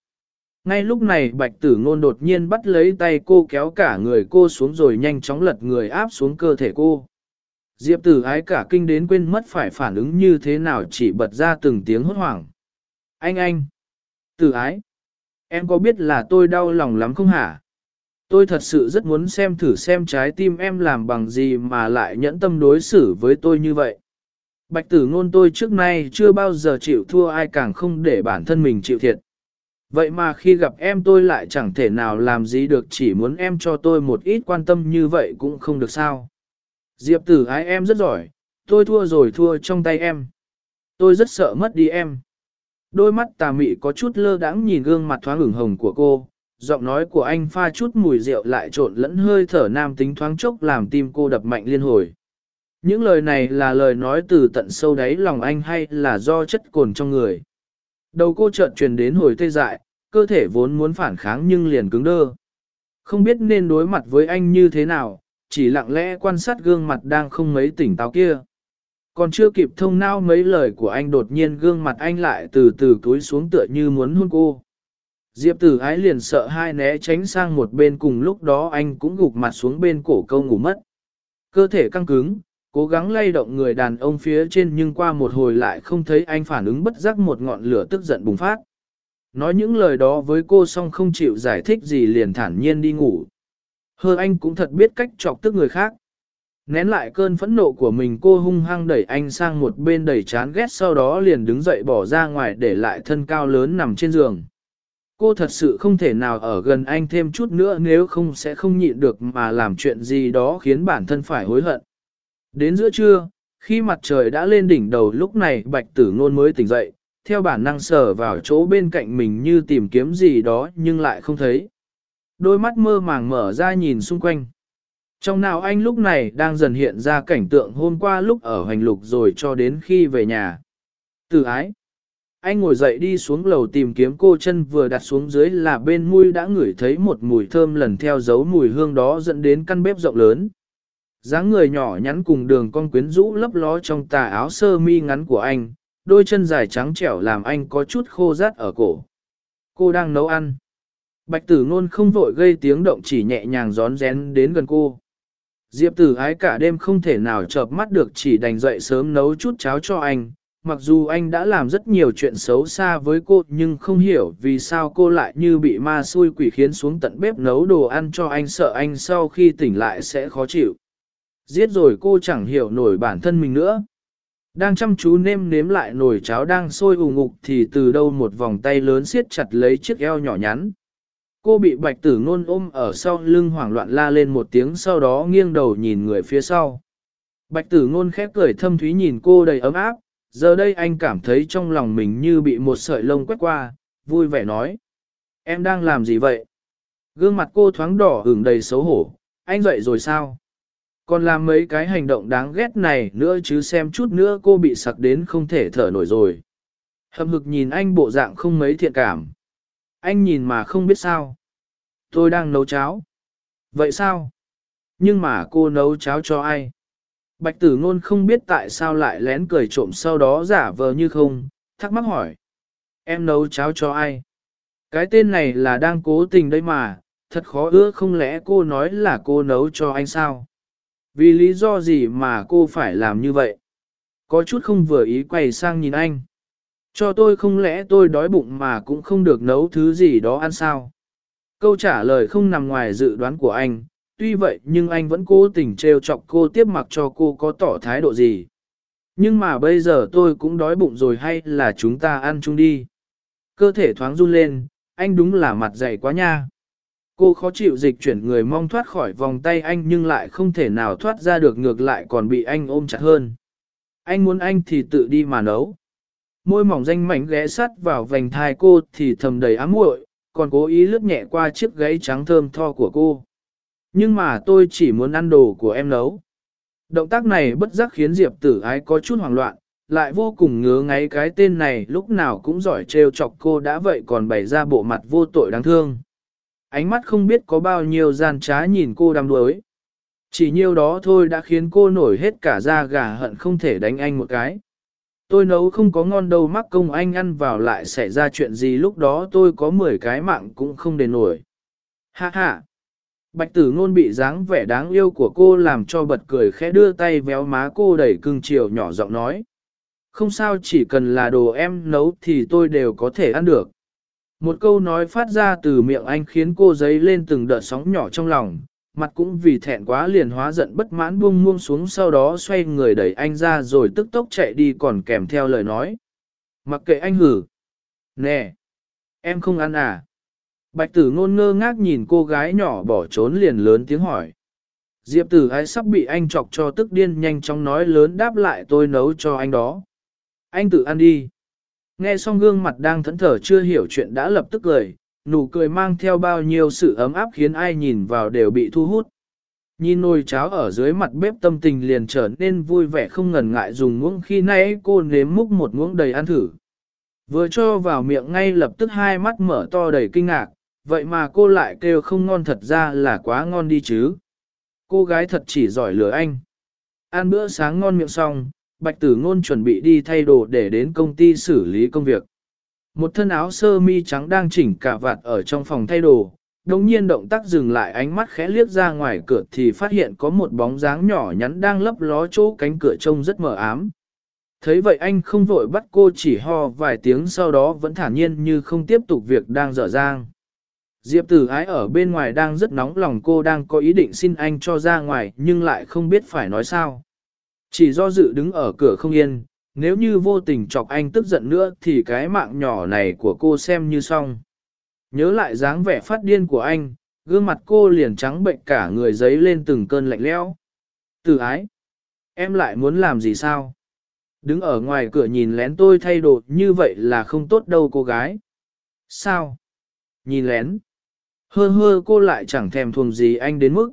Ngay lúc này bạch tử ngôn đột nhiên bắt lấy tay cô kéo cả người cô xuống rồi nhanh chóng lật người áp xuống cơ thể cô. Diệp tử ái cả kinh đến quên mất phải phản ứng như thế nào chỉ bật ra từng tiếng hốt hoảng. Anh anh! Tử ái! Em có biết là tôi đau lòng lắm không hả? Tôi thật sự rất muốn xem thử xem trái tim em làm bằng gì mà lại nhẫn tâm đối xử với tôi như vậy. Bạch tử ngôn tôi trước nay chưa bao giờ chịu thua ai càng không để bản thân mình chịu thiệt. Vậy mà khi gặp em tôi lại chẳng thể nào làm gì được chỉ muốn em cho tôi một ít quan tâm như vậy cũng không được sao. Diệp tử ái em rất giỏi, tôi thua rồi thua trong tay em. Tôi rất sợ mất đi em. Đôi mắt tà mị có chút lơ đãng nhìn gương mặt thoáng ửng hồng của cô, giọng nói của anh pha chút mùi rượu lại trộn lẫn hơi thở nam tính thoáng chốc làm tim cô đập mạnh liên hồi. Những lời này là lời nói từ tận sâu đáy lòng anh hay là do chất cồn trong người. Đầu cô chợt truyền đến hồi tê dại, cơ thể vốn muốn phản kháng nhưng liền cứng đơ. Không biết nên đối mặt với anh như thế nào, chỉ lặng lẽ quan sát gương mặt đang không mấy tỉnh táo kia. Còn chưa kịp thông nao mấy lời của anh đột nhiên gương mặt anh lại từ từ cúi xuống tựa như muốn hôn cô. Diệp tử ái liền sợ hai né tránh sang một bên cùng lúc đó anh cũng gục mặt xuống bên cổ câu ngủ mất. Cơ thể căng cứng, cố gắng lay động người đàn ông phía trên nhưng qua một hồi lại không thấy anh phản ứng bất giác một ngọn lửa tức giận bùng phát. Nói những lời đó với cô xong không chịu giải thích gì liền thản nhiên đi ngủ. Hơ anh cũng thật biết cách chọc tức người khác. Nén lại cơn phẫn nộ của mình cô hung hăng đẩy anh sang một bên đẩy chán ghét sau đó liền đứng dậy bỏ ra ngoài để lại thân cao lớn nằm trên giường. Cô thật sự không thể nào ở gần anh thêm chút nữa nếu không sẽ không nhịn được mà làm chuyện gì đó khiến bản thân phải hối hận. Đến giữa trưa, khi mặt trời đã lên đỉnh đầu lúc này bạch tử ngôn mới tỉnh dậy, theo bản năng sờ vào chỗ bên cạnh mình như tìm kiếm gì đó nhưng lại không thấy. Đôi mắt mơ màng mở ra nhìn xung quanh. Trong nào anh lúc này đang dần hiện ra cảnh tượng hôm qua lúc ở hoành lục rồi cho đến khi về nhà. Từ ái. Anh ngồi dậy đi xuống lầu tìm kiếm cô chân vừa đặt xuống dưới là bên mũi đã ngửi thấy một mùi thơm lần theo dấu mùi hương đó dẫn đến căn bếp rộng lớn. dáng người nhỏ nhắn cùng đường con quyến rũ lấp ló trong tà áo sơ mi ngắn của anh, đôi chân dài trắng trẻo làm anh có chút khô rát ở cổ. Cô đang nấu ăn. Bạch tử ngôn không vội gây tiếng động chỉ nhẹ nhàng gión rén đến gần cô. Diệp tử ái cả đêm không thể nào chợp mắt được chỉ đành dậy sớm nấu chút cháo cho anh. Mặc dù anh đã làm rất nhiều chuyện xấu xa với cô nhưng không hiểu vì sao cô lại như bị ma xui quỷ khiến xuống tận bếp nấu đồ ăn cho anh sợ anh sau khi tỉnh lại sẽ khó chịu. Giết rồi cô chẳng hiểu nổi bản thân mình nữa. Đang chăm chú nêm nếm lại nồi cháo đang sôi ù ngục thì từ đâu một vòng tay lớn siết chặt lấy chiếc eo nhỏ nhắn. Cô bị bạch tử ngôn ôm ở sau lưng hoảng loạn la lên một tiếng sau đó nghiêng đầu nhìn người phía sau. Bạch tử ngôn khép cười thâm thúy nhìn cô đầy ấm áp, giờ đây anh cảm thấy trong lòng mình như bị một sợi lông quét qua, vui vẻ nói. Em đang làm gì vậy? Gương mặt cô thoáng đỏ hưởng đầy xấu hổ, anh dậy rồi sao? Còn làm mấy cái hành động đáng ghét này nữa chứ xem chút nữa cô bị sặc đến không thể thở nổi rồi. Hầm hực nhìn anh bộ dạng không mấy thiện cảm. Anh nhìn mà không biết sao. Tôi đang nấu cháo. Vậy sao? Nhưng mà cô nấu cháo cho ai? Bạch tử ngôn không biết tại sao lại lén cười trộm sau đó giả vờ như không, thắc mắc hỏi. Em nấu cháo cho ai? Cái tên này là đang cố tình đây mà, thật khó ưa không lẽ cô nói là cô nấu cho anh sao? Vì lý do gì mà cô phải làm như vậy? Có chút không vừa ý quay sang nhìn anh. Cho tôi không lẽ tôi đói bụng mà cũng không được nấu thứ gì đó ăn sao? Câu trả lời không nằm ngoài dự đoán của anh, tuy vậy nhưng anh vẫn cố tình trêu chọc cô tiếp mặc cho cô có tỏ thái độ gì. Nhưng mà bây giờ tôi cũng đói bụng rồi hay là chúng ta ăn chung đi. Cơ thể thoáng run lên, anh đúng là mặt dày quá nha. Cô khó chịu dịch chuyển người mong thoát khỏi vòng tay anh nhưng lại không thể nào thoát ra được ngược lại còn bị anh ôm chặt hơn. Anh muốn anh thì tự đi mà nấu. Môi mỏng danh mảnh ghé sắt vào vành thai cô thì thầm đầy ám muội, còn cố ý lướt nhẹ qua chiếc gáy trắng thơm tho của cô. Nhưng mà tôi chỉ muốn ăn đồ của em nấu. Động tác này bất giác khiến Diệp tử ái có chút hoảng loạn, lại vô cùng ngứa ngáy cái tên này lúc nào cũng giỏi trêu chọc cô đã vậy còn bày ra bộ mặt vô tội đáng thương. Ánh mắt không biết có bao nhiêu gian trá nhìn cô đắm đuối. Chỉ nhiêu đó thôi đã khiến cô nổi hết cả da gà hận không thể đánh anh một cái. Tôi nấu không có ngon đâu, mắc công anh ăn vào lại xảy ra chuyện gì lúc đó tôi có 10 cái mạng cũng không đền nổi. Ha ha! Bạch tử ngôn bị dáng vẻ đáng yêu của cô làm cho bật cười khẽ đưa tay véo má cô đẩy cưng chiều nhỏ giọng nói. Không sao, chỉ cần là đồ em nấu thì tôi đều có thể ăn được. Một câu nói phát ra từ miệng anh khiến cô giấy lên từng đợt sóng nhỏ trong lòng, mặt cũng vì thẹn quá liền hóa giận bất mãn buông muông xuống sau đó xoay người đẩy anh ra rồi tức tốc chạy đi còn kèm theo lời nói. Mặc kệ anh hử. Nè! Em không ăn à? Bạch tử ngôn ngơ ngác nhìn cô gái nhỏ bỏ trốn liền lớn tiếng hỏi. Diệp tử ái sắp bị anh chọc cho tức điên nhanh chóng nói lớn đáp lại tôi nấu cho anh đó. Anh tự ăn đi. Nghe xong gương mặt đang thẫn thờ chưa hiểu chuyện đã lập tức cười, nụ cười mang theo bao nhiêu sự ấm áp khiến ai nhìn vào đều bị thu hút. Nhìn nồi cháo ở dưới mặt bếp tâm tình liền trở nên vui vẻ không ngần ngại dùng muỗng khi nãy cô nếm múc một muỗng đầy ăn thử. Vừa cho vào miệng ngay lập tức hai mắt mở to đầy kinh ngạc, vậy mà cô lại kêu không ngon thật ra là quá ngon đi chứ. Cô gái thật chỉ giỏi lừa anh. Ăn bữa sáng ngon miệng xong, Bạch Tử Ngôn chuẩn bị đi thay đồ để đến công ty xử lý công việc. Một thân áo sơ mi trắng đang chỉnh cả vạt ở trong phòng thay đồ, đồng nhiên động tác dừng lại ánh mắt khẽ liếc ra ngoài cửa thì phát hiện có một bóng dáng nhỏ nhắn đang lấp ló chỗ cánh cửa trông rất mờ ám. Thấy vậy anh không vội bắt cô chỉ ho vài tiếng sau đó vẫn thản nhiên như không tiếp tục việc đang dở dang. Diệp tử ái ở bên ngoài đang rất nóng lòng cô đang có ý định xin anh cho ra ngoài nhưng lại không biết phải nói sao. Chỉ do dự đứng ở cửa không yên, nếu như vô tình chọc anh tức giận nữa thì cái mạng nhỏ này của cô xem như xong. Nhớ lại dáng vẻ phát điên của anh, gương mặt cô liền trắng bệnh cả người giấy lên từng cơn lạnh lẽo. Tử ái, em lại muốn làm gì sao? Đứng ở ngoài cửa nhìn lén tôi thay đồ như vậy là không tốt đâu cô gái. Sao? Nhìn lén. Hơ hơ cô lại chẳng thèm thuồng gì anh đến mức.